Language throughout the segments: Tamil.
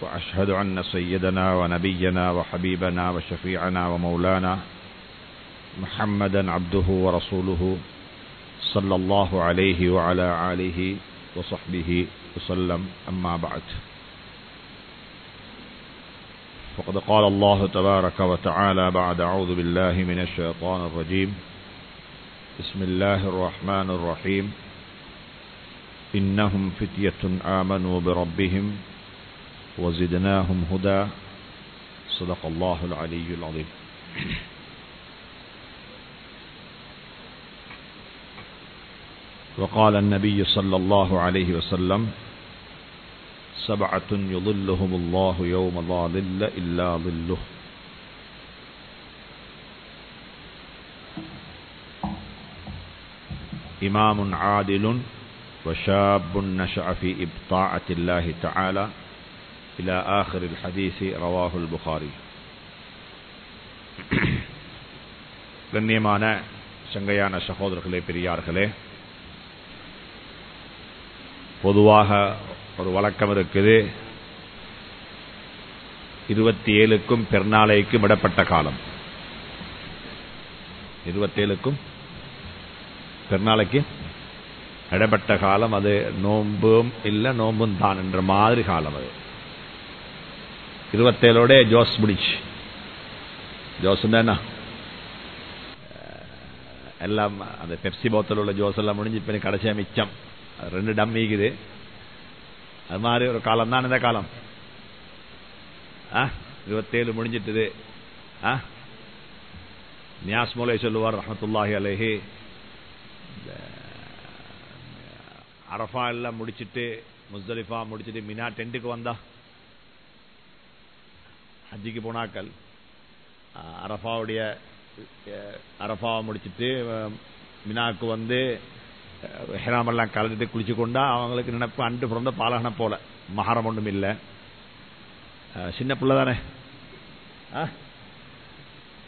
وأشهد أن سيدنا ونبينا وحبيبنا وشفيعنا ومولانا محمدا عبده ورسوله صلى الله عليه وعلى آله وصحبه وسلم. أما بعد فقد قال الله تبارك وتعالى بعد أعوذ بالله من الشيطان الرجيم. بسم الله الرحمن الرحيم. إنهم فتية آمنوا بربهم وزدناهم هدى. صدق الله العلي العظيم. وقال النبي صلى الله عليه وسلم سبعة يظلهم الله يوم لا ظل إلا ظله. إمام عادل وشاب نشأ في إبطاعة الله تعالى. إلى آخر الحديث رواه البخاري கண்ணியமான சங்கையான சகோதரர்களே பெரியார்களே பொதுவாக ஒரு வழக்கம் இருக்குது இருபத்தி ஏழுக்கும் பெருநாளைக்கும் விடப்பட்ட காலம் இருபத்தேழுக்கும் பெருநாளைக்கு இடப்பட்ட காலம் அது நோம்பும் இல்லை நோம்பும் தான் என்ற மாதிரி காலம் அது இருபத்தேழோட ஜோஸ் முடிச்சு ஜோஸ் தானா எல்லாம் அந்த பெப்சி போத்தல் உள்ள ஜோஸ் எல்லாம் முடிஞ்சு இப்போ கடைசியா மிச்சம். ரெண்டு டம் வீக்குது. அது மாதிரி ஒரு காலம் தான் இந்த காலம். இருபத்தேழு முடிஞ்சிட்டுது. நியாஸ் மூலை சொல்லுவார் ரஹமத்துல்லாஹி அலேஹி அரஃபா எல்லாம் முடிச்சிட்டு முஸ்தலிஃபா முடிச்சிட்டு மினா டென்ட்டுக்கு வந்தா ஹஜ்ஜிக்கு போனாக்கள். அரஃபாவுடைய அரஃபாவை முடிச்சிட்டு மினாக்கு வந்து ஹெராமெல்லாம் கலந்துட்டு குளிச்சு கொண்டா அவங்களுக்கு நினைப்பு அண்டு பிறந்த பாலகனை போல. மகாரம் ஒன்றும் இல்லை. சின்ன பிள்ளை தானே.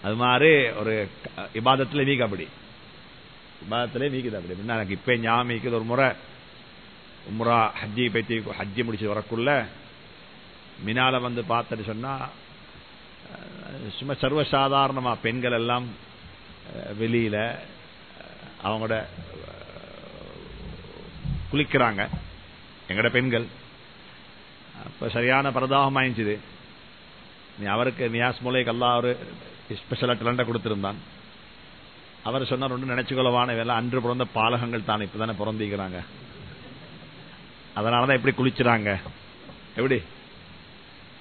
அது மாதிரி ஒரு இபாதத்தில் வீக்கு அப்படி இபாதத்திலே வீக்குது அப்படி அப்படின்னா எனக்கு இப்போ ஞாபகம் இருக்குது. ஒரு முறை உம்ரா ஹஜ்ஜி பற்றி ஹஜ்ஜி முடிச்சு வரக்குள்ள மினால வந்து பார்த்துட்டு சொன்னா சும்மா சர்வசாதாரணமா பெண்கள் எல்லாம் வெளியில அவங்களோட குளிக்கிறாங்க. எங்கட பெண்கள். அப்ப சரியான பரதாபம் ஆயிடுச்சுது நீ அவருக்கு நியாஸ் மூலைக்கு எல்லாம் ஒரு ஸ்பெஷலா டேலண்ட கொடுத்திருந்தான். அவர் சொன்னார் ஒன்று நினைச்சுக்கொள்ளவான இதெல்லாம் அன்று பிறந்த பாலகங்கள் தான் இப்பதானே பிறந்திக்கிறாங்க அதனாலதான் எப்படி குளிச்சுறாங்க. எப்படி?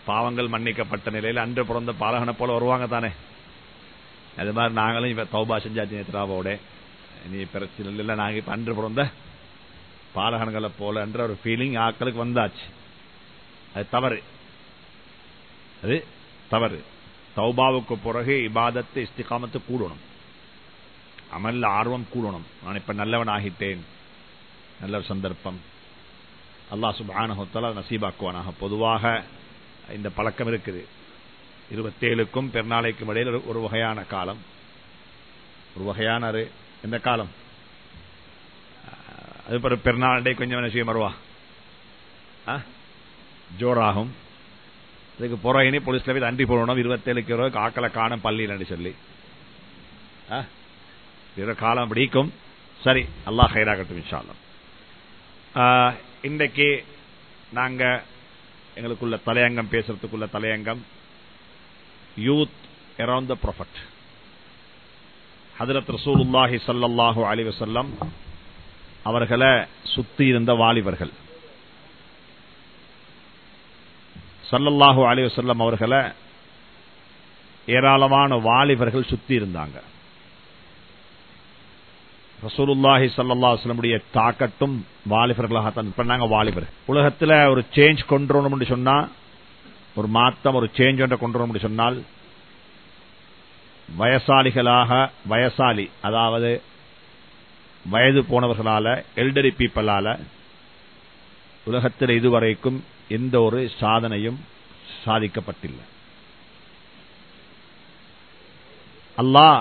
பாவங்கள் மன்னிக்கப்பட்ட நிலையில் அன்று பிறந்த பாலகனை போல வருவாங்க தானே. அது மாதிரி நாங்களும் இப்ப தௌபா செஞ்சாச்சு நேத்ராவோட நீ பிரச்சனை இல்லை நாங்க இப்ப அன்று பிறந்த பாலகன்களை போல என்ற ஒரு ஃபீலிங் ஆக்களுக்கு வந்தாச்சு. அது தவறு. அது தவறு. தௌபாவுக்கு பிறகு இபாதத்தை இஸ்திகாமத்து கூடணும். அமல்ல ஆர்வம் கூடணும். நான் இப்ப நல்லவன் ஆகிட்டேன் நல்ல சந்தர்ப்பம். அல்லா சுபானஹத்தால நசீபாக்குவானாக. பொதுவாக இந்த பழக்கம் இருக்குது. இருபத்தேழுக்கும் பெருநாளைக்கும் இடையில் ஒரு வகையான காலம். ஒரு வகையான எந்த காலம்? அது பிறகு பெருநாளை கொஞ்சம் விஷயம் வருவா. ஜோராகும். இதுக்கு புறகினி போலீஸ்ல போய் அண்டி போடணும் இருபத்தேழுக்கு இருபது ஆக்களை காணும் பள்ளியில் சொல்லி. காலம் பிடிக்கும் சரி அல்லாஹ் ஹைராகட்டும் இன்ஷால்லம் இன்றைக்கு நாங்கள் எங்களுக்குள்ள தலையங்கம் பேசுறதுக்குள்ள தலையங்கம். யூத் அரவுண்ட் த ப்ரொஃபட் ஹதரத் ரசூலுல்லாஹி சல்லாஹூ அலிவசல்லம் அவர்களை சுத்தி இருந்த வாலிபர்கள். சல்லல்லாஹூ அலிவசல்லம் அவர்களை ஏராளமான வாலிபர்கள் சுத்தி இருந்தாங்க. ரசூலுல்லாஹி சல்லா வஸ்லமுடைய தாக்கட்டும் வாலிபர்களாகத்தான் பண்ணாங்க வாலிபர். உலகத்துல ஒரு சேஞ்ச் கொண்டு வரணும் சொன்னா ஒரு மாத்தம் ஒரு சேஞ்ச் ஒன்றை கொண்டு வரணும் சொன்னால் வயசாளிகளாக வயசாளி அதாவது வயது போனவர்களால எல்டரி பீப்பிளால உலகத்தில் இதுவரைக்கும் எந்த ஒரு சாதனையும் சாதிக்கப்பட்டில்லை. அல்லாஹ்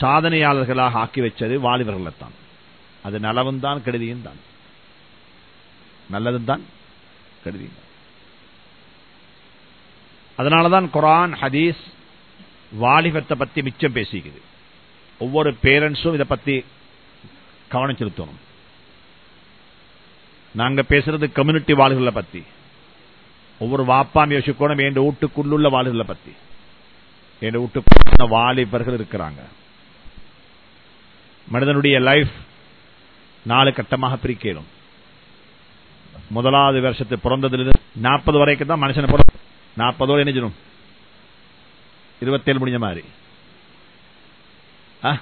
சாதனையாளர்களாக ஆக்கி வச்சது வாலிபர்களைத்தான் அது நலவும் தான் கெடுதியும் தான். நல்லதும் தான் கெடுதியும் அதனாலதான் குரான் ஹதீஸ் வாலிபத்தை பத்தி மிச்சம் பேசிக்குது. ஒவ்வொரு பேரண்ட்ஸும் இதை பத்தி கவனம் செலுத்தணும் நாங்க பேசுறது கம்யூனிட்டி வாழ்களை பத்தி. ஒவ்வொரு வாப்பாம் யோசிக்கணும் என் வீட்டுக்குள்ளுள்ள வாழ்களை பத்தி. என் வீட்டுக்குள்ள வாலிபர்கள் இருக்கிறாங்க. மனிதனுடைய லைஃப் நாலு கட்டமாக பிரிக்கணும். முதலாவது வருஷத்து பிறந்ததிலிருந்து நாற்பது வரைக்கும் தான் மனுஷனை பிறந்த நாற்பதோடு இணைஞ்சிடும் இருபத்தேழு முடிஞ்ச மாதிரி. ஆ?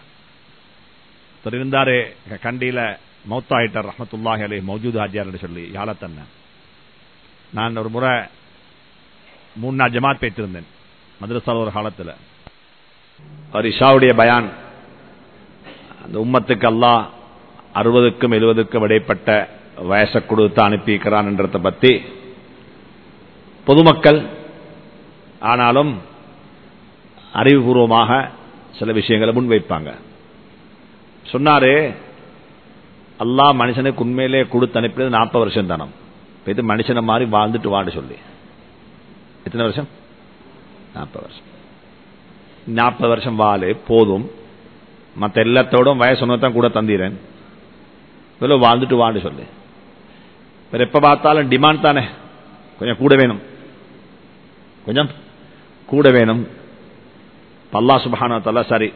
இருந்தாரு கண்டியில மௌத்தாயிட்டார் ரஹமத்துல்லாஹி அலி மௌஜூத் ஆஜியார் சொல்லி யாழத்தன்ன நான் ஒரு முறை மூணு நாள் ஜமாத் பேத்திருந்தேன் மதுரசால ஒரு காலத்தில். அவர் இஷாவுடைய பயான். அந்த உம்மத்துக்கு அல்லா அறுபதுக்கும் எழுபதுக்கும் இடைப்பட்ட வயசை கொடுத்து அனுப்பியிருக்கிறான் என்றதை பத்தி பொதுமக்கள் ஆனாலும் அறிவுபூர்வமாக சில விஷயங்களை முன்வைப்பாங்க. சொன்னாரு அல்லா மனுஷனுக்கு உண்மையிலே கொடுத்து அனுப்பினது நாற்பது வருஷம் தானம். இது மனுஷனை மாதிரி வாழ்ந்துட்டு வாடு சொல்லி. எத்தனை வருஷம்? நாற்பது வருஷம் நாற்பது வருஷம் வாழு போதும் மற்ற எல்லாத்தோடும் வயசு தான் கூட தந்திடுறேன் இவ்வளவு வாழ்ந்துட்டு வாடு சொல்லு வேற எப்ப பார்த்தாலும் டிமாண்ட் தானே கொஞ்சம் கூட வேணும் கொஞ்சம் கூட வேணும் பல்லா சுபஹான சரி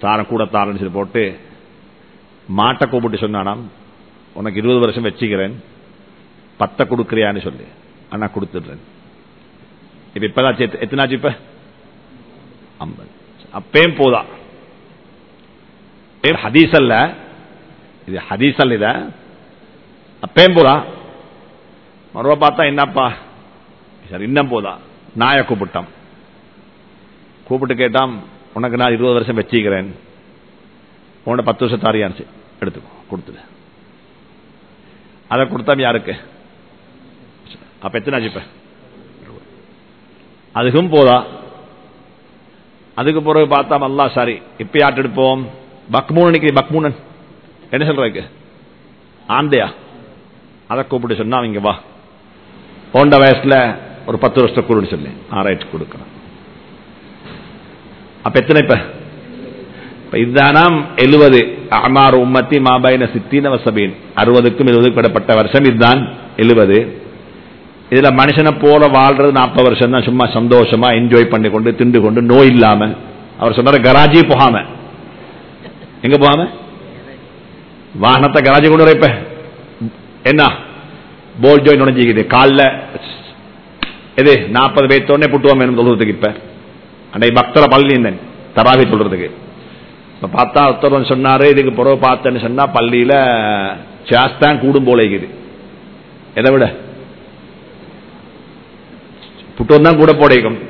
தாரம் கூட தாரன்னு சொல்லி போட்டு மாட்டை கூப்பிட்டு சொன்னானாம் உனக்கு இருபது வருஷம் வச்சுக்கிறேன் பத்தை கொடுக்குறியான்னு சொல்லி அண்ணா கொடுத்துடுறேன் இப்ப இப்பதான் எத்தனாச்சு இப்ப ஐம்பது அப்பயும் போதா பேர் ஹதீஸ் அல்ல இது ஹதீஸ் அல்ல இத அப்பயும் போதா மறுவா பார்த்தா என்னப்பா சரி இன்னும் போதா நாய கூப்பிட்டான் கூப்பிட்டு கேட்டான் உனக்கு நான் இருபது வருஷம் வச்சுக்கிறேன் உன்னோட பத்து வருஷம் தாரியாச்சு எடுத்துக்கோ கொடுத்துடு அதை கொடுத்தா யாருக்கு அப்ப எத்தனை ஆச்சு இப்ப அதுக்கும் போதா? அதுக்கு பிறகு பார்த்தா அல்லா சாரி இப்ப ஆட்டெடுப்போம் எடுப்போம்? பக்மூன் நினைக்கிறேன் பக்மூனன்? என்ன சொல்றதுக்கு ஆந்தையா? அதை கூப்பிட்டு சொன்னா அவங்க வா. போண்ட வயசுல ஒரு பத்து வருஷத்தை கொடுன்னு சொல்லி. ஆராய்ச்சி கொடுக்குறேன் அப்ப எத்தனை இப்ப? இதுதானாம் எழுபது. அமார் உம்மத்தி மாபாயின சித்தின வசபீன் அறுபதுக்கும் எழுபதுக்கும் இடப்பட்ட வருஷம் இதுதான். எழுபது. இதுல மனுஷனை போல வாழ்றது நாற்பது வருஷம் தான் சும்மா சந்தோஷமா என்ஜாய் பண்ணி கொண்டு திண்டு கொண்டு நோய் இல்லாம. அவர் சொன்னார் கராஜி போகாம. எங்க போகாம? வாகனத்தை கராஜி கொண்டு வர இப்ப. என்ன? போல் ஜோய் நுழைஞ்சிக்குது. காலில் எது நாற்பது பேத்தோடனே புட்டுவோம் சொல்றதுக்கு இப்ப. அன்றைக்கு பக்தரை பள்ளி இருந்தேன். தராவி சொல்றதுக்கு இப்ப பார்த்தா ஒருத்தர் சொன்னாரு இதுக்கு பிறகு பார்த்தேன்னு சொன்னா பள்ளியில சாஸ்தான் கூடும் போல இருக்குது. எதை விட? புட்டுவம் தான் கூட போடைக்கும்.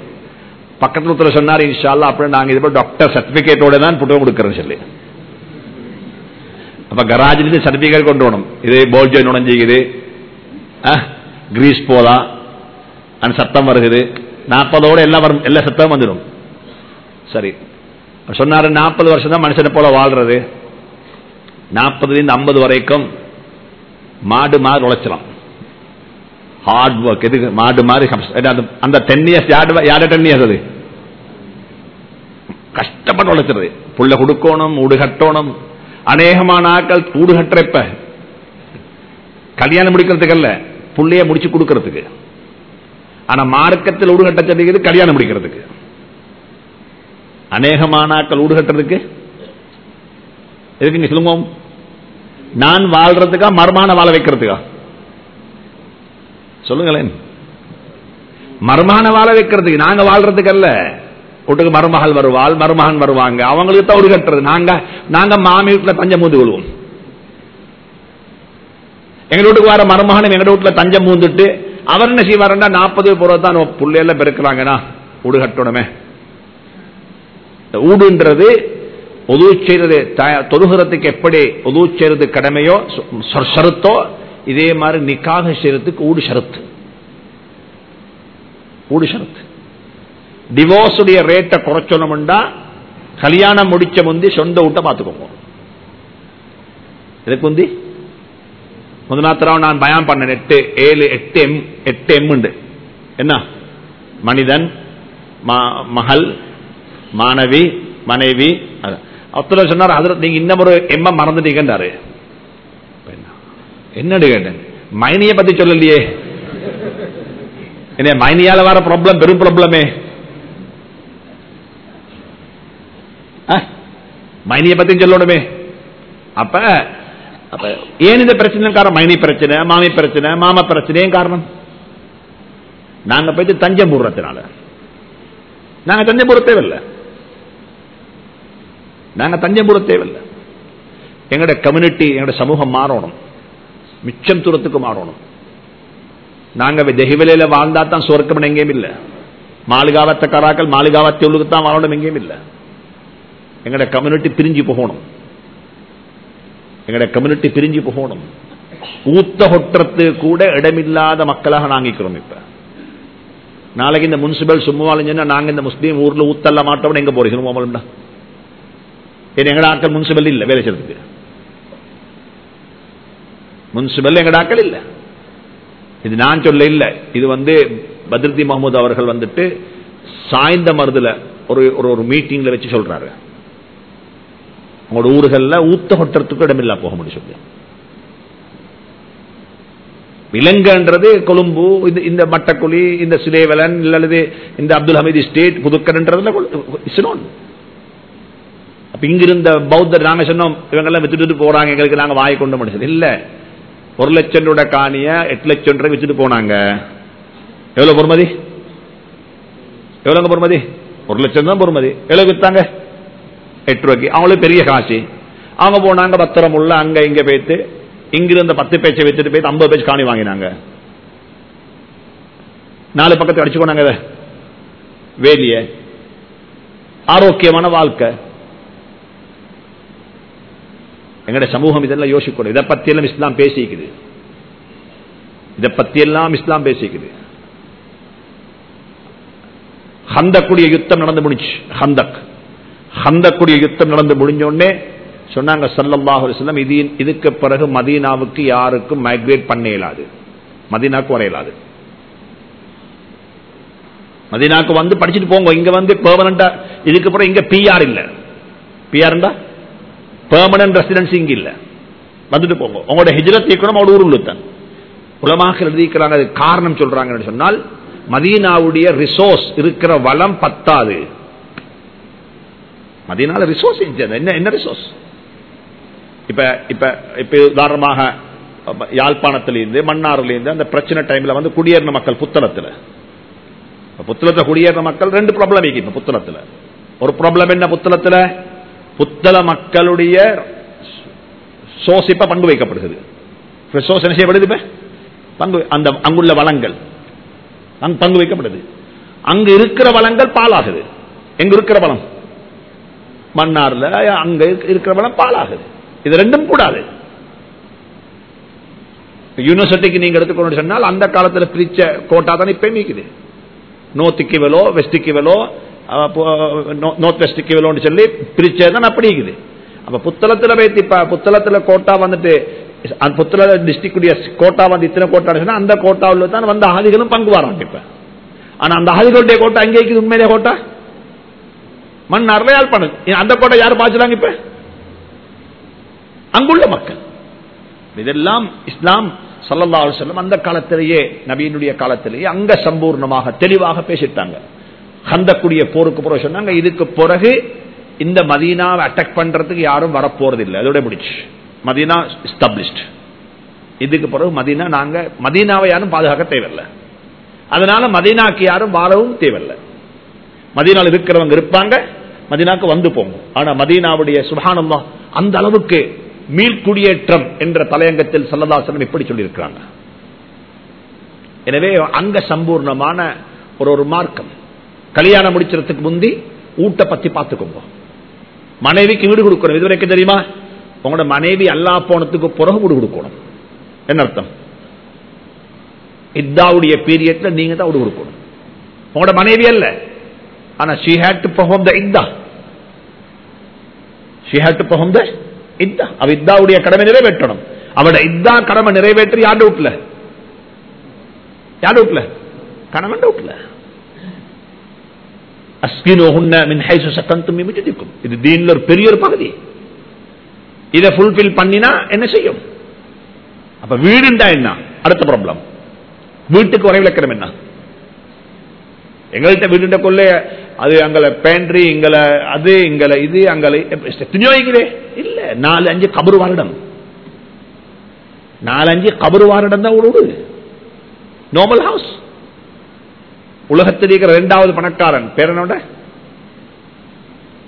பக்கத்தில் ஒருத்தர் சொன்னார் இன்ஷால்லா அப்படி நாங்க இது டாக்டர் சர்டிபிகேட்டோட தான் புட்டுவம் கொடுக்கறோம் சொல்லி. அப்ப கராஜில இருந்து சர்டிபிகேட் கொண்டு வரணும். இது போல் ஜோயின் நுழைஞ்சிக்குது. கிரீஸ் போதா? அந்த சத்தம் வருகுது. நாற்பதோட எல்லாம் வரும் எல்லா சத்தமும் வந்துடும். சரி. சொன்னாரு நாற்பது வருஷம் தான் மனுஷனை போல வாழ்றது. நாற்பதுலேருந்து ஐம்பது வரைக்கும் மாடு மாடு உழைச்சிடும் ஹார்ட் ஒர்க் எதுக்கு? மாடு மாதிரி அந்த டென் இயர்ஸ் யார டென் இயர்ஸ் அது. கஷ்டப்பட்டு உழைச்சிருது புள்ள கொடுக்கணும் ஊடு கட்டணும். அநேகமான ஆக்கள் ஊடு கட்டுறப்ப. கல்யாணம் முடிக்கிறதுக்கு அல்ல புள்ளைய முடிச்சு கொடுக்கறதுக்கு. ஆனா மார்க்கத்தில் ஊடு கட்ட சொல்லிக்கிறது கல்யாணம் முடிக்கிறதுக்கு. அநேகமான ஆக்கள் ஊடு கட்டுறதுக்கு. எதுக்குங்க சொல்லுங்க? நான் வாழ்றதுக்கா மர்மான வாழ வைக்கிறதுக்கா? சொல்லுங்களேன். மருமகனை வாழ வைக்கிறதுக்கு நாங்க வாழ்றதுக்கு அல்ல வீட்டுக்கு மருமகள் வருவாள் மருமகன் வருவாங்க. அவங்களுக்கு தவறு கட்டுறது. நாங்க நாங்க மாமி வீட்டுல தஞ்சம் மூந்து கொள்வோம் எங்க வீட்டுக்கு வர மருமகனும் எங்க வீட்டுல தஞ்சம் மூந்துட்டு அவர் என்ன செய்வாருன்னா நாற்பது போறது தான் பிள்ளையெல்லாம் பெருக்கிறாங்கன்னா வீடு கட்டணுமே. ஊடுன்றது பொது செய்தது தொழுகிறதுக்கு எப்படி உது செய்யறது கடமையோ சொ- இதே மாதிரி நிக்காக செய்யறதுக்கு ஊடு ஷரத்து. ஊடு ஷருத்து. டிவோர்ஸுடைய ரேட்டை குறைச்சணும்டா கல்யாணம் முடிச்ச முந்தி சொந்த வீட்டை பார்த்துக்கோங்க. இதுக்கு முந்தி? முதலாத்திரம் நான் பயம் பண்ணேன். எட்டு ஏழு எட்டு எம் எட்டு எம் என்ன? மனிதன் மகள் மாணவி மனைவி அப்துல்லா சொன்னார் அதில் நீங்க இன்னும் ஒரு எம்ம மறந்துட்டீங்கன்றாரு. என்னடு கேட்டேன்? மைனிய பத்தி சொல்லலையே. என்ன மைனியால வர ப்ராப்ளம் பெரும் ப்ராப்ளமே மைனிய பத்தி சொல்லணுமே. அப்ப அப்ப ஏன் இந்த பிரச்சனை காரணம்? மைனி பிரச்சனை மாமி பிரச்சனை மாம பிரச்சனை ஏன் காரணம்? நாங்க போயிட்டு தஞ்சம் நாங்க தஞ்சம் போட தேவையில்லை. நாங்க தஞ்சம் போட தேவையில்லை. எங்கட கம்யூனிட்டி எங்களோட சமூகம் மாறணும். மிச்சம் தூரத்துக்கு மாறணும். நாங்க தெஹிவலையில வாழ்ந்தா தான் சொர்க்கம் எங்கேயும் இல்ல. மாளிகாவத்த கராக்கள் மாளிகாவத்தை உள்ளுக்கு தான் வாழணும் எங்கேயும் இல்ல. எங்கட கம்யூனிட்டி பிரிஞ்சு போகணும். எங்கட கம்யூனிட்டி பிரிஞ்சு போகணும். ஊத்த ஹொற்றத்து கூட இடமில்லாத மக்களாக நாங்கிக்கிறோம் இப்ப. நாளைக்கு இந்த முனிசிபல் சும்மாலும் நாங்க இந்த முஸ்லீம் ஊர்ல ஊத்தல்ல மாட்டோம்னு எங்க போறீங்க? எங்கட ஆட்கள் முனிசிபல் இல்ல வேலை செய்யறதுக்கு. முன்சிபல் எங்கட ஆட்கள் இல்ல. இது நான் சொல்ல இல்ல. இது வந்து பத்ரதி மஹமூத் அவர்கள் வந்துட்டு சாய்ந்த மருதுல ஒரு ஒரு ஒரு மீட்டிங்ல வச்சு சொல்றாரு. உங்களோட ஊர்கள்ல ஊத்த கொட்டுறதுக்கு இடமில்லா போக முடியும் சொல்லி. இலங்கைன்றது கொழும்பு இந்த- மட்டக்குழி இந்த சிலேவலன் அல்லது இந்த அப்துல் ஹமீது ஸ்டேட் புதுக்கன்ன்றதுல இஸ்னோன் அப்ப இங்கிருந்த பௌத்தர் நாங்க சொன்னோம் இவங்க எல்லாம் வித்துட்டு போறாங்க எங்களுக்கு நாங்க வாய் கொண்டு முடிச்சது இல்ல. ஒரு லட்சம் ரூபாய் காணிய எட்டு லட்சம் ரூபாய் வித்துட்டு போனாங்க. எவ்வளவு பொறுமதி? எவ்வளவுங்க பொறுமதி? ஒரு லட்சம் தான் பொறுமதி. எவ்வளவு வித்தாங்க? எட்டு ரூபாய்க்கு. அவங்களுக்கு பெரிய காசு. அவங்க போனாங்க பத்திரம் உள்ள அங்க இங்க போயிட்டு இங்கிருந்து பத்து பேச்சை வச்சுட்டு போயிட்டு ஐம்பது பேச்சு காணி வாங்கினாங்க. நாலு பக்கத்தை அடிச்சு போனாங்க வேலிய. ஆரோக்கியமான வாழ்க்கை. எங்கட சமூகம் இதெல்லாம் யோசிக்கணும். இதை பத்தி எல்லாம் இஸ்லாம் பேசிக்குது. இதை பத்தி எல்லாம் இஸ்லாம் பேசிக்குது. ஹந்தக்குடிய யுத்தம் நடந்து முடிச்சு ஹந்தக். ஹந்தக்குடிய யுத்தம் நடந்து முடிஞ்ச உடனே சொன்னாங்க சல்லல்லாஹு செல்லம் இது இதுக்கு பிறகு மதீனாவுக்கு யாருக்கும் மைக்ரேட் பண்ண இயலாது. மதீனாவுக்கு வர இயலாது. மதீனாவுக்கு வந்து படிச்சுட்டு போங்க. இங்க வந்து பெர்மனண்டா இதுக்கு பிறகு இங்க பிஆர் இல்ல. பிஆர்ண்டா பெர்மனன்ட் ரெசிடென்சி இங்க இல்ல. வந்துட்டு போங்க. உங்களோட ஹிஜ்ரத் இயக்கணும் அவட ஊர் உள்ளுத்தான் உலமாக எழுதிக்கிறாங்க அது காரணம் சொல்றாங்கன்னு சொன்னால் மதீனாவுடைய ரிசோர்ஸ் இருக்கிற வளம் பத்தாது. மதீனால ரிசோர்ஸ் என்ன என்ன ரிசோர்ஸ் இப்ப இப்ப இப்ப உதாரணமாக யாழ்ப்பாணத்திலிருந்து மன்னாரிலிருந்து அந்த பிரச்சனை டைம்ல வந்து குடியேறின மக்கள் புத்தளத்துல. புத்தளத்தை குடியேறின மக்கள் ரெண்டு ப்ராப்ளம் இருக்கு இப்ப புத்தளத்துல. ஒரு ப்ராப்ளம் என்ன புத்தளத்துல? புத்தள மக்களுடைய சோசிப்ப பங்கு வைக்கப்படுகிறது. சோசனை என்ன செய்யப்படுது இப்ப? பங்கு அந்த அங்குள்ள வளங்கள். அங்கு பங்கு வைக்கப்படுது. அங்கு இருக்கிற வளங்கள் பாலாகுது. எங்க இருக்கிற வளம்? மன்னார்ல அங்க இருக்கிற வளம் பாலாகுது. இது ரெண்டும் கூடாது. யூனிவர்சிட்டிக்கு நீங்க எடுத்துக்கொண்டு சொன்னால் அந்த காலத்துல பிரிச்ச கோட்டா தான் இப்ப நீக்குது. நோர்த்துக்கு வெலோ வெஸ்டுக்கு நோர்த் வெஸ்ட் வெலோன்னு சொல்லி பிரிச்சதுதான் அப்படி இருக்குது. அப்ப புத்தளத்துல வைத்து புத்தளத்துல கோட்டா வந்துட்டு அந்த புத்தள டிஸ்ட்ரிக்ட் கோட்டா வந்து இத்தனை கோட்டா சொன்னா அந்த கோட்டாவில் தான் வந்த ஆதிகளும் பங்கு வராங்க இப்ப. ஆனா அந்த ஆதிகளுடைய கோட்டா அங்கே இருக்குது உண்மையிலே கோட்டா? மண் அறையால் பண்ணு அந்த கோட்டை யார் பாய்ச்சலாங்க இப்ப? அங்குள்ள மக்கள். இதெல்லாம் இஸ்லாம் சல்லல்லா செல்லம் அந்த காலத்திலேயே நபியினுடைய காலத்திலேயே அங்க சம்பூர்ணமாக தெளிவாக பேசிட்டாங்க. ஹந்தக்குடிய போருக்கு பிறகு சொன்னாங்க. இதுக்கு பிறகு இந்த மதீனாவை அட்டாக் பண்றதுக்கு யாரும் வரப்போறது இல்லை அதோட முடிச்சு. மதீனா எஸ்டாப்ளிஷ்ட் இதுக்கு பிறகு மதீனா நாங்க மதீனாவை யாரும் பாதுகாக்க தேவையில்லை. அதனால மதீனாக்கு யாரும் வாழவும் தேவையில்லை. மதீனாவில் இருக்கிறவங்க இருப்பாங்க மதீனாக்கு வந்து போங்க ஆனா மதீனாவுடைய சுபானம்மா அந்த அளவுக்கு மீள்குடியேற்றம் என்ற தலையங்கத்தில் சல்லதாசனம் எப்படி சொல்லியிருக்கிறாங்க. எனவே அங்க சம்பூர்ணமான ஒரு ஒரு மார்க்கம். கல்யாணம் முடிச்சதுக்கு முந்தி ஊட்ட பத்தி பார்த்துக்கோங்க. மனைவிக்கு வீடு கொடுக்கணும். இது வரைக்கும் தெரியுமா? உங்களோட மனைவி அல்லா போனதுக்கு பிறகு வீடு கொடுக்கணும். என்ன அர்த்தம்? இத்தாவுடைய பீரியட்ல நீங்க தான் வீடு கொடுக்கணும். உங்களோட மனைவி அல்ல. ஆனா she had to perform the idda she had to perform the idda அவ இத்தாவுடைய கடமை நிறைவேற்றணும். அவட இத்தா கடமை நிறைவேற்றி யார் டவுட்ல யார் டவுட்ல கணவன் டவுட்ல அஸ்கினோஹுன்ன மின் ஹைசு சக்கந்தும் மிமிட்டிக்கும் இது தீன்ல ஒரு பெரிய ஒரு பகுதி. இதை ஃபுல்ஃபில் பண்ணினா என்ன செய்யும்? அப்ப வீடுண்டா என்ன? அடுத்த ப்ராப்ளம் வீட்டுக்கு வரைவிலக்கணம் என்ன? எங்கள்கிட்ட வீடுண்ட கொள்ள அது அங்களை பேண்ட்ரி எங்களை அது எங்களை இது அங்களை அங்கல எத்தனையோக்கிறே இல்ல நாலு அஞ்சு கபரு வாரிடம். நாலஞ்சு கபரு வாரிடம் தான் ஒரு நார்மல் ஹவுஸ் உலகத்தில் இருக்கிற இரண்டாவது பணக்காரன். பேர் என்னோட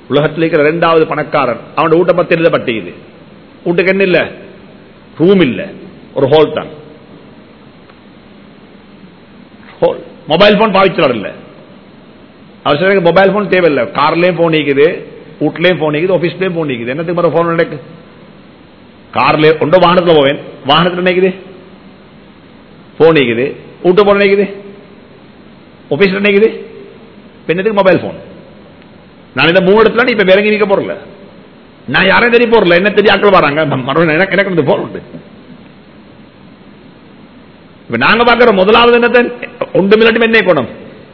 உலகத்தில் இருக்கிற இரண்டாவது பணக்காரன். அவனோட வீட்டை பத்தி எழுதப்பட்டிக்குது வீட்டுக்கு என்ன இல்ல? ரூம் இல்ல. ஒரு ஹோல் தான். ஹோல் மொபைல் போன் பாவிச்சார் இல்ல. அவர் சொல்ற மொபைல் போன் தேவையில்லை. கார்லயும் போன் இருக்குது வீட்லயும் போன் இருக்குது ஆபீஸ்லயும் போன் இருக்குது என்னத்துக்கு மாதிரி போன் நடக்கு? கார்ல ஒன்றும் வாகனத்தில் போவேன். வாகனத்துல நினைக்குது போன் இருக்குது வீட்டு போன் நினைக்குது ஆபீஸ்ல நினைக்குது என்னத்துக்கு மொபைல் போன் நான் இந்த மூணு இடத்துல இப்ப இறங்கி நிக்க போறல நான் யாரையும் தெரிய போறல என்ன தெரிய ஆக்கள் வராங்க? எனக்கு எனக்கு போன் உண்டு. இப்ப நாங்க பாக்குற முதலாவது என்னத்தை ஒன்று மில்லட்டும் என்ன இருக்கணும்?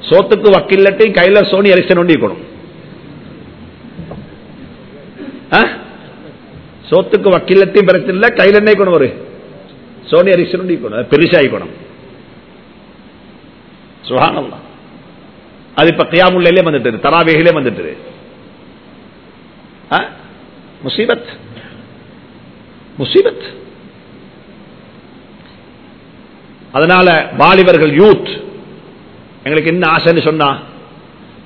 சோத்துக்கு வக்கில்லட்டையும் கையில சோனி எலெக்ஷன் ஒண்டி இருக்கணும். சோத்துக்கு வக்கில்லத்தையும் பிரச்சனை இல்லை கையில என்ன இருக்கணும் ஒரு சோனி எலெக்ஷன் ஒண்டி இருக்கணும். பெருசாக இருக்கணும். சுகானம்தான் அது இப்ப கியாமுல்லே வந்துட்டு தராவேகிலே வந்துட்டு முசீபத். முசீபத். அதனால வாலிபர்கள் யூத். எங்களுக்கு என்ன ஆசைன்னு சொன்னா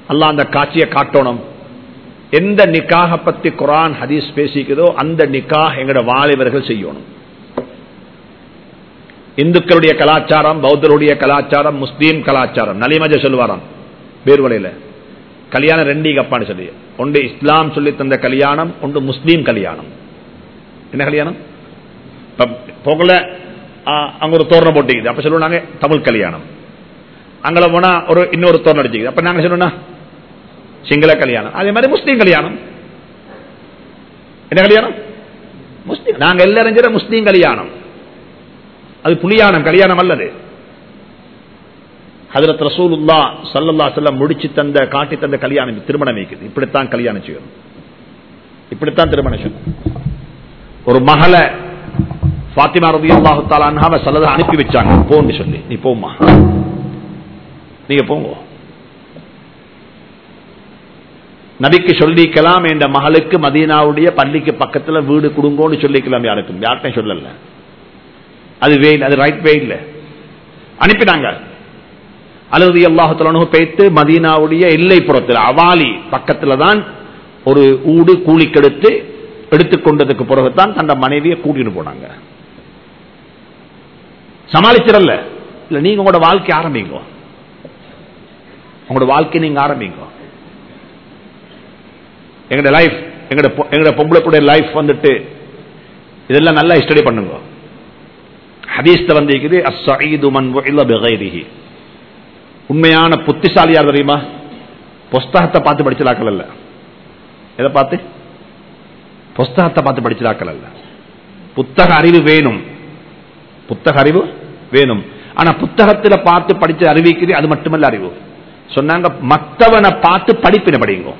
அல்ல அந்த காட்சியை காட்டணும். எந்த நிக்காக பத்தி குரான் ஹதீஸ் பேசிக்குதோ அந்த நிக்காக எங்களோட வாலிபர்கள் செய்யணும். இந்துக்களுடைய கலாச்சாரம் பௌத்தருடைய கலாச்சாரம் முஸ்லீம் கலாச்சாரம். நலிமஜ சொல்லுவாராம் பேர்வலையில கல்யாணம் ரெண்டி கப்பான்னு சொல்லி. ஒன்று இஸ்லாம் சொல்லி தந்த கல்யாணம் ஒன்று முஸ்லீம் கல்யாணம். என்ன கல்யாணம்? போகல அங்க ஒரு தோரணம் போட்டிக்குது அப்ப சொல்லுவாங்க தமிழ் கல்யாணம். அங்கே போனா ஒரு இன்னொரு தோரணம் அடிச்சுக்குது அப்ப நாங்க சொல்லணும் சிங்கள கல்யாணம். அதே மாதிரி முஸ்லீம் கல்யாணம். என்ன கல்யாணம்? முஸ்லீம். நாங்க எல்லாரும் முஸ்லீம் கல்யாணம். அது புலியானம் கல்யாணம் அல்லது. ஹதரத் ரசூலுல்லா சல்லல்லா செல்லம் முடிச்சு தந்த காட்டி தந்த கல்யாணம் திருமணம் வைக்குது இப்படித்தான் கல்யாணம் செய்யணும். இப்படித்தான் திருமணம் செய்யணும். ஒரு மகளை பாத்திமா ரவி அல்லாஹு தாலான் சல்லதை அனுப்பி வச்சாங்க. போன்னு சொல்லி. நீ போமா நீங்க போங்க. நபிக்கு சொல்லிக்கலாம் என்ற மகளுக்கு மதீனாவுடைய பள்ளிக்கு பக்கத்துல வீடு கொடுங்கோன்னு சொல்லிக்கலாம் யாருக்கும் யார்கிட்டையும் சொல்லல. அது வே அது ரைட் வே இல்லை அனுப்பினாங்க. அழுது அல்லாஹத்துல பேத்து மதீனாவுடைய எல்லைப்புறத்தில் அவாலி பக்கத்துல தான் ஒரு ஊடு கூலிக்கெடுத்து எடுத்துக்கொண்டதுக்கு பிறகுதான் தந்த மனைவியை கூட்டிட்டு போனாங்க. சமாளிச்சிடல. இல்ல நீங்க உங்களோட வாழ்க்கை ஆரம்பிங்க. உங்களோட வாழ்க்கை நீங்க ஆரம்பிங்க. எங்களோட லைஃப் எங்களோட எங்களோட பொம்பளை லைஃப் வந்துட்டு இதெல்லாம் நல்லா ஸ்டடி பண்ணுங்க. ஹதீஸ்ல வந்து அஸ்ஸஈது மன் பிகைரிஹி. உண்மையான புத்திசாலி யார் தெரியுமா? புஸ்தகத்தை பார்த்து படிச்சலாக்கள் அல்ல. எதை பார்த்து? புஸ்தகத்தை பார்த்து படிச்சலாக்கள் அல்ல. புத்தக அறிவு வேணும். புத்தக அறிவு வேணும். ஆனா புத்தகத்தில் பார்த்து படிச்ச அறிவிக்குது அது மட்டுமல்ல அறிவு. சொன்னாங்க மத்தவனை பார்த்து படிப்பின படிங்க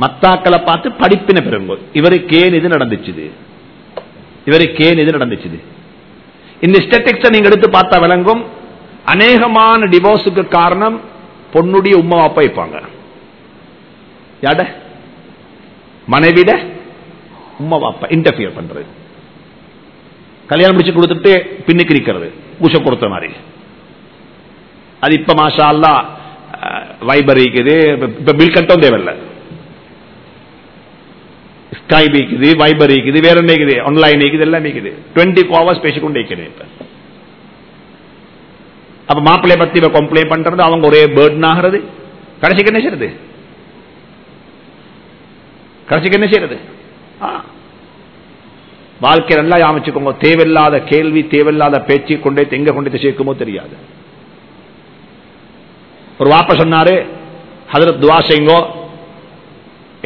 மத்தாக்களை பார்த்து படிப்பின பெறுங்க. இவருக்கு ஏன் இது நடந்துச்சு இவருக்கு ஏன் இது நடந்துச்சு இந்த ஸ்டெட்டிக்ஸை நீங்க எடுத்து பார்த்தா விளங்கும். அநேகமான டிவோர்ஸுக்கு காரணம் பொண்ணுடைய உமா அப்பா வைப்பாங்க யாட? மனைவிட உமா அப்பா இன்டர்பியர் பண்றது. கல்யாணம் முடிச்சு கொடுத்துட்டு பின்னுக்கு நிற்கிறது பூச கொடுத்த மாதிரி. அது இப்ப மாஷா அல்லா வைபர் இருக்குது இப்ப பில் கட்டும் தேவையில்லை. ஸ்கைப் இருக்குது வைபர் இருக்குது வேற என்ன இருக்குது ஆன்லைன் இருக்குது எல்லாம் இருக்குது டுவெண்ட்டி ஃபோர் ஹவர்ஸ் பேசிக்கொண்டே இருக்கிறேன் அப்ப மாப்பிள்ளைய பத்தி இவ கம்ப்ளைண்ட் பண்றது அவங்க ஒரே பேர்டன் ஆகிறது. கடைசிக்கு என்ன செய்யறது? கடைசிக்கு என்ன செய்யறது? வாழ்க்கை நல்லா அமைச்சுக்கோங்க தேவையில்லாத கேள்வி தேவையில்லாத பேச்சு கொண்டே எங்க கொண்டு சேர்க்குமோ தெரியாது. ஒரு வாப்ப சொன்னாரு ஹதரத் துவா செய்யுங்கோ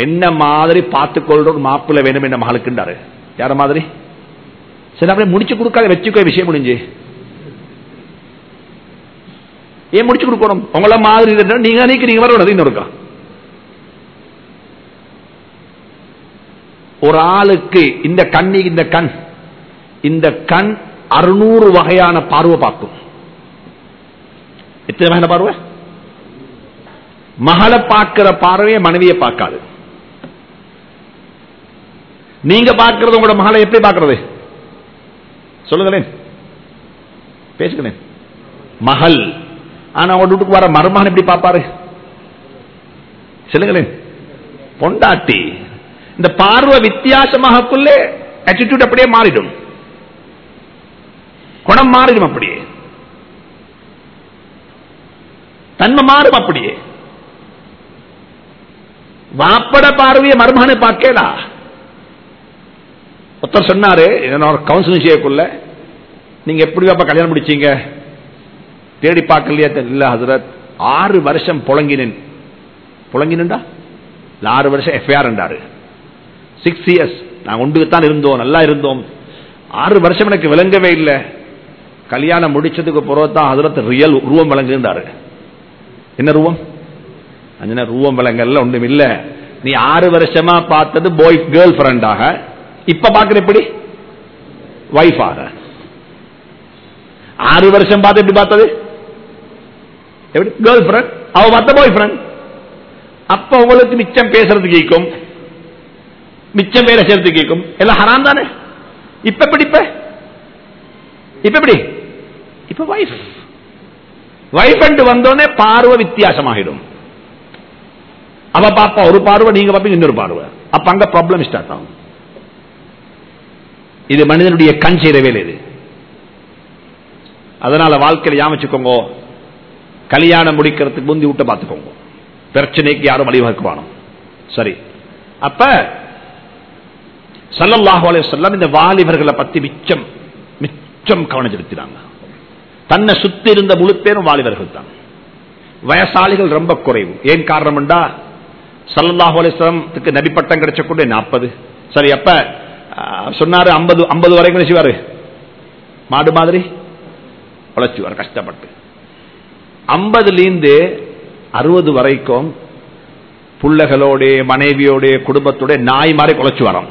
என்ன மாதிரி பார்த்துக்கொள்ற ஒரு மாப்பிள்ள வேணும் என்ன மகளுக்குண்டாரு யார மாதிரி? சரி அப்படியே முடிச்சு கொடுக்காத வச்சுக்கோ விஷயம் முடிஞ்சு. ஏன் முடிச்சு கொடுக்கணும்? உங்கள மாதிரி நீங்க அன்னைக்கு நீங்க வரணும் இருக்கா ஒரு ஆளுக்கு இந்த கண்ணி இந்த கண் இந்த கண் அறுநூறு வகையான பார்வை பார்க்கும். எத்தனை வகையான பார்வை? மகளை பார்க்கிற பார்வையை மனைவியை பார்க்காது. நீங்க பார்க்கிறது உங்களோட மகளை எப்படி பார்க்கிறது? சொல்லுங்களேன். பேசுகிறேன் மகள். ஆனா உங்க வீட்டுக்கு வர மருமகன் எப்படி பார்ப்பாரு? சொல்லுங்களேன். பொண்டாட்டி. இந்த பார்வை வித்தியாசமாகக்குள்ளே ஆட்டிடியூட் அப்படியே மாறிடும். குணம் மாறிடும் அப்படியே. தன்மை மாறும் அப்படியே. வாப்பட பார்வையை மருமகனை பார்க்கலா? ஒருத்தர் சொன்னாரு என்ன கவுன்சிலிங் செய்யக்குள்ள நீங்க எப்படி அப்ப கல்யாணம் முடிச்சீங்க? தேடி பார்க்கலையா இல்ல ஹசரத் ஆறு வருஷம் புழங்கினேன். புழங்கினா ஆறு வருஷம் எஃப்ஐஆர் என்றாரு. சிக்ஸ் இயர்ஸ் ஒன்றுக்கு ஒன்றுக்குத்தான் இருந்தோம் நல்லா இருந்தோம். ஆறு வருஷம் எனக்கு விளங்கவே இல்லை. கல்யாணம் முடிச்சதுக்கு பிறகு தான் ஹசரத் ரியல் உருவம் விளங்குன்றாரு என்ன ரூபம் அஞ்சனா ரூபம் விளங்கல்ல ஒன்றும் இல்லை. நீ ஆறு வருஷமா பார்த்தது பாய் கேர்ள் ஃபிரெண்டாக இப்ப பாக்குற எப்படி? வைஃபாக ஆறு வருஷம் பார்த்து எப்படி பார்த்தது? எப்படி? கேர்ள் ஃபிரண்ட் அவ பார்த்த பாய் ஃபிரண்ட் அப்ப உங்களுக்கு மிச்சம் பேசுறது கேட்கும் மிச்சம் வேலை செய்யறது கேட்கும் எல்லாம் ஹராம் தானே? இப்ப எப்படி இப்ப? இப்ப எப்படி? இப்ப வைஃப் வைஃப் என்று வந்தோடனே பார்வை வித்தியாசமாகிடும். அவ பாப்பா ஒரு பார்வை நீங்க பாப்பீங்க இன்னொரு பார்வை. அப்ப அங்க ப்ராப்ளம் ஸ்டார்ட் ஆகும். இது மனிதனுடைய கண் செய்த வேலை இது. அதனால வாழ்க்கையில யாமிச்சுக்கோங்க கல்யாணம் முடிக்கிறதுக்கு முந்தி விட்டு பார்த்துக்கோங்க. பிரச்சனைக்கு யாரும் வழிவகுக்குவானோ. சரி. அப்ப சல்லல்லாஹு இந்த வாலிபர்களை பத்தி மிச்சம் மிச்சம் கவனம் செலுத்தினாங்க தன்னை சுத்தி இருந்த முழு பேரும் வாலிபர்கள் தான். வயசாளிகள் ரொம்ப குறைவு. ஏன் காரணம்டா சல்லல்லாஹு அலைஹி கிடைச்ச கூட நாற்பது. சரி அப்ப சொன்னாரு ஐம்பது ஐம்பது வரைக்கும் செய்வாரு மாடு மாதிரி உழைச்சுவார் கஷ்டப்பட்டு ஐம்பதுலேருந்து அறுபது வரைக்கும் புள்ளைகளோட மனைவியோட குடும்பத்தோட நாய் மாதிரி குலைச்சு வரோம்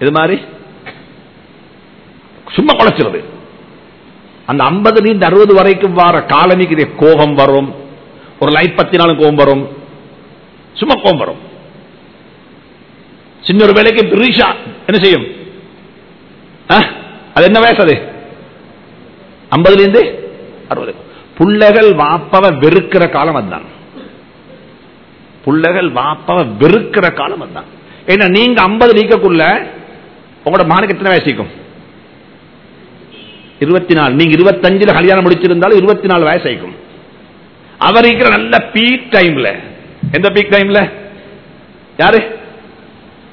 இது மாதிரி சும்மா குலைச்சிருது அந்த ஐம்பதுலேருந்து அறுபது வரைக்கும் வர காலனிக்கு கோபம் வரும் ஒரு லைட் பத்தினாலும் கோபம் வரும் சும்மா கோபம் வரும் சின்ன ஒரு வேலைக்கு பெரிஷா என்ன செய்யும்? அது என்ன வயசு அது? ஐம்பதுல இருந்து அறுபது. புள்ளைகள் வாப்பவ வெறுக்கிற காலம் அதுதான். புள்ளைகள் வாப்பவ வெறுக்கிற காலம் அதுதான். ஏன்னா நீங்க ஐம்பது நீக்கக்குள்ள உங்களோட மகனுக்கு எத்தனை வயசிக்கும் இருபத்தி நாலு நீங்க இருபத்தஞ்சுல கல்யாணம் முடிச்சிருந்தாலும் இருபத்தி நாலு வயசாயிக்கும் அவர் இருக்கிற நல்ல பீக் டைம்ல எந்த பீக் டைம்ல யாரு?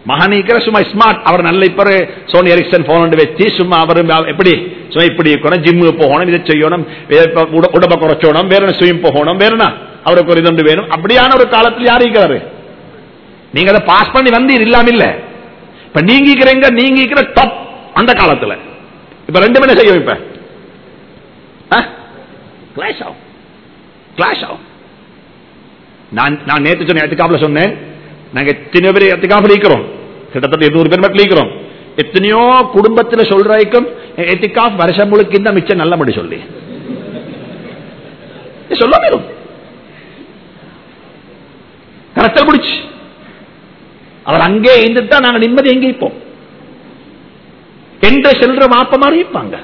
மகனிக்கிற சும்மா ஸ்மார்ட் அவர் நல்ல இப்ப சோனி எரிக்சன் போன் வச்சு சும்மா அவர் எப்படி? சும்மா இப்படி இருக்கணும் ஜிம்முக்கு போகணும் இதை செய்யணும் உடம்ப குறைச்சோணும் வேற ஸ்விம் போகணும் வேற அவருக்கு ஒரு இது வேணும். அப்படியான ஒரு காலத்தில் யார் இருக்கிறாரு? நீங்க அதை பாஸ் பண்ணி வந்தீர் இல்லாம இல்ல. இப்ப நீங்க நீங்கிக்கிற நீங்க இருக்கிற டாப் அந்த காலத்துல. இப்ப ரெண்டு மணி செய்யும் இப்ப. கிளாஷ் ஆகும். கிளாஷ் ஆகும். நான் நான் நேற்று சொன்ன எத்துக்காப்புல சொன்னேன். நாங்க எத்தனையோ பேர் எத்துக்காப்புல இருக்கிறோம் கிட்டத்தட்ட எண்ணூறு பேர் மட்டும் இருக்கிறோம் எத்தனையோ குடும்பத்தில் சொல்றாய்க்கும் எத்திகாப் வருஷம் முழுக்க இந்த மிச்சம் நல்ல மடி சொல்லி. சொல்ல வேணும். கரத்தல் முடிச்சு அவர் அங்கே இருந்துட்டா நாங்க நிம்மதி எங்கே இருப்போம்? என்று செல்ற மாப்ப மாதிரி இருப்பாங்க.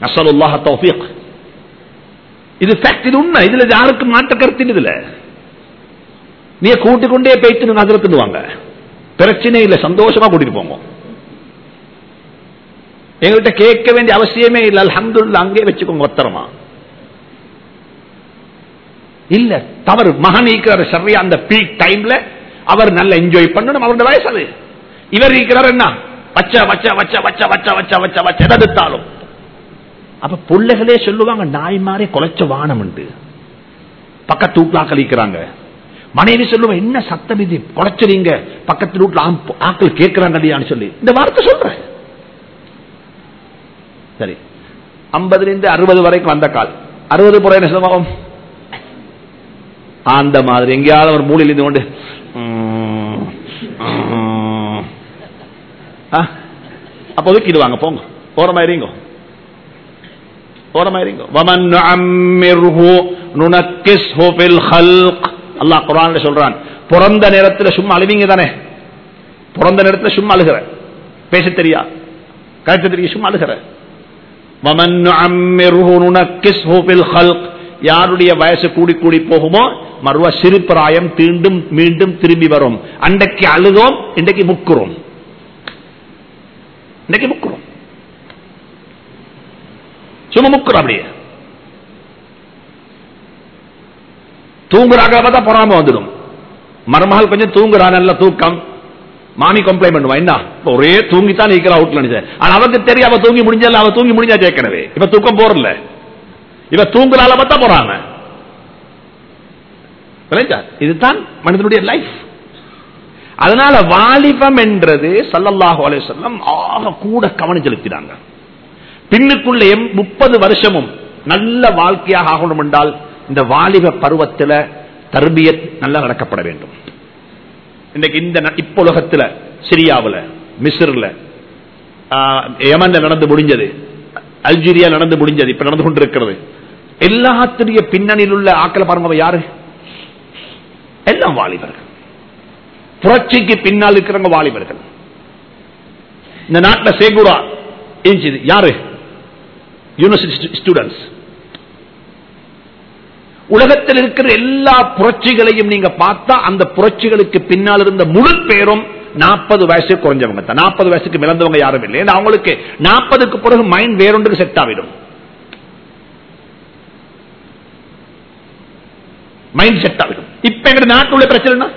நசலுல்லாஹ தௌஃபீக். இது இது உண்மை. இதுல யாருக்கும் மாற்ற கருத்து இதுல. நீ கூட்டிக் கொண்டே பேய்த்து நகரத்துடுவாங்க பிரச்சனை இல்ல சந்தோஷமா கூட்டிட்டு போங்க. எங்கள்கிட்ட கேட்க வேண்டிய அவசியமே இல்லை. அல்ஹம்துலில்லாஹ் அங்கே வச்சுக்கோங்க ஒத்தரமா இல்ல தவறு. மகன் இருக்கிற சரியா அந்த பீக் டைம்ல அவர் நல்ல என்ஜாய் பண்ணணும் அவருடைய வயசு அது. இவர் இருக்கிறார் என்ன? வச்ச வச்ச வச்ச வச்ச வச்ச வச்ச வச்ச வச்ச எடுத்தாலும். அப்ப பிள்ளைகளே சொல்லுவாங்க நாய் மாதிரி குலைச்ச வானம் உண்டு. பக்கத்து வீட்டுல இருக்கிறாங்க மனைவி சொல்லுவேன் என்ன சத்தம் இது குலைச்சறீங்க பக்கத்து வீட்டுல ஆம்- ஆக்கள் கேட்கிறாங்க சொல்லி. இந்த வார்த்தை சொல்றேன். சரி. ஐம்பதுல இருந்து அறுபது வரைக்கும் வந்த கால். அறுபது புற என்ன சம்பவம் அந்த மாதிரி. எங்கேயாவது ஒரு மூலையில் இருந்து கொண்டு அப்போ உம். போங்க அப்ப ஒதுக்கிடுவாங்க. போங்க. ஓரமாயிருங்க வமன் நுஅம்மிர்ஹு நுனக்கிஸ் ஹோபில் ஹல்க். அல்லாஹ் குரான் சொல்றான் பிறந்த நேரத்தில் சும்மா அழுவீங்க தானே? பிறந்த நேரத்துல சும்மா அழுகிற. பேச தெரியா? கருத்து தெரிய? சும்மா அழுகிற. யாருடைய வயசு கூடி கூடி போகுமோ மறுவ சிறுபிராயம் தீண்டும் மீண்டும் திரும்பி வரும். அன்றைக்கு அழுதோம் இன்றைக்கு முக்குறோம். இன்னைக்கு முக்குறோம். சும்மா முக்குறோம் அப்படியே. தூங்குறாங்க பார்த்தா பொறாம வந்துடும். மருமகள் கொஞ்சம் தூங்குறா நல்ல தூக்கம். மாமி கம்ப்ளைண்ட் பண்ணுவா என்ன ஒரே தூங்கித்தான் இருக்கிறா அவுட்ல நினைச்சேன் ஆனா அவருக்கு தெரியும் அவ தூங்கி முடிஞ்சல அவ தூங்கி முடிஞ்சா ஏற்கனவே. இப்ப தூக்கம் போறல இவ தூங்குறால பார்த்தா போறாங்க இதுதான் மனிதனுடைய லைஃப் அதனால வாலிபம் என்றது சல்லல்லாஹு அலைஹி ஆக கூட கவனம் செலுத்தினாங்க. பின்னுக்குள்ள எம்- முப்பது வருஷமும் நல்ல வாழ்க்கையாக ஆகணும் என்றால் இந்த வாலிப பருவத்தில் தர்பியத் நல்லா நடக்கப்பட வேண்டும். இன்னைக்கு இந்த ந- சிரியாவில் மிஸ்ரில் சிரியாவுல ஆஹ், நடந்து முடிஞ்சது. அல்ஜீரியா நடந்து முடிஞ்சது இப்ப நடந்து கொண்டிருக்கிறது. எல்லாத்துடைய பின்னணியில் உள்ள ஆக்களை பாருங்க யாரு? எல்லாம் வாலிபர்கள். புரட்சிக்கு பின்னால் இருக்கிறவங்க வாலிபர்கள். இந்த நாட்டில் சேகுரா யாரு? University students. உலகத்தில் இருக்கிற எல்லா புரட்சிகளையும் நீங்க பார்த்தா அந்த புரட்சிகளுக்கு பின்னால் இருந்த முழு பேரும் நாற்பது வயசு குறைஞ்சவங்க தான். நாற்பது வயசுக்கு மிளந்தவங்க யாரும் இல்லை. அவங்களுக்கு நாற்பதுக்கு பிறகு மைண்ட் வேறொன்றுக்கு செட் ஆகிடும். மைண்ட் செட் ஆகிடும். இப்ப எங்க நாட்டில் உள்ள பிரச்சனை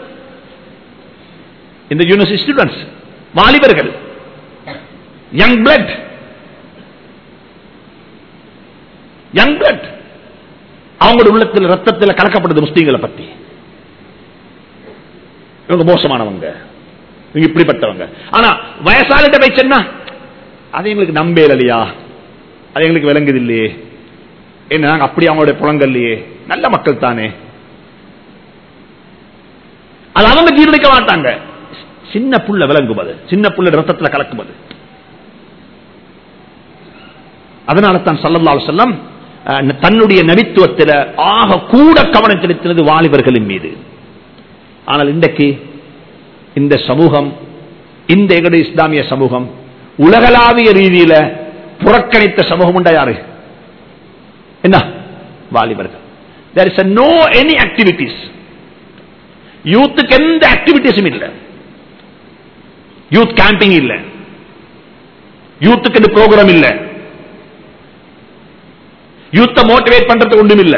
இந்த யூனிவர்சிட்டி ஸ்டூடெண்ட்ஸ் வாலிபர்கள் யங் பிளட் யங் பிளட் அவங்களோட உள்ளத்தில் ரத்தத்தில் கலக்கப்படுது முஸ்லீம்களை பத்தி. இவங்க மோசமானவங்க. இவங்க இப்படிப்பட்டவங்க. ஆனா வயசாலிட்ட போய் சொன்னா அது எங்களுக்கு நம்பேல் இல்லையா? அது எங்களுக்கு விளங்குது இல்லையே என்ன நாங்க அப்படி அவங்களுடைய புலங்கள் இல்லையே நல்ல மக்கள் தானே. அது அவங்க ஜீரணிக்க மாட்டாங்க. சின்ன புள்ள விளங்குவது சின்ன புள்ள ரத்தத்துல கலக்குவது அதனால தான் சல்லல்லா செல்லம் தன்னுடைய நபித்துவத்தில் ஆக கூட கவனம் செலுத்தினது வாலிபர்களின் மீது. ஆனால் இன்றைக்கு இந்த சமூகம் இந்த எங்களுடைய இஸ்லாமிய சமூகம் உலகளாவிய ரீதியில புறக்கணித்த சமூகம் உண்டா யாரு? என்ன? வாலிபர்கள். There is no any activities யூத்துக்கு எந்த ஆக்டிவிட்டிஸும் இல்லை. யூத் கேம்பிங் இல்ல. யூத்துக்கு ப்ரோக்ராம் இல்ல. யூத்த மோட்டிவேட் பண்றதுக்கு ஒன்றும் இல்ல.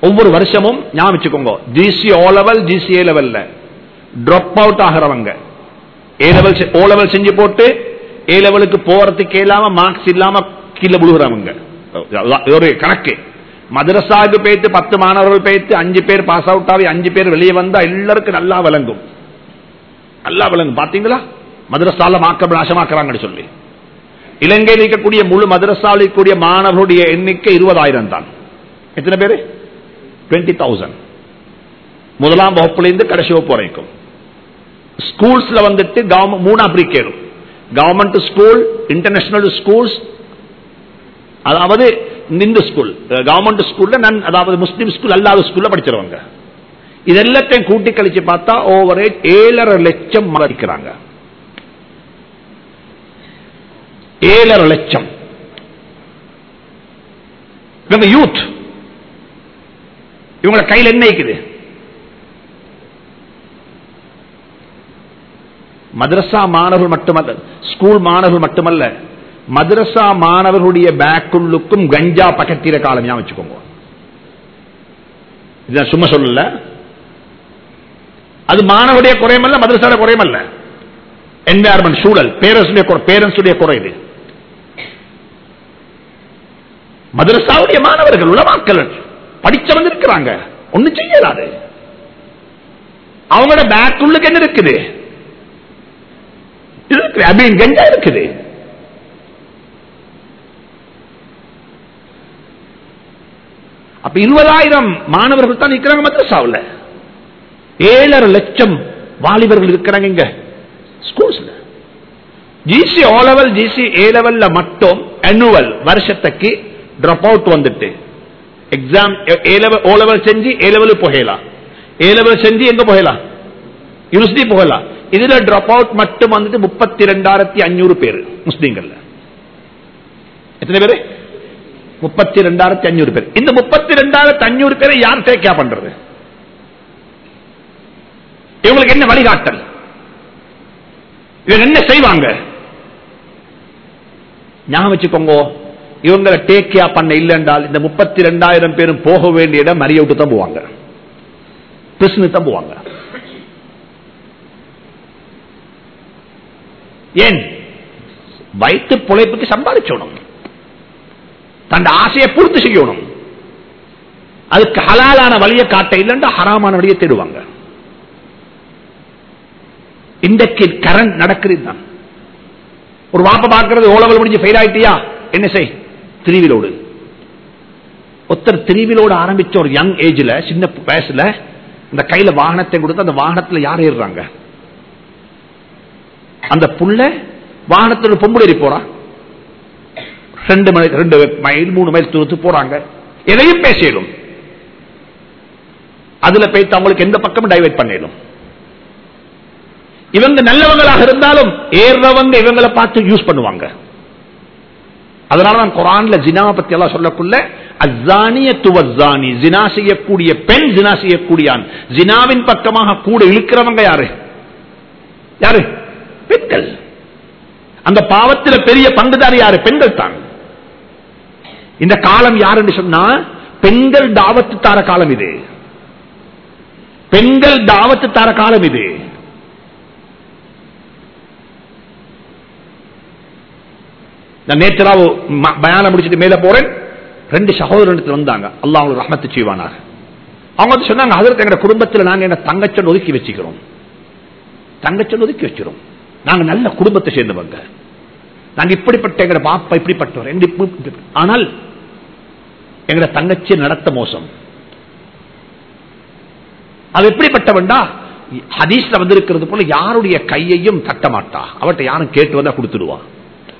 ஒவ்வொரு வருஷமும் ஞாபகம் வச்சுக்கோங்க G C O level G C A லெவல்ல டிராப் அவுட் ஆகிறவங்க. ஏ லெவல் ஓ லெவல் செஞ்சு போட்டு ஏ லெவலுக்கு போறதுக்கு இல்லாம மார்க்ஸ் இல்லாம கீழே விழுகிறவங்க. ஒரு கணக்கு. மதரசாவுக்கு போயிட்டு பத்து மாணவர்கள் போயிட்டு அஞ்சு பேர் பாஸ் அவுட் ஆகி அஞ்சு பேர் வெளியே வந்தா எல்லாருக்கும் நல்லா விளங்கும். நல்லா விளங்கும். பாத்தீங்களா? மதரசால மாக்க நாசமாக்குறாங்கன்னு சொல்லி. இலங்கையில் இருக்கக்கூடிய முழு மதரசாவில் இருக்கக்கூடிய மாணவர்களுடைய எண்ணிக்கை இருபதாயிரம் தான். எத்தனை பேரு? டுவெண்ட்டி தௌசண்ட் முதலாம் வகுப்புலேருந்து கடைசி வகுப்பு வரைக்கும். ஸ்கூல்ஸ்ல வந்துட்டு மூணா பிரிக்கணும் கவர்மெண்ட் ஸ்கூல் இன்டர்நேஷனல் ஸ்கூல்ஸ் அதாவது இந்த ஸ்கூல் கவர்மெண்ட் ஸ்கூல்ல நான் அதாவது முஸ்லீம் ஸ்கூல் அல்லாத ஸ்கூல்ல படிச்சிருவாங்க. இது எல்லாத்தையும் கூட்டி கழிச்சு பார்த்தா ஓவர் ஏழரை லட்சம் மலரிக்கிறாங்க ஏழரை லட்சம். யூத் இவங்கள கையில் என்ன இருக்குது? மதரசா மாணவர்கள் மட்டுமல்ல ஸ்கூல் மாணவர்கள் மட்டுமல்ல மதரசா மாணவர்களுடைய பேக்குள்ளுக்கும் கஞ்சா பக்கத்தில காலம் வச்சுக்கோங்க. இது சும்மா சொல்லல. அது மாணவருடைய குறையமல்ல மதரசாட குறையமல்ல என்வாயர்மெண்ட் சூழல் பேரண்ட்ஸ் பேரண்ட்ஸ் குறை இது. மதரசாவுடைய மாணவர்கள் உளமாக்கல் படிச்சவங்க வந்திருக்கிறாங்க ஒண்ணும் செய்யலாது. அவங்களோட பேக் உள்ளுக்கு என்ன இருக்குது? இருக்கு கெஞ்சா இருக்குது. அப்ப இருபதாயிரம் மாணவர்கள் தான் இருக்கிறாங்க மதரசாவில். ஏழரை லட்சம் வாலிபர்கள் இருக்கிறாங்க இங்க ஸ்கூல்ஸ்ல G C O level G C A லெவல்ல மட்டும் அனுவல் வருஷத்துக்கு டிராப் அவுட் வந்துட்டு. எக்ஸாம் ஓ லெவல் செஞ்சு ஏ லெவல் போகலாம் ஏ லெவல் செஞ்சு எங்க புகையலாம் யூனிவர்சிட்டி புகையலாம் இதுல டிராப் அவுட் மட்டும் வந்துட்டு முப்பத்தி ரெண்டாயிரத்தி அஞ்சூறு பேர் முஸ்லீம்கள் எத்தனை பேரு? முப்பத்தி ரெண்டாயிரத்தி அஞ்சூறு பேர். இந்த முப்பத்தி ரெண்டாயிரத்தி அஞ்சூறு பேரை யார் டேக்கா பண்றது? இவங்களுக்கு என்ன வழிகாட்டல்? இவங்க என்ன செய்வாங்க? ஞாபகம் வச்சுக்கோங்க. இவங்களை டேக் கேர் பண்ண இல்லை என்றால் இந்த முப்பத்தி ரெண்டாயிரம் பேரும் போக வேண்டிய இடம் மறிய விட்டு தான் போவாங்க. பிரிசனு தான் போவாங்க. ஏன்? வயிற்று பிழைப்புக்கு சம்பாதிச்சோணும் தன் ஆசையை பூர்த்தி செய்யணும். அதுக்கு ஹலாலான வழியை காட்ட இல்லைன்னா ஹராமான வழியை தேடுவாங்க. இன்றைக்கு கரண்ட் நடக்கிறது தான் ஒரு வாப்ப பார்க்கறது ஓலவல் முடிஞ்சு ஃபெயில் ஆயிட்டியா? என்ன செய்? திருவிலோடு ஒருத்தர் திருவிலோடு ஆரம்பிச்ச ஒரு யங் ஏஜ்ல சின்ன வயசுல இந்த கையில வாகனத்தை கொடுத்து அந்த வாகனத்துல யார் ஏறுறாங்க? அந்த புள்ள வாகனத்தில் பொம்புடேறி போறா. ரெண்டு மைல் ரெண்டு மைல் மூணு மைல் தூரத்து போறாங்க. எதையும் பேசிடும் அதுல போய்த்து அவங்களுக்கு எந்த பக்கமும் டைவெர்ட் பண்ணிடும் இவங்க நல்லவங்களாக இருந்தாலும் ஏறவங்க இவங்களை பார்த்து யூஸ் பண்ணுவாங்க. அதனாலதான் குரான்ல ஜினாவை பத்தி எல்லாம் சொல்லக்குள்ள அசானிய துவசானி ஜினா செய்யக்கூடிய பெண் ஜினா செய்யக்கூடிய ஜினாவின் பக்கமாக கூட இழுக்கிறவங்க யாரு? யாரு? பெண்கள். அந்த பாவத்தில் பெரிய பங்குதாரி யாரு? பெண்கள் தான். இந்த காலம் யாருன்னு சொன்னா பெண்கள் தாவத்து தார காலம் இது. பெண்கள் தாவத்து தார காலம் இது. நான் நேற்றாவோ பயானம் முடிச்சுட்டு மேல போறேன். ரெண்டு சகோதரத்தில் வந்தாங்க. அல்லா அவங்களுக்கு ரஹமத்து செய்வானாக. அவங்க சொன்னாங்க அதற்கு எங்க குடும்பத்தில் நாங்க எங்க தங்கச்சன் ஒதுக்கி வச்சுக்கிறோம். தங்கச்சன் ஒதுக்கி வச்சிரும் நாங்க நல்ல குடும்பத்தை சேர்ந்தவங்க. நாங்க இப்படிப்பட்ட எங்க பாப்பா இப்படிப்பட்டவர். ஆனால் எங்க தங்கச்சி நடத்த மோசம். அது எப்படிப்பட்டவன்டா? ஹதீஸ்ல வந்திருக்கிறது போல யாருடைய கையையும் தட்ட மாட்டா அவட்ட யாரும் கேட்டு வந்தா கொடுத்துடுவான்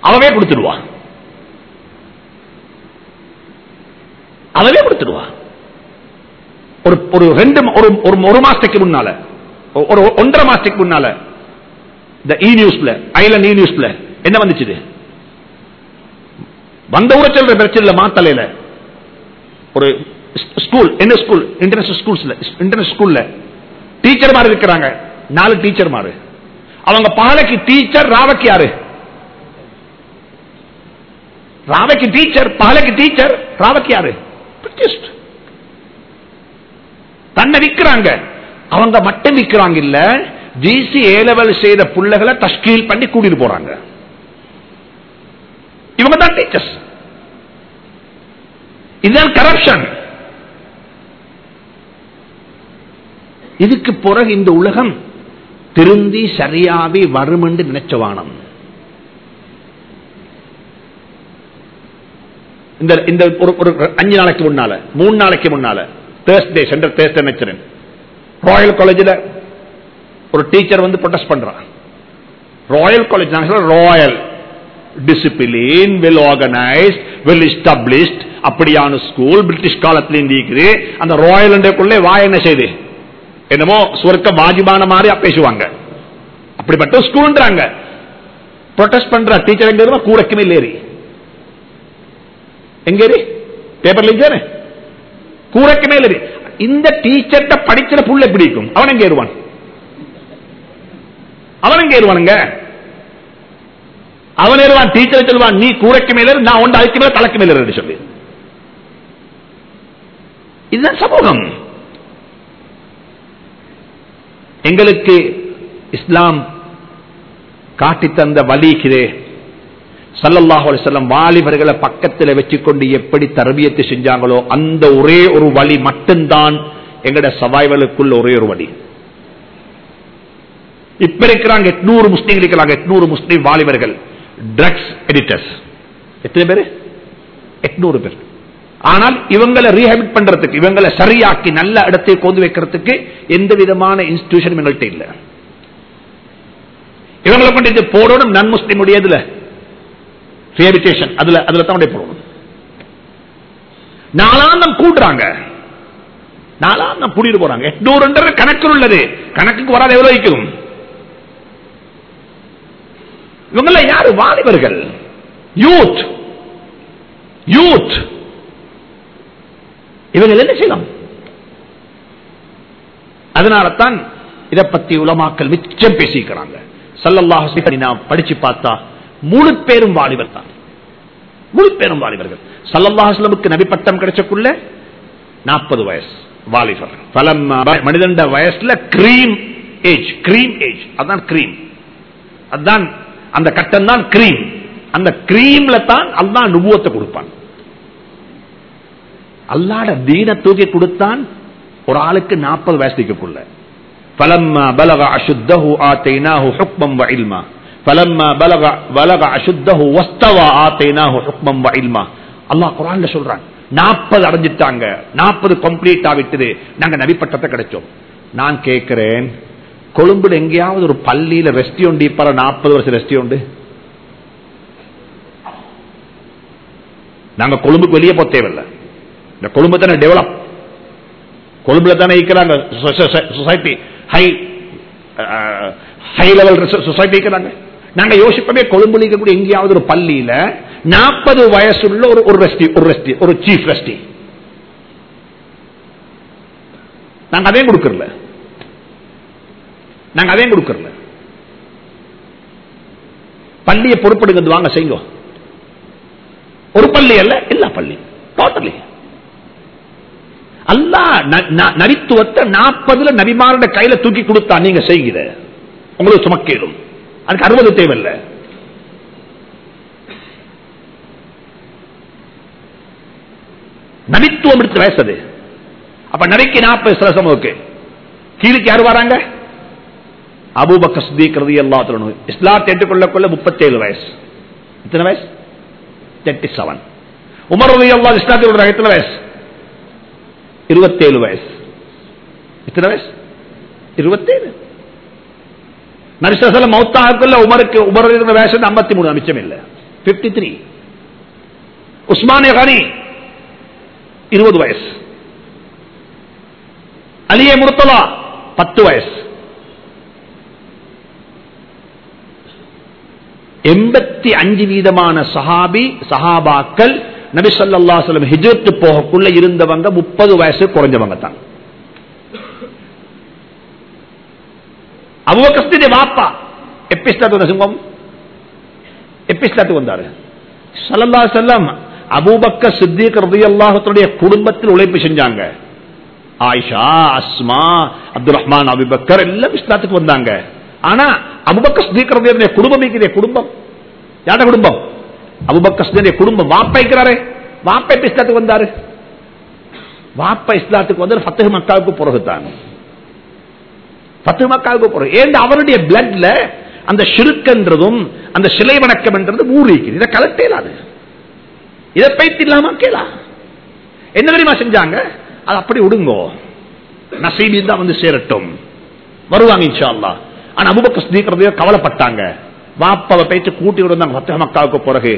அவவே கொடுத்துடுவா. அவவே கொடுத்துடுவா. ஒரு ஒரு ரெண்டு ஒரு ஒரு மாசத்துக்கு முன்னால ஒரு ஒன்றரை மாசத்துக்கு முன்னால இந்த இ நியூஸ்ல ஐலண்ட் இ நியூஸ்ல என்ன வந்துச்சு வந்த ஊரை சொல்ற பிரச்சனை மாத்தலையில ஒரு ஸ்கூல் என்ன ஸ்கூல் இன்டர்நேஷனல் ஸ்கூல்ஸ்ல இன்டர்நேஷனல் ஸ்கூல்ல டீச்சர் மாதிரி இருக்கிறாங்க. நாலு டீச்சர் மாறு அவங்க பாலைக்கு டீச்சர் ராவக்கு யாரு? ராவைக்கு டீச்சர் பாலைக்கு டீச்சர் ராவைக்கு யாரு? தன்னை விற்கிறாங்க. அவங்க மட்டும் விற்கிறாங்க இல்ல ஜிசி ஏ லெவல் செய்த புள்ளைகளை தஷ்கீல் பண்ணி கூட்டிட்டு போறாங்க. இவங்க தான் டீச்சர்ஸ் இதுதான் கரப்ஷன் இதுக்கு பிறகு இந்த உலகம் திருந்தி சரியாவே வரும் என்று நினைச்சவானம் இந்த இந்த ஒரு ஒரு அஞ்சு நாளைக்கு முன்னால மூணு நாளைக்கு முன்னால தேர்ஸ்டே சென்ற தேர்ஸ்டே நினைச்சிருந்தேன் ராயல் காலேஜில் ஒரு டீச்சர் வந்து ப்ரொடெஸ்ட் பண்றான். ராயல் காலேஜ் நாங்க Royal discipline well organised well established அப்படியான ஸ்கூல் பிரிட்டிஷ் காலத்துல இருக்குது அந்த ராயல் வாய் என்ன செய்து? என்னமோ சுவர்க்க வாஜிபான மாதிரி பேசுவாங்க அப்படிப்பட்ட ஸ்கூல்ன்றாங்க ப்ரொடெஸ்ட் பண்ற டீச்சர் எங்க கூடக்குமே கூரைக்குமே இல்லேரி எங்க பேப்பர்ல இருக்காரு கூரைக்கு மேல இந்த டீச்சர்ட்ட படிக்கிற புள்ள பிடிக்கும் அவன் எங்க ஏறுவான்? அவன் எங்க ஏறுவானுங்க? அவன் ஏறுவான் டீச்சர் சொல்லுவான் நீ கூரைக்கு மேல நான் ஒன்று அதுக்கு மேல தலைக்கு மேல சொல்லி. இதுதான் சமூகம். எங்களுக்கு இஸ்லாம் காட்டித்தந்த தந்த சல்லல்லாஹு செல்லம் வாலிபர்களை பக்கத்தில் வச்சுக்கொண்டு எப்படி தரபியத்தை செஞ்சாங்களோ அந்த ஒரே ஒரு வழி மட்டும்தான் எங்கட சவாய்வலுக்குள்ள ஒரே ஒரு வழி. இப்ப இருக்கிறாங்க எட்நூறு முஸ்லீம் இருக்கிறாங்க எட்நூறு முஸ்லீம் வாலிபர்கள். ட்ரக்ஸ் எடிட்டர்ஸ் எத்தனை பேர்? எட்நூறு பேர். ஆனால் இவங்களை ரீஹபிட் பண்றதுக்கு இவங்களை சரியாக்கி நல்ல இடத்தை கொண்டு வைக்கிறதுக்கு எந்த விதமான இன்ஸ்டிடியூஷன் எங்கள்கிட்ட இல்ல. இவங்களை கொண்டு இது போடணும் நன் முஸ்லீம் உடையதுல. அதுல அதுல தான் நாலாந்தம் கூடுறாங்க. நாலாந்தம் கூட்டிட்டு போறாங்க. கணக்கு உள்ளது. கணக்குக்கு வராது எவ்வளவு இவங்கள யாரு? வாலிபர்கள். யூத் யூத் இவங்க என்ன செய்யலாம்? அதனால தான் இதை பத்தி உலமாக்கல் மிச்சம் பேசிக்கிறாங்க சல்லல்லாஹு படிச்சு பார்த்தா மூணு பேரும் வாலிபர் தான். மூணு பேரும் வாலிபர்கள். சல்லல்லாஹுக்கு நபிப்பட்டம் கிடைச்சக்குள்ள நாற்பது வயசு வாலிபர். பல மனிதண்ட வயசுல கிரீம் ஏஜ் கிரீம் ஏஜ் அதான் கிரீம் அதான் அந்த கட்டம் தான் கிரீம் அந்த கிரீம்ல தான் அல்லா நுபுவத்தை கொடுப்பான். அல்லாட தீன தூக்கி கொடுத்தான் ஒரு ஆளுக்கு நாற்பது வயசு நிற்கக்குள்ள. பலம் பலக அசுத்தஹு ஆத்தைனாஹு ஹுக்மம் வஇல்மா பலம்மா பலக பலக அசுத்தஹு வஸ்தவா ஆத்தேனாஹு ஹுக்மம் வயில்மா அல்லாஹ் நாற்பது அடைஞ்சிட்டாங்க. நாற்பது கம்ப்ளீட் ஆகிட்டது. நாங்க நபிப்பட்டத்தை கிடைச்சோம். நான் கேட்கிறேன் கொழும்புல எங்கேயாவது ஒரு பள்ளியில ரெஸ்டியோண்டு இப்ப நாற்பது வருஷம் ரெஸ்டியோண்டு நாங்க கொழும்புக்கு வெளியே போ தேவையில்லை. இந்த கொழும்பு தானே டெவலப் கொழும்புல தானே இருக்கிறாங்க society high high level society இருக்கிறாங்க நாங்க யோசிப்பவே கொழும்புல இருக்கக்கூடிய எங்கேயாவது ஒரு பள்ளியில நாற்பது வயசுள்ள ஒரு ஒரு ரெஸ்டி ஒரு ரெஸ்டி ஒரு சீஃப் ரெஸ்டி நாங்க அதையும் கொடுக்கறல. நாங்க அதையும் கொடுக்கறல. பள்ளியை பொறுப்படுங்கிறது வாங்க செய்யுங்க. ஒரு பள்ளி அல்ல எல்லா பள்ளி டோட்டலி அல்லா நரித்துவத்தை நாற்பதுல நபிமாரோட கையில தூக்கி கொடுத்தா நீங்க செய்கிற உங்களுக்கு சுமக்கேடும் அதுக்கு அறுபது தேவையில்லை. நபித்துவம் எடுத்து வயசது அப்ப நபிக்கு நாற்பது சிலசம் ஓகே. கீழுக்கு யார் வராங்க? அபூபக்க அல்வா திருநூறு இஸ்லாத்தை ஏற்றுக்கொள்ள கொள்ள முப்பத்தேழு வயசு. எத்தனை வயசு? தேர்ட்டி செவன் உமர் ரவி அல்லா இஸ்லாத்தில் எத்தனை வயசு? இருபத்தேழு வயசு. எத்தனை வயசு? இருபத்தேழு. நரிசல மௌத்தாக்குள்ள உமருக்கு உமர் இருந்த வேஷம் ஐம்பத்தி மூணு மிச்சம் இல்லை பிப்டி த்ரீ உஸ்மானிய கானி இருபது வயசு. அலிய முருத்தலா பத்து வயசு. எண்பத்தி அஞ்சு வீதமான சஹாபி சஹாபாக்கள் நபிசல்லா சொல்லம் ஹிஜத்து போகக்குள்ள இருந்தவங்க முப்பது வயசு குறைஞ்சவங்க தான். அவ்வக்கஸ்திய வாப்பா எப்பிஸ்லாத்து சிங்கம் எப்பிஸ்லாத்து வந்தாரு சல்லல்லா செல்லம் அபூபக்க சித்திக் ரதி அல்லாஹத்துடைய குடும்பத்தில் உழைப்பு செஞ்சாங்க ஆயிஷா அஸ்மா அப்துல் ரஹ்மான் அபிபக்கர் எல்லாம் இஸ்லாத்துக்கு வந்தாங்க ஆனா அபுபக்க சித்திக் குடும்பம் இருக்கிற குடும்பம் யார குடும்பம் அபுபக்க சித்திய குடும்பம் வாப்பா இருக்கிறாரே வாப்பா இஸ்லாத்துக்கு வந்தாரு வாப்பா இஸ்லாத்துக்கு வந்து பத்து மக்காவுக்கு பிறகுதான் பத்து மக்காவுக்கு பிறகு ஏன் அவருடைய பிளட்ல அந்த சிறுக்கன்றதும் அந்த சிலை வணக்கம் என்றது ஊறிக்குது இதை கலட்டேலாது இதை பைத்து இல்லாம கேளா. என்ன தெரியுமா செஞ்சாங்க? அது அப்படி விடுங்கோ. நசீபி தான் வந்து சேரட்டும். வருவாங்க இன்ஷா அல்லா ஆனா அபுபக்க ஸ்தீக்கிறதையோ கவலைப்பட்டாங்க. வாப்பாவை பேச்சு கூட்டி விடுந்தாங்க பத்து மக்காவுக்கு பிறகு.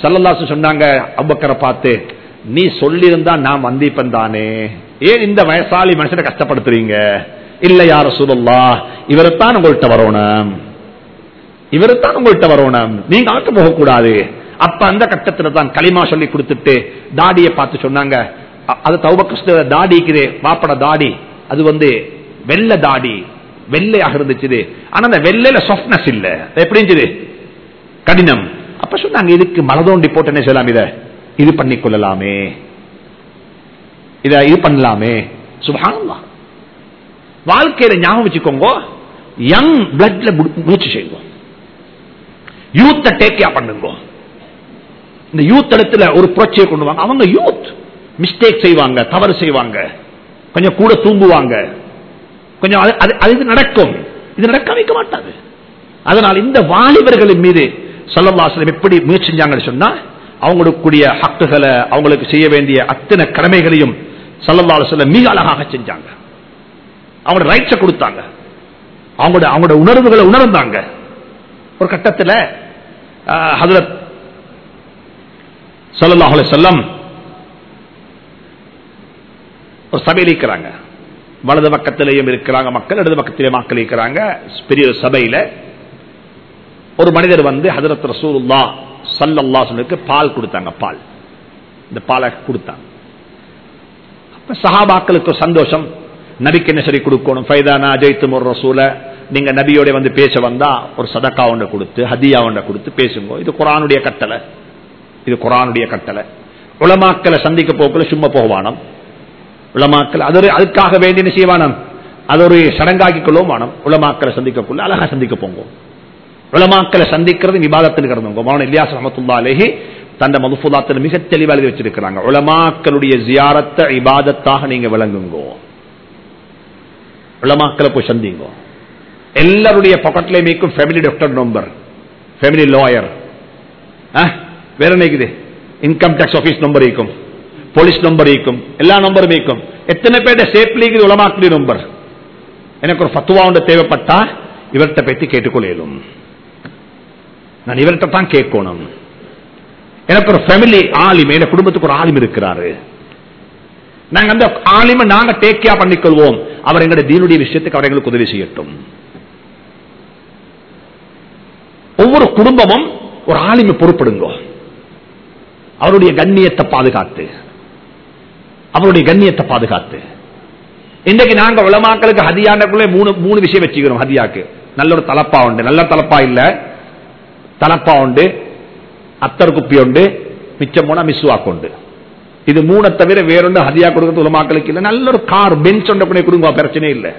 சல்லல்லாசு சொன்னாங்க அபுபக்கரை பார்த்து நீ சொல்லியிருந்தா நான் வந்திப்பன் தானே. ஏன் இந்த வயசாலி மனுஷனை கஷ்டப்படுத்துறீங்க? இல்ல யார சூழல்லா இவரைத்தான் உங்கள்கிட்ட வரணும். இவரைத்தான் உங்கள்கிட்ட வரணும். நீங்க ஆக்க போகக்கூடாது. அப்ப அந்த கட்டத்துல தான் களிமா சொல்லி கொடுத்துட்டு தாடியை பார்த்து சொன்னாங்க. அது தௌபக்க தாடிக்குது வாப்பட தாடி. அது வந்து வெள்ள தாடி. வெள்ளையாக இருந்துச்சு ஆனா அந்த வெள்ளையில சாஃப்ட்னஸ் இல்ல. எப்படி இருந்துச்சு கடினம். அப்ப சொன்னாங்க இதுக்கு மலதோண்டி போட்டு என்ன செய்யலாம் இத இது பண்ணி கொள்ளலாமே இத இது பண்ணலாமே. சுபானல்லா வாழ்க்கையில ஞாபகம் வச்சுக்கோங்க. யங் பிளட்ல முயற்சி செய்யுங்க. யூத்த டேக் கேர் பண்ணுங்க. இந்த யூத் இடத்துல ஒரு புரட்சியை கொண்டு வாங்க. அவங்க யூத் மிஸ்டேக் செய்வாங்க தவறு செய்வாங்க. கொஞ்சம் கூட தூங்குவாங்க. கொஞ்சம் அது- அது- அது இது நடக்கும். இது நடக்க வைக்க மாட்டாது அதனால் இந்த வாலிபர்களின் மீது சொல்லவாசலம் எப்படி முயற்சி செஞ்சாங்கன்னு சொன்னா அவங்களுக்கு கூடிய ஹக்குகளை அவங்களுக்கு செய்ய வேண்டிய அத்தனை கடமைகளையும் சல்லல்லாஹு மிக அழகாக செஞ்சாங்க. அவங்களோட ரைட்ஸ கொடுத்தாங்க. அவங்களோட அவங்களோட உணர்வுகளை உணர்ந்தாங்க. ஒரு கட்டத்தில் ஹதரத் ஸல்லல்லாஹு செல்லம் ஒரு சபையில் இருக்கிறாங்க. வலது பக்கத்திலேயும் இருக்கிறாங்க மக்கள் இடது பக்கத்திலே மக்கள் இருக்கிறாங்க. பெரிய ஒரு சபையில ஒரு மனிதர் வந்து ஹதரத் ரசூல்லா ஸல்லல்லாஹு சொல்லுக்கு பால் கொடுத்தாங்க பால். இந்த பாலை கொடுத்தாங்க. அப்ப சஹாபாக்களுக்கு ஒரு சந்தோஷம். நபிக்கு என்ன சரி கொடுக்கணும்? ஃபைதானா அஜய்த்தும் ஒரு ரசூல. நீங்க நபியோட வந்து பேச வந்தா ஒரு சதக்கா ஒன்றை கொடுத்து ஹதியா ஒன்றை கொடுத்து பேசுங்க. இது குரானுடைய கட்டளை. இது குரானுடைய கட்டளை. உலமாக்களை சந்திக்க போக்குல சும்மா போகவானம் உலமாக்கள் அது ஒரு அதுக்காக வேண்டி செய்வானம்? அது ஒரு சடங்காக்கி வானம் உலமாக்களை சந்திக்கக்குள்ள அழகா சந்திக்க போங்க. உலமாக்களை சந்திக்கிறது விவாதத்தில் கிடந்தவங்க மௌன இல்லியாஸ் ரஹமத்துல்லா அலேஹி தந்த மதுஃபுதாத்தில் மிக தெளிவாக வச்சிருக்கிறாங்க. உலமாக்களுடைய ஜியாரத்தை இபாதத்தாக நீங்க விளங்குங்கோ. உலமாக்களை போய் சந்திங்கோ. எல்லாருடைய பாக்கெட்ல மீக்கும் family doctor number family lawyer வேற என்ன இருக்குது? இன்கம் டேக்ஸ் ஆபீஸ் நம்பர் இருக்கும் போலீஸ் நம்பர் இருக்கும் எல்லா நம்பரும் இருக்கும் எத்தனை பேர்ட்ட சேஃப்லி இருக்குது நம்பர் எனக்கு ஒரு பத்துவா ஒன்று தேவைப்பட்டா இவர்கிட்ட பற்றி கேட்டுக்கொள்ளும் நான் இவர்கிட்ட தான் கேட்கணும். எனக்கு ஒரு ஃபேமிலி ஆலிம் என் குடும்பத்துக்கு ஒரு ஆலிம் இருக்கிறாரு. நாங்க அந்த ஆலிம நாங்க டேக்கியா பண்ணிக்கொள்வோம். அவர் எங்களுடைய தீனுடைய விஷயத்துக்கு அவர் எங்களுக்கு உதவி செய்யட்டும். ஒவ்வொரு குடும்பமும் ஒரு ஆலிமை பொறுப்படுங்க அவருடைய கண்ணியத்தை பாதுகாத்து. அவருடைய கண்ணியத்தை பாதுகாத்து. இன்றைக்கு நாங்க உலமாக்களுக்கு ஹதியாண்டக்குள்ளே மூணு மூணு விஷயம் வச்சுக்கிறோம் ஹதியாக்கு. நல்ல ஒரு தலப்பா உண்டு. நல்ல தலப்பா இல்ல. தலப்பா உண்டு. அத்தர் குப்பி உண்டு. மிச்சம் போனா மிஸ்வாக்கு உண்டு. இது மூணை தவிர வேறொன்று ஹதியா கொடுக்கறது உலமாக்களுக்கு இல்ல. நல்ல ஒரு கார் பெஞ்ச் ஒன்றை கொண்டு கொடுங்க பிரச்சனை இல்லை.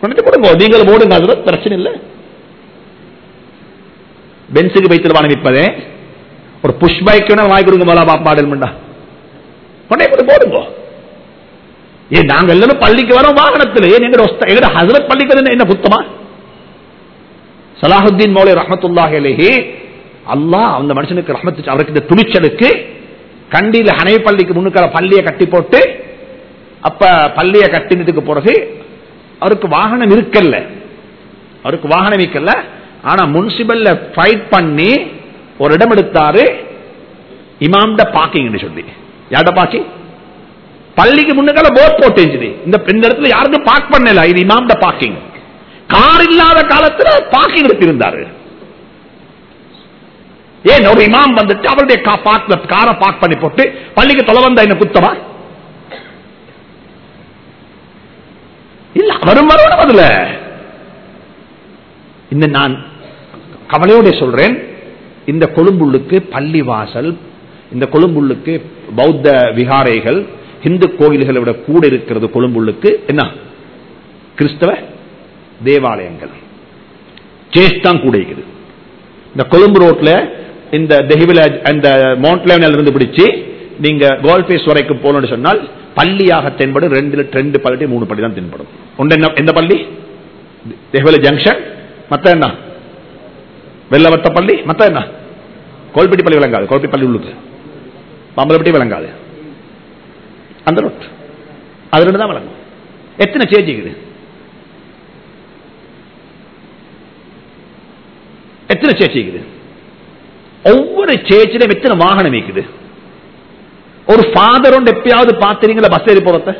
கொண்டு கொடுங்க நீங்கள் ஓடுங்க அதுல பிரச்சனை இல்லை. பென்ஸுக்கு வைத்து வாங்கிப்பதே ஒரு புஷ் பைக் வாங்கி கொடுங்க மலா பாடல் மண்டா. கொண்டே கொண்டு போடுங்க. ஏ நாங்க எல்லாரும் பள்ளிக்கு வரோம் வாகனத்தில். ஏன் எங்க எங்க ஹசரத் பள்ளிக்கு என்ன புத்தமா சலாஹுத்தீன் மௌலி ரஹமத்துல்லாஹி அல்லாஹ் அந்த மனுஷனுக்கு ரஹமத்து அவருக்கு இந்த துணிச்சலுக்கு கண்டியில ஹனை பள்ளிக்கு முன்னுக்கிற பள்ளியை கட்டி போட்டு அப்ப பள்ளியை கட்டினதுக்கு பிறகு அவருக்கு வாகனம் இருக்கல்ல அவருக்கு வாகனம் இருக்கல்ல ஆனா முன்சிபல்ல ஃபைட் பண்ணி ஒரு இடம் எடுத்தாரு இமாம்ட பாக்கிங் சொல்லி. யார்ட பாக்கிங் பள்ளிக்கு முன்னுக்கால போட் போட்டு இந்த இந்த இடத்துல யாருக்கும் பார்க் பண்ணல. இது இமாம்ட பாக்கிங் கார் இல்லாத காலத்துல பாக்கிங் எடுத்திருந்தாரு. ஏன் ஒரு இமாம் வந்துட்டு அவருடைய காரை பார்க் பண்ணி போட்டு பள்ளிக்கு தொலை வந்த என்ன குத்தமா இல்ல வரும் வரணும் அதுல. இந்த நான் கவலையோட சொல்றேன். இந்த கொழும்புள்ளுக்கு பள்ளி வாசல் இந்த கொழும்புள்ளுக்கு பௌத்த விகாரைகள் இந்து கோயில்களை விட கூட இருக்கிறது கொழும்புள்ளுக்கு என்ன? கிறிஸ்தவ தேவாலயங்கள். சேஷ்தான் கூட இருக்குது. இந்த கொழும்பு ரோட்ல இந்த தெஹிவில அந்த மவுண்ட் லெவனில் இருந்து பிடிச்சி நீங்க கோல்பேஸ் வரைக்கும் போகணும்னு சொன்னால் பள்ளியாக தென்படும் ரெண்டு ரெண்டு பள்ளி மூணு பள்ளி தான் தென்படும். ஒன்று என்ன எந்த பள்ளி? தெஹிவல ஜங்ஷன் மற்ற என்ன? வெள்ளவத்த பள்ளி மத்த என்ன? கோல்பட்டி பள்ளி விளங்காது கோல்பட்டி பள்ளி உள்ளுக்கு. பம்பலப்பட்டி விளங்காது. அந்த ரோட் அது ரெண்டு தான் விளங்கும். எத்தனை சேஞ்சிக்குது எத்தனை சேச்சிக்குது ஒவ்வொரு சேச்சிலும் எத்தனை வாகனம் இருக்குது ஒரு ஃபாதர் ஒன்று எப்பயாவது பார்த்துறீங்களா பஸ் ஏறி போறத?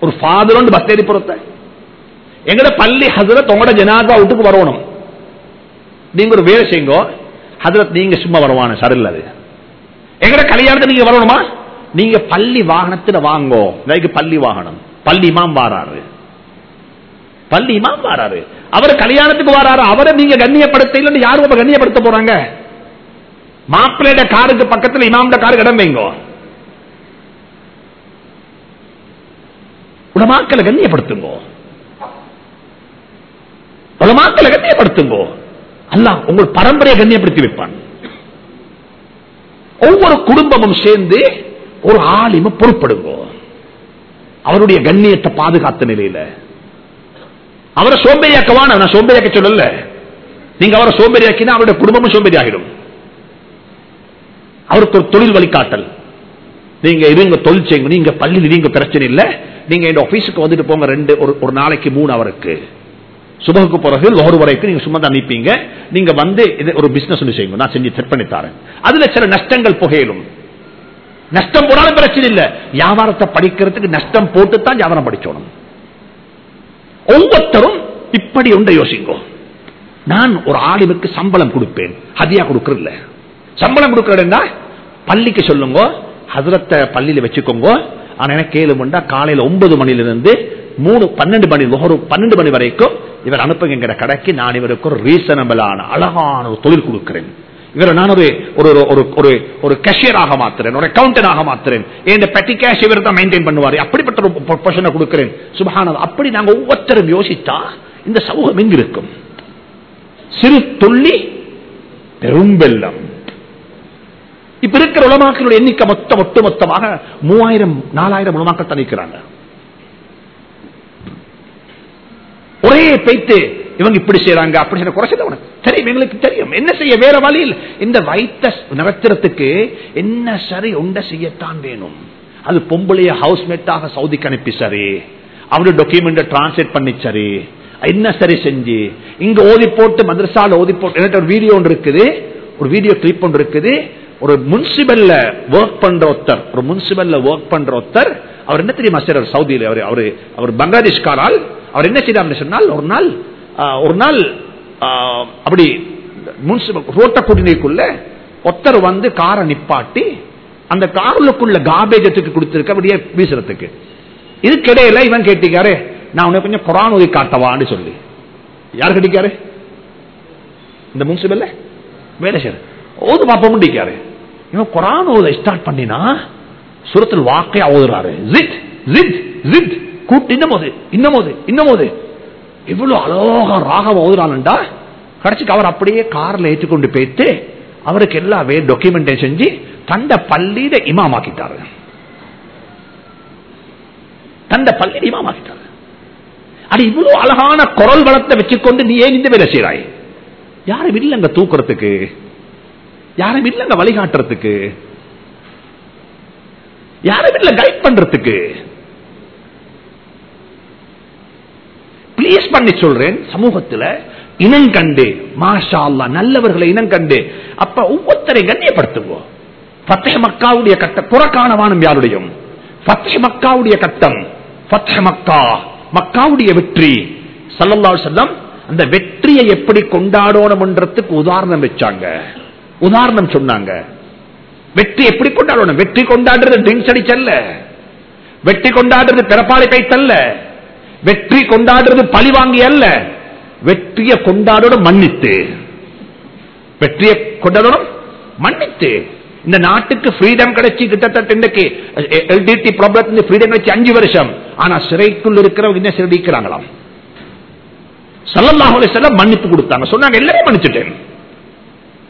ஒரு ஃபாதர் ஒன்று பஸ் ஏறி போறத? எங்கட பள்ளி ஹசரத் உங்களோட ஜனாதா வீட்டுக்கு வரணும். நீங்க ஒரு வேலை செய்யுங்க. ஹசரத் நீங்க சும்மா வருவான சரில்ல அது. எங்கட கல்யாணத்தை நீங்க வரணுமா? நீங்க பள்ளி வாகனத்துல வாங்கோ. பள்ளி வாகனம். பள்ளி இமாம் வாராரு. பள்ளி இமாம் வாராரு. அவர் கல்யாணத்துக்கு வராரு. அவரை நீங்க கண்ணியப்படுத்த யாரும் கண்ணியப்படுத்த போறாங்க? மாப்பிள்ளையோட காருக்கு பக்கத்தில் இமாமோட காருக்கு இடம் வைங்க. உலமாக்களை கண்ணியப்படுத்துங்க. உலமாக்களை கண்ணியப்படுத்துங்கோ. அல்ல உங்கள் பரம்பரையை கண்ணியப்படுத்தி வைப்பான். ஒவ்வொரு குடும்பமும் சேர்ந்து ஒரு ஆளுமை பொறுப்படுங்க அவருடைய கண்ணியத்தை பாதுகாத்த நிலையில அவரை சோம்பேறியாக்கவான நான் சோம்பேறியாக்க சொல்லல. நீங்க அவரை சோம்பேறியாக்கினா அவருடைய குடும்பமும் சோம்பேறி ஆகிடும் அவருக்கு ஒரு தொழில் வழிகாட்டல். நீங்க இருங்க தொழில் செய்யுங்க நீங்க பள்ளியில் நீங்க பிரச்சனை இல்ல. நீங்க இந்த ஆபீஸுக்கு வந்துட்டு போங்க ரெண்டு ஒரு ஒரு நாளைக்கு மூணு அவருக்கு. சுபகுக்கு பிறகு ஒரு வரைக்கும் நீங்க சும்மா தான் அனுப்பிங்க நீங்க வந்து இது ஒரு பிசினஸ் ஒன்று செய்யுங்க நான் செஞ்சு செட் பண்ணி தரேன். அதுல சில நஷ்டங்கள் புகையிலும். நஷ்டம் போனாலும் பிரச்சனை இல்ல. வியாபாரத்தை படிக்கிறதுக்கு நஷ்டம் போட்டு தான் வியாபாரம் படிச்சோணும். ஒவ்வொருத்தரும் இப்படி ஒன்றை யோசிங்கோ. நான் ஒரு ஆளுக்கு சம்பளம் கொடுப்பேன். ஹதியா கொடுக்கறதில்ல. சம்பளம் கொடுக்கறதுன்னா பள்ளிக்கு சொல்லுங்க ஹசரத்தை பள்ளியில வச்சுக்கோங்க. ஆனா எனக்கு கேளுமுண்டா காலையில ஒன்பது மணிலிருந்து மூணு பன்னெண்டு மணி ஒரு பன்னெண்டு மணி வரைக்கும் இவர் அனுப்புங்கிற கடைக்கு நான் இவருக்கு ஒரு ரீசனபிளான அழகான ஒரு தொழில் கொடுக்கிறேன். இவரை நான் ஒரு ஒரு ஒரு கேஷியராக மாத்துறேன் ஒரு அக்கௌண்டன்டாக மாத்துறேன். என் பெட்டி கேஷ் இவர் தான் மெயின்டைன் பண்ணுவார்? அப்படிப்பட்ட ஒரு பொசிஷனை கொடுக்கிறேன். சுபஹானது அப்படி நாங்க ஒவ்வொருத்தரும் யோசித்தா இந்த சமூகம் எங்க இருக்கும் சிறு துள்ளி பெரும்பெல்லம் இப்ப இருக்கிற உலமாக்களுடைய எண்ணிக்கை மொத்தம் ஒட்டுமொத்தமாக மூவாயிரம் நாலாயிரம் உலமாக்கள் தணிக்கிறாங்க ஒரே பைத்து இவங்க இப்படி செய்யறாங்க அப்படி செய்யற குறை உனக்கு தெரியும் எங்களுக்கு தெரியும். என்ன செய்ய வேற வழியில் இந்த வைத்த நிறத்திறத்துக்கு என்ன சரி உண்ட செய்யத்தான் வேணும். அது பொம்பளைய ஹவுஸ்மேட்டாக சவுதிக்கு அனுப்பி சரி. அவருடைய டாக்குமெண்ட் டிரான்ஸ்லேட் பண்ணி சரி. என்ன சரி செஞ்சு? இங்க ஓதி போட்டு மதரசால ஓதி போட்டு என்கிட்ட ஒரு வீடியோ ஒன்று இருக்குது. ஒரு வீடியோ கிளிப் ஒன்று இருக்குது. ஒரு முன்சிபல்ல ஒர்க் பண்ற ஒருத்தர் ஒரு முன்சிபல்ல ஒர்க் பண்ற ஒருத்தர் அவர் என்ன தெரியுமா சார் சவுதியில் அவர் அவர் அவர் பங்களாதேஷ்காரால் அவர் என்ன செய்தார் சொன்னால் ஒரு நாள் ஒரு நாள் அப்படி முன்சிபல் ரோட்ட குடிநீருக்குள்ள ஒருத்தர் வந்து காரை நிப்பாட்டி அந்த காருக்குள்ள காபேஜத்துக்கு கொடுத்திருக்க அப்படியே வீசுறதுக்கு. இதுக்கிடையில இவன் கேட்டிக்காரு நான் உனக்கு கொஞ்சம் குரான் உதவி காட்டவான்னு சொல்லி. யார் கேட்டிக்காரு இந்த முன்சிபல்ல? வேலை செய்யற ஓது பாப்ப முடிக்காரு இவன் குரான் ஓத ஸ்டார்ட் பண்ணினா சுரத்தில் வாக்கையா ஓதுறாரு. ஜித் ஜித் ஜித் கூட்டு இன்னும் போது இன்னும் போது இன்னும் போது எவ்வளவு அலோக ராகம் ஓதுறான்டா கடைசிக்கு அவர் அப்படியே கார்ல ஏற்றுக்கொண்டு போயிட்டு அவருக்கு எல்லா வே செஞ்சு தண்ட பள்ளியில இமாமாக்கிட்டாரு. தண்ட பள்ளியில இமாமாக்கிட்டாரு. அது இவ்வளவு அழகான குரல் வளத்தை வச்சுக்கொண்டு நீ ஏன் இந்த வேலை செய்யறாய் யாரும் இல்லைங்க தூக்குறதுக்கு. யாரும் இல்லைங்க வழிகாட்டுறதுக்கு. யாரும் இல்ல கைட் பண்றதுக்கு. பண்ணி சொல்றேன் சமூகத்துல இனம் கண்டு மாஷா அல்லா நல்லவர்களை இனம் கண்டு அப்ப ஒவ்வொருத்தரை கண்ணியப்படுத்துவோம். பத்தக மக்காவுடைய கட்டம் புறக்கானவானம் யாருடையும்? பத்தக மக்காவுடைய கட்டம் பத்தக மக்கா மக்காவுடைய வெற்றி. சல்லல்லா செல்லம் அந்த வெற்றியை எப்படி கொண்டாடணும்ன்றதுக்கு உதாரணம் வச்சாங்க. உதாரணம் சொன்னாங்க. வெற்றி எப்படி கொண்டாடணும்? வெற்றி கொண்டாடுறது ட்ரிங்க்ஸ் அடிச்சல்ல வெற்றி கொண்டாடுறது பிறப்பாளி கைத்தல்ல வெற்றி கொண்டாடுறது பழி வாங்கி அல்ல. வெற்றியை கொண்டாடோட மன்னித்து. வெற்றியை கொண்டாடோட மன்னித்து. இந்த நாட்டுக்கு ஃப்ரீடம் கிடைச்சி கிட்டத்தட்ட இன்றைக்கு எல்டிடி ப்ராப்ளம் ஃப்ரீடம் கிடைச்சி அஞ்சு வருஷம். ஆனா சிறைக்குள் இருக்கிறவங்க என்ன சிறடிக்கிறாங்களாம் சல்லல்லாஹ் செல்ல மன்னிப்பு கொடுத்தாங்க. சொன்னாங்க எல்லாரும் மன்னிச்சுட்டேன்.